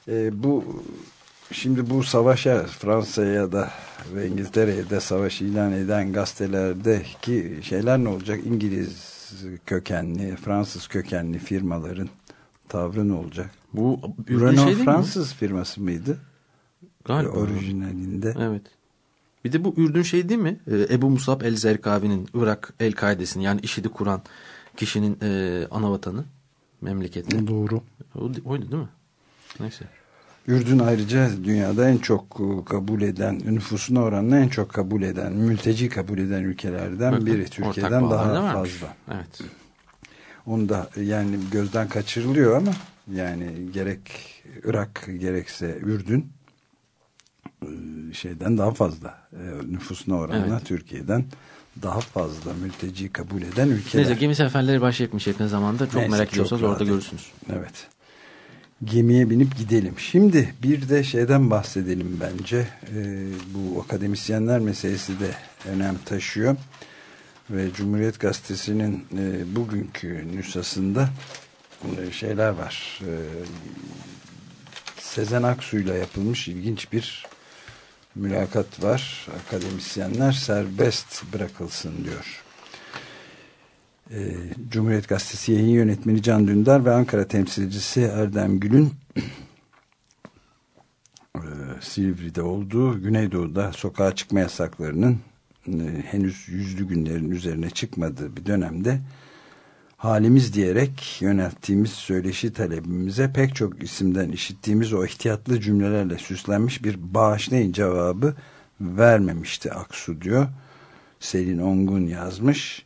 e, e, bu şimdi bu savaşa Fransa'ya da ve İngiltere'ye de savaş ilan eden gazetelerdeki şeyler ne olacak? İngiliz kökenli, Fransız kökenli firmaların tavrı ne olacak? Bu Renault şey Fransız mi? firması mıydı? Galiba. Orijinalinde. Evet. Bir de bu Ürdün şey değil mi? Ee, Ebu Musab el-Zerkavi'nin Irak El-Kaide'sini yani IŞİD'i kuran kişinin e, ana vatanı memleketi. Doğru. O, oydu değil mi? Neyse. Ürdün ayrıca dünyada en çok e, kabul eden, nüfusuna oranla en çok kabul eden, mülteci kabul eden ülkelerden biri. Türkiye'den daha fazla. Evet. Onu da yani gözden kaçırılıyor ama yani gerek Irak gerekse Ürdün e, şeyden daha fazla e, nüfusuna oranla evet. Türkiye'den daha fazla mülteci kabul eden ülkeler. Neyse gemi seferleri başlayacakmış yakın zamanda. Çok Neyse, merak ediyorsanız orada görürsünüz. Evet gemiye binip gidelim. Şimdi bir de şeyden bahsedelim bence. E, bu akademisyenler meselesi de önem taşıyor. Ve Cumhuriyet Gazetesi'nin e, bugünkü nüshasında e, şeyler var. E, Sezen Aksu'yla yapılmış ilginç bir mülakat var. Akademisyenler serbest bırakılsın diyor. E, Cumhuriyet Gazetesi yayın yönetmeni Can Dündar ve Ankara temsilcisi Erdem Gül'ün e, Silivri'de olduğu Güneydoğu'da sokağa çıkma yasaklarının e, henüz yüzlü günlerin üzerine çıkmadığı bir dönemde halimiz diyerek yönelttiğimiz söyleşi talebimize pek çok isimden işittiğimiz o ihtiyatlı cümlelerle süslenmiş bir bağışlayın cevabı vermemişti Aksu diyor. Selin Ongun yazmış.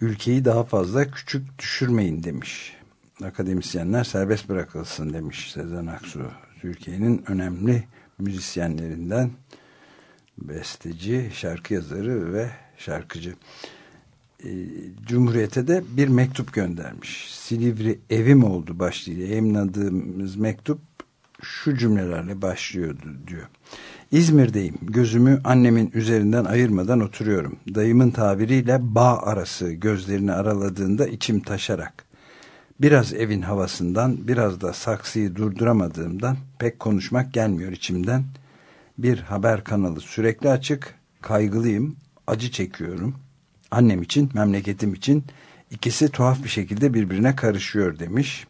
Ülkeyi daha fazla küçük düşürmeyin demiş. Akademisyenler serbest bırakılsın demiş Sezen Aksu. Türkiye'nin önemli müzisyenlerinden besteci, şarkı yazarı ve şarkıcı. E, Cumhuriyet'e de bir mektup göndermiş. Silivri evim oldu başlığıyla yayınladığımız mektup şu cümlelerle başlıyordu diyor. İzmir'deyim. Gözümü annemin üzerinden ayırmadan oturuyorum. Dayımın tabiriyle bağ arası gözlerini araladığında içim taşarak. Biraz evin havasından, biraz da saksıyı durduramadığımdan pek konuşmak gelmiyor içimden. Bir haber kanalı sürekli açık, kaygılıyım, acı çekiyorum. Annem için, memleketim için ikisi tuhaf bir şekilde birbirine karışıyor demiş.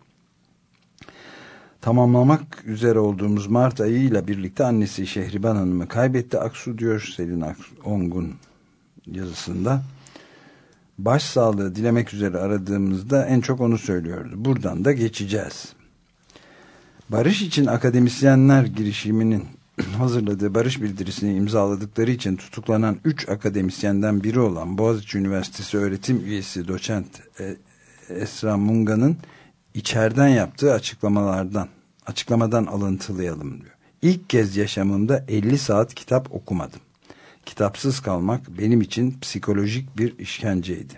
Tamamlamak üzere olduğumuz Mart ayıyla birlikte annesi Şehriban Hanım'ı kaybetti. Aksu diyor Selin Ongun yazısında. Başsağlığı dilemek üzere aradığımızda en çok onu söylüyordu. Buradan da geçeceğiz. Barış için akademisyenler girişiminin hazırladığı barış bildirisini imzaladıkları için tutuklanan 3 akademisyenden biri olan Boğaziçi Üniversitesi öğretim üyesi doçent e, Esra Munga'nın içeriden yaptığı açıklamalardan açıklamadan alıntılayalım diyor. İlk kez yaşamımda 50 saat kitap okumadım. Kitapsız kalmak benim için psikolojik bir işkenceydi.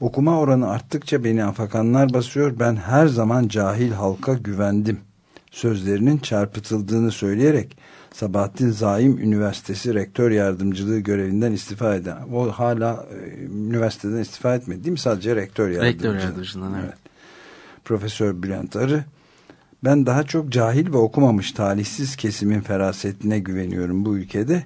Okuma oranı arttıkça beni afakanlar basıyor. Ben her zaman cahil halka güvendim. Sözlerinin çarpıtıldığını söyleyerek Sabahattin Zaim Üniversitesi Rektör Yardımcılığı görevinden istifa eden. O hala e, üniversiteden istifa etmedi değil mi? Sadece rektör yardımcılığı. Rektör yardımcılığından evet. evet. Profesör Bülent Arı ben daha çok cahil ve okumamış talihsiz kesimin ferasetine güveniyorum bu ülkede.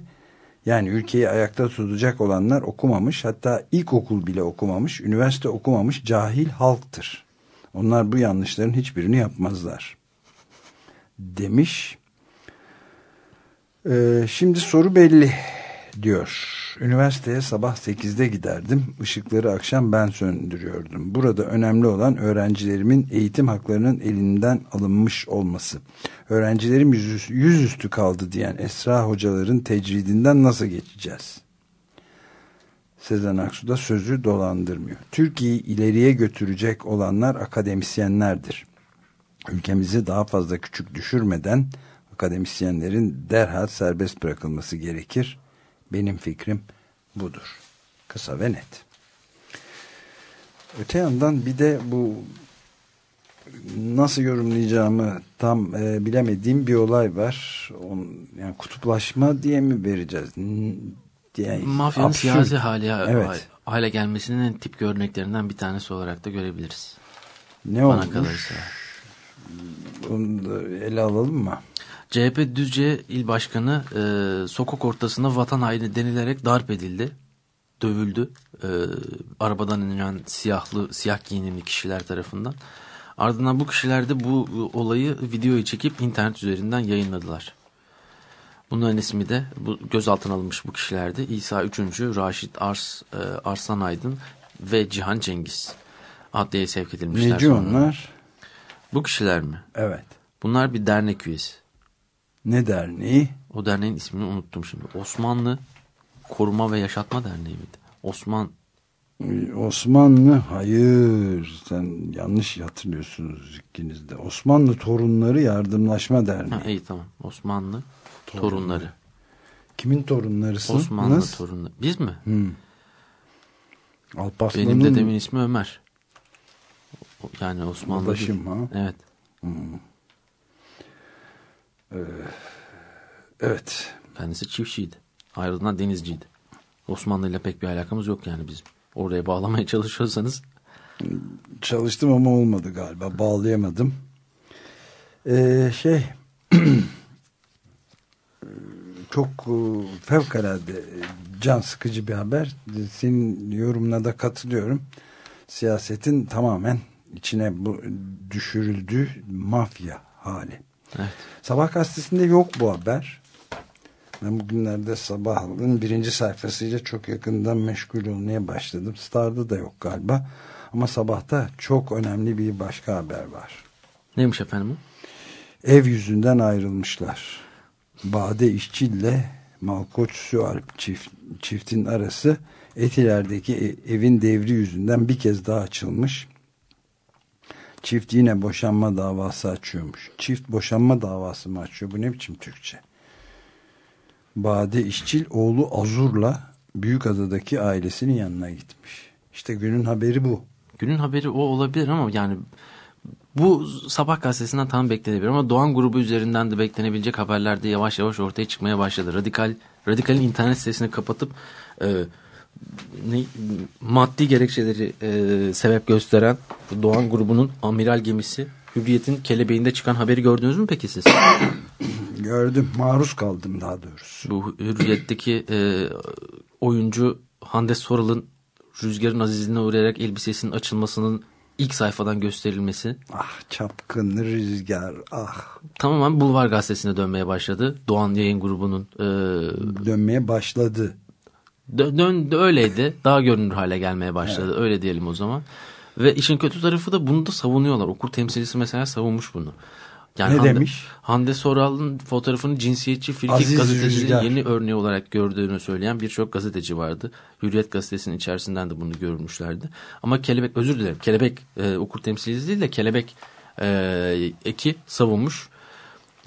Yani ülkeyi ayakta tutacak olanlar okumamış hatta ilkokul bile okumamış, üniversite okumamış cahil halktır. Onlar bu yanlışların hiçbirini yapmazlar. Demiş. Ee, şimdi soru belli diyor. Üniversiteye sabah 8'de giderdim. Işıkları akşam ben söndürüyordum. Burada önemli olan öğrencilerimin eğitim haklarının elinden alınmış olması. Öğrencilerim yüz, yüzüstü kaldı diyen Esra hocaların tecridinden nasıl geçeceğiz? Sezen Aksu da sözü dolandırmıyor. Türkiye'yi ileriye götürecek olanlar akademisyenlerdir. Ülkemizi daha fazla küçük düşürmeden akademisyenlerin derhal serbest bırakılması gerekir benim fikrim budur. Kısa ve net. Öte yandan bir de bu nasıl yorumlayacağımı tam e, bilemediğim bir olay var. On, yani kutuplaşma diye mi vereceğiz? Diye, Mafyanın absürt. siyasi hale, evet. hale gelmesinin tip örneklerinden bir tanesi olarak da görebiliriz. Ne Bana olmuş? Kalırsa. Onu da ele alalım mı? CHP Düzce İl Başkanı e, sokak ortasında vatan haini denilerek darp edildi. Dövüldü. E, arabadan inen siyahlı, siyah giyinimli kişiler tarafından. Ardından bu kişiler de bu olayı videoyu çekip internet üzerinden yayınladılar. Bunların ismi de bu gözaltına alınmış bu kişilerdi. İsa 3. Raşit Ars, e, Arslan Aydın ve Cihan Cengiz adliyeye sevk edilmişler. Neci onlar? Bu kişiler mi? Evet. Bunlar bir dernek üyesi. Ne derneği? O derneğin ismini unuttum şimdi. Osmanlı Koruma ve Yaşatma Derneği miydi? Osman Osmanlı hayır sen yanlış hatırlıyorsunuz ikiniz de. Osmanlı Torunları Yardımlaşma Derneği. Ha, iyi tamam. Osmanlı Torunları. torunları. Kimin torunlarısınız? Osmanlı torunları. Biz mi? Hmm. Alparslan'ın... Benim dedemin ismi Ömer. Yani Osmanlı. Adaşım ha? Evet. Hmm. Ee, evet. Kendisi çiftçiydi. Ayrıldığından denizciydi. Osmanlı ile pek bir alakamız yok yani bizim. Oraya bağlamaya çalışıyorsanız. Çalıştım ama olmadı galiba. Bağlayamadım. Ee, şey çok e, fevkalade e, can sıkıcı bir haber. Senin yorumuna da katılıyorum. Siyasetin tamamen içine bu düşürüldüğü mafya hali. Evet. Sabah gazetesinde yok bu haber. Ben bugünlerde sabahın birinci sayfasıyla çok yakından meşgul olmaya başladım. Star'da da yok galiba. Ama sabahta çok önemli bir başka haber var. Neymiş efendim? Ev yüzünden ayrılmışlar. Bade İşçi ile Malkoç Sualp çift, çiftin arası Etiler'deki e- evin devri yüzünden bir kez daha açılmış. Çift yine boşanma davası açıyormuş. Çift boşanma davası mı açıyor? Bu ne biçim Türkçe? Bade İşçil oğlu Azur'la Büyükada'daki ailesinin yanına gitmiş. İşte günün haberi bu. Günün haberi o olabilir ama yani bu sabah gazetesinden tam beklenebilir ama Doğan grubu üzerinden de beklenebilecek haberler de yavaş yavaş ortaya çıkmaya başladı. Radikal Radikal'in internet sitesini kapatıp e, ne, maddi gerekçeleri e, sebep gösteren Doğan grubunun amiral gemisi Hürriyet'in kelebeğinde çıkan haberi gördünüz mü peki siz? Gördüm. Maruz kaldım daha doğrusu. Bu Hürriyet'teki e, oyuncu Hande Soral'ın rüzgarın azizliğine uğrayarak elbisesinin açılmasının ilk sayfadan gösterilmesi. Ah çapkın rüzgar ah. Tamamen Bulvar Gazetesi'ne dönmeye başladı. Doğan Yayın Grubu'nun e, Dönmeye başladı. Dön, dön öyleydi. Daha görünür hale gelmeye başladı. Öyle diyelim o zaman. Ve işin kötü tarafı da bunu da savunuyorlar. Okur temsilcisi mesela savunmuş bunu. Ne demiş? Hande Soral'ın fotoğrafını cinsiyetçi Aziz gazetecinin yeni örneği olarak gördüğünü söyleyen birçok gazeteci vardı. Hürriyet gazetesinin içerisinden de bunu görmüşlerdi. Ama Kelebek, özür dilerim, Kelebek e, okur temsilcisi değil de Kelebek e, eki savunmuş.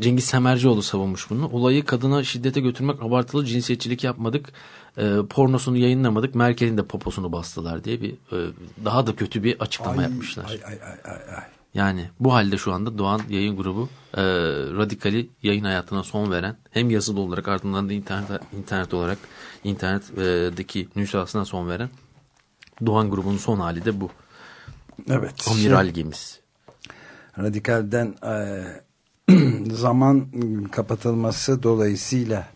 Cengiz Semercioğlu savunmuş bunu. Olayı kadına şiddete götürmek abartılı cinsiyetçilik yapmadık. E, pornosunu yayınlamadık. Merkel'in de poposunu bastılar diye bir e, daha da kötü bir açıklama yapmışlar. Ay ay ay ay ay. Yani bu halde şu anda Doğan Yayın Grubu e, radikali yayın hayatına son veren hem yazılı olarak ardından da internet, internet olarak internetteki nüshasına son veren Doğan Grubu'nun son hali de bu. Evet. Amiral gemisi. Radikalden e, zaman kapatılması dolayısıyla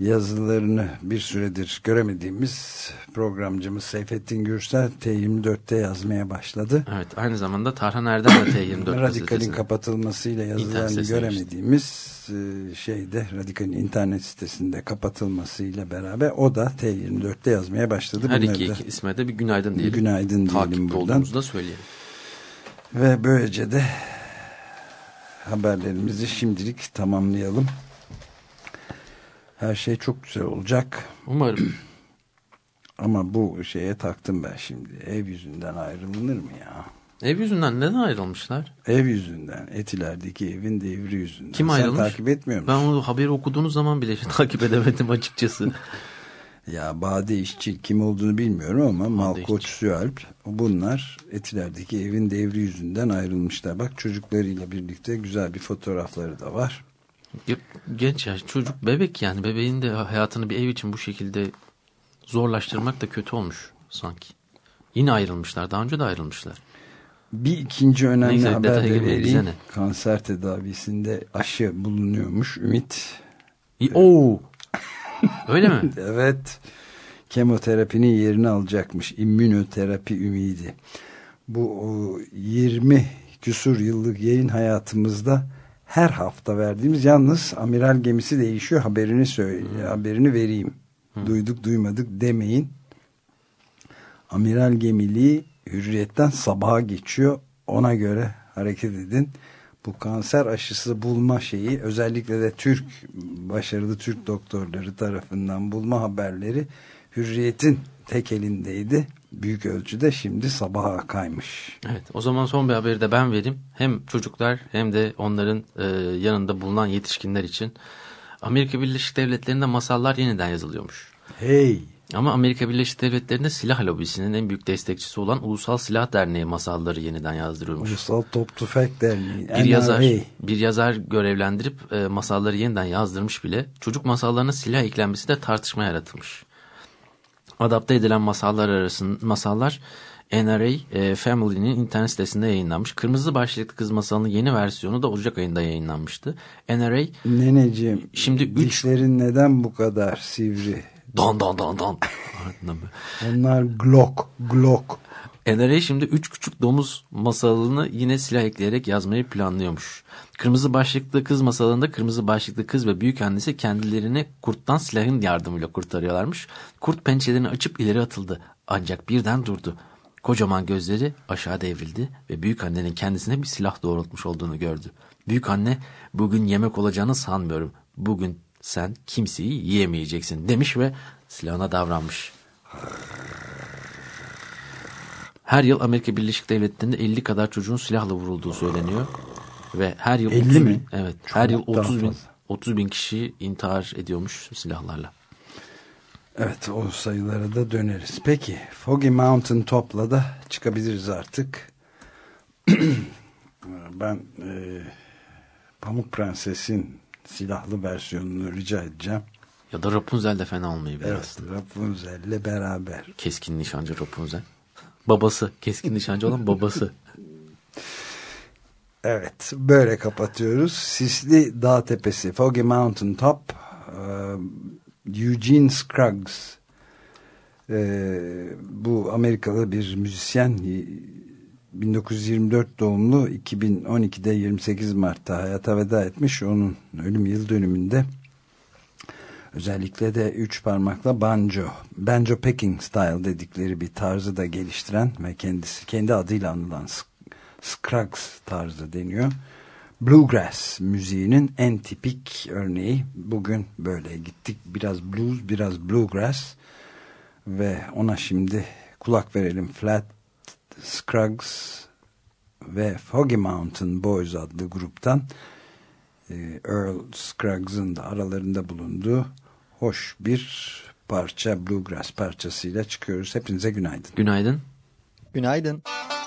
yazılarını bir süredir göremediğimiz programcımız Seyfettin Gürsel T24'te yazmaya başladı. Evet aynı zamanda Tarhan Erdem de T24 Radikalin kapatılmasıyla yazılarını göremediğimiz e, şeyde Radikalin internet sitesinde kapatılmasıyla beraber o da T24'te yazmaya başladı. Her Bunları iki, iki isme de bir günaydın diyelim. Günaydın diyelim Takipte buradan. olduğumuzu da söyleyelim. Ve böylece de haberlerimizi şimdilik tamamlayalım. Her şey çok güzel olacak. Umarım. Ama bu şeye taktım ben şimdi. Ev yüzünden ayrılınır mı ya? Ev yüzünden neden ayrılmışlar? Ev yüzünden. Etiler'deki evin devri yüzünden. Kim Sen ayrılmış? takip etmiyor musun? Ben o haberi okuduğunuz zaman bile takip edemedim açıkçası. Ya Bade İşçil kim olduğunu bilmiyorum ama Malkoç. Süalp bunlar Etiler'deki evin devri yüzünden ayrılmışlar. Bak çocuklarıyla birlikte güzel bir fotoğrafları da var. Genç ya çocuk bebek yani bebeğin de hayatını bir ev için bu şekilde zorlaştırmak da kötü olmuş sanki. Yine ayrılmışlar. Daha önce de ayrılmışlar. Bir ikinci önemli Neyse, haber de vereyim. Kanser tedavisinde aşı bulunuyormuş. Ümit. İyi- Oo. Öyle mi? Evet. Kemoterapinin yerini alacakmış. İmmünoterapi ümidi. Bu o, 20 küsur yıllık yayın hayatımızda her hafta verdiğimiz yalnız amiral gemisi değişiyor haberini söyle haberini vereyim. Duyduk duymadık demeyin. Amiral gemiliği hürriyetten sabaha geçiyor. Ona göre hareket edin. Bu kanser aşısı bulma şeyi özellikle de Türk başarılı Türk doktorları tarafından bulma haberleri hürriyetin tek elindeydi. Büyük ölçüde şimdi sabaha kaymış. Evet o zaman son bir haberi de ben vereyim. Hem çocuklar hem de onların e, yanında bulunan yetişkinler için. Amerika Birleşik Devletleri'nde masallar yeniden yazılıyormuş. Hey! Ama Amerika Birleşik Devletleri'nde silah lobisinin en büyük destekçisi olan Ulusal Silah Derneği masalları yeniden yazdırıyormuş. Ulusal Top Tüfek Derneği. Bir yazar, bir yazar görevlendirip e, masalları yeniden yazdırmış bile. Çocuk masallarına silah eklenmesi de tartışma yaratılmış. Adapte edilen masallar arasında masallar NRA e, Family'nin internet sitesinde yayınlanmış. Kırmızı başlıklı kız masalının yeni versiyonu da Ocak ayında yayınlanmıştı. NRA Neneciğim Şimdi üç- dişlerin neden bu kadar sivri? don don don don. Onlar glock glock. NRA şimdi üç küçük domuz masalını yine silah ekleyerek yazmayı planlıyormuş. Kırmızı başlıklı kız masalında kırmızı başlıklı kız ve büyük annesi kendilerini kurttan silahın yardımıyla kurtarıyorlarmış. Kurt pençelerini açıp ileri atıldı ancak birden durdu. Kocaman gözleri aşağı devrildi ve büyük annenin kendisine bir silah doğrultmuş olduğunu gördü. Büyük anne bugün yemek olacağını sanmıyorum. Bugün sen kimseyi yiyemeyeceksin demiş ve silahına davranmış. Her yıl Amerika Birleşik Devletleri'nde 50 kadar çocuğun silahla vurulduğu söyleniyor. Ve her yıl 50 30 bin, mi? evet, her yıl Çok daha 30 bin, fazla. 30 bin kişi intihar ediyormuş silahlarla. Evet o sayılara da döneriz. Peki Foggy Mountain Top'la da çıkabiliriz artık. ben e, Pamuk Prenses'in silahlı versiyonunu rica edeceğim. Ya da Rapunzel de fena olmayabilir Evet aslında. Rapunzel'le beraber. Keskin nişancı Rapunzel. Babası. Keskin nişancı olan babası. Evet böyle kapatıyoruz. Sisli Dağ Tepesi Foggy Mountain Top Eugene Scruggs e, bu Amerikalı bir müzisyen 1924 doğumlu 2012'de 28 Mart'ta hayata veda etmiş. Onun ölüm yıl dönümünde özellikle de üç parmakla banjo, banjo picking style dedikleri bir tarzı da geliştiren ve kendisi kendi adıyla anılan Scruggs tarzı deniyor. Bluegrass müziğinin en tipik örneği. Bugün böyle gittik. Biraz blues, biraz bluegrass. Ve ona şimdi kulak verelim. Flat Scruggs ve Foggy Mountain Boys adlı gruptan Earl Scruggs'ın da aralarında bulunduğu hoş bir parça bluegrass parçasıyla çıkıyoruz. Hepinize günaydın. Günaydın. Günaydın. If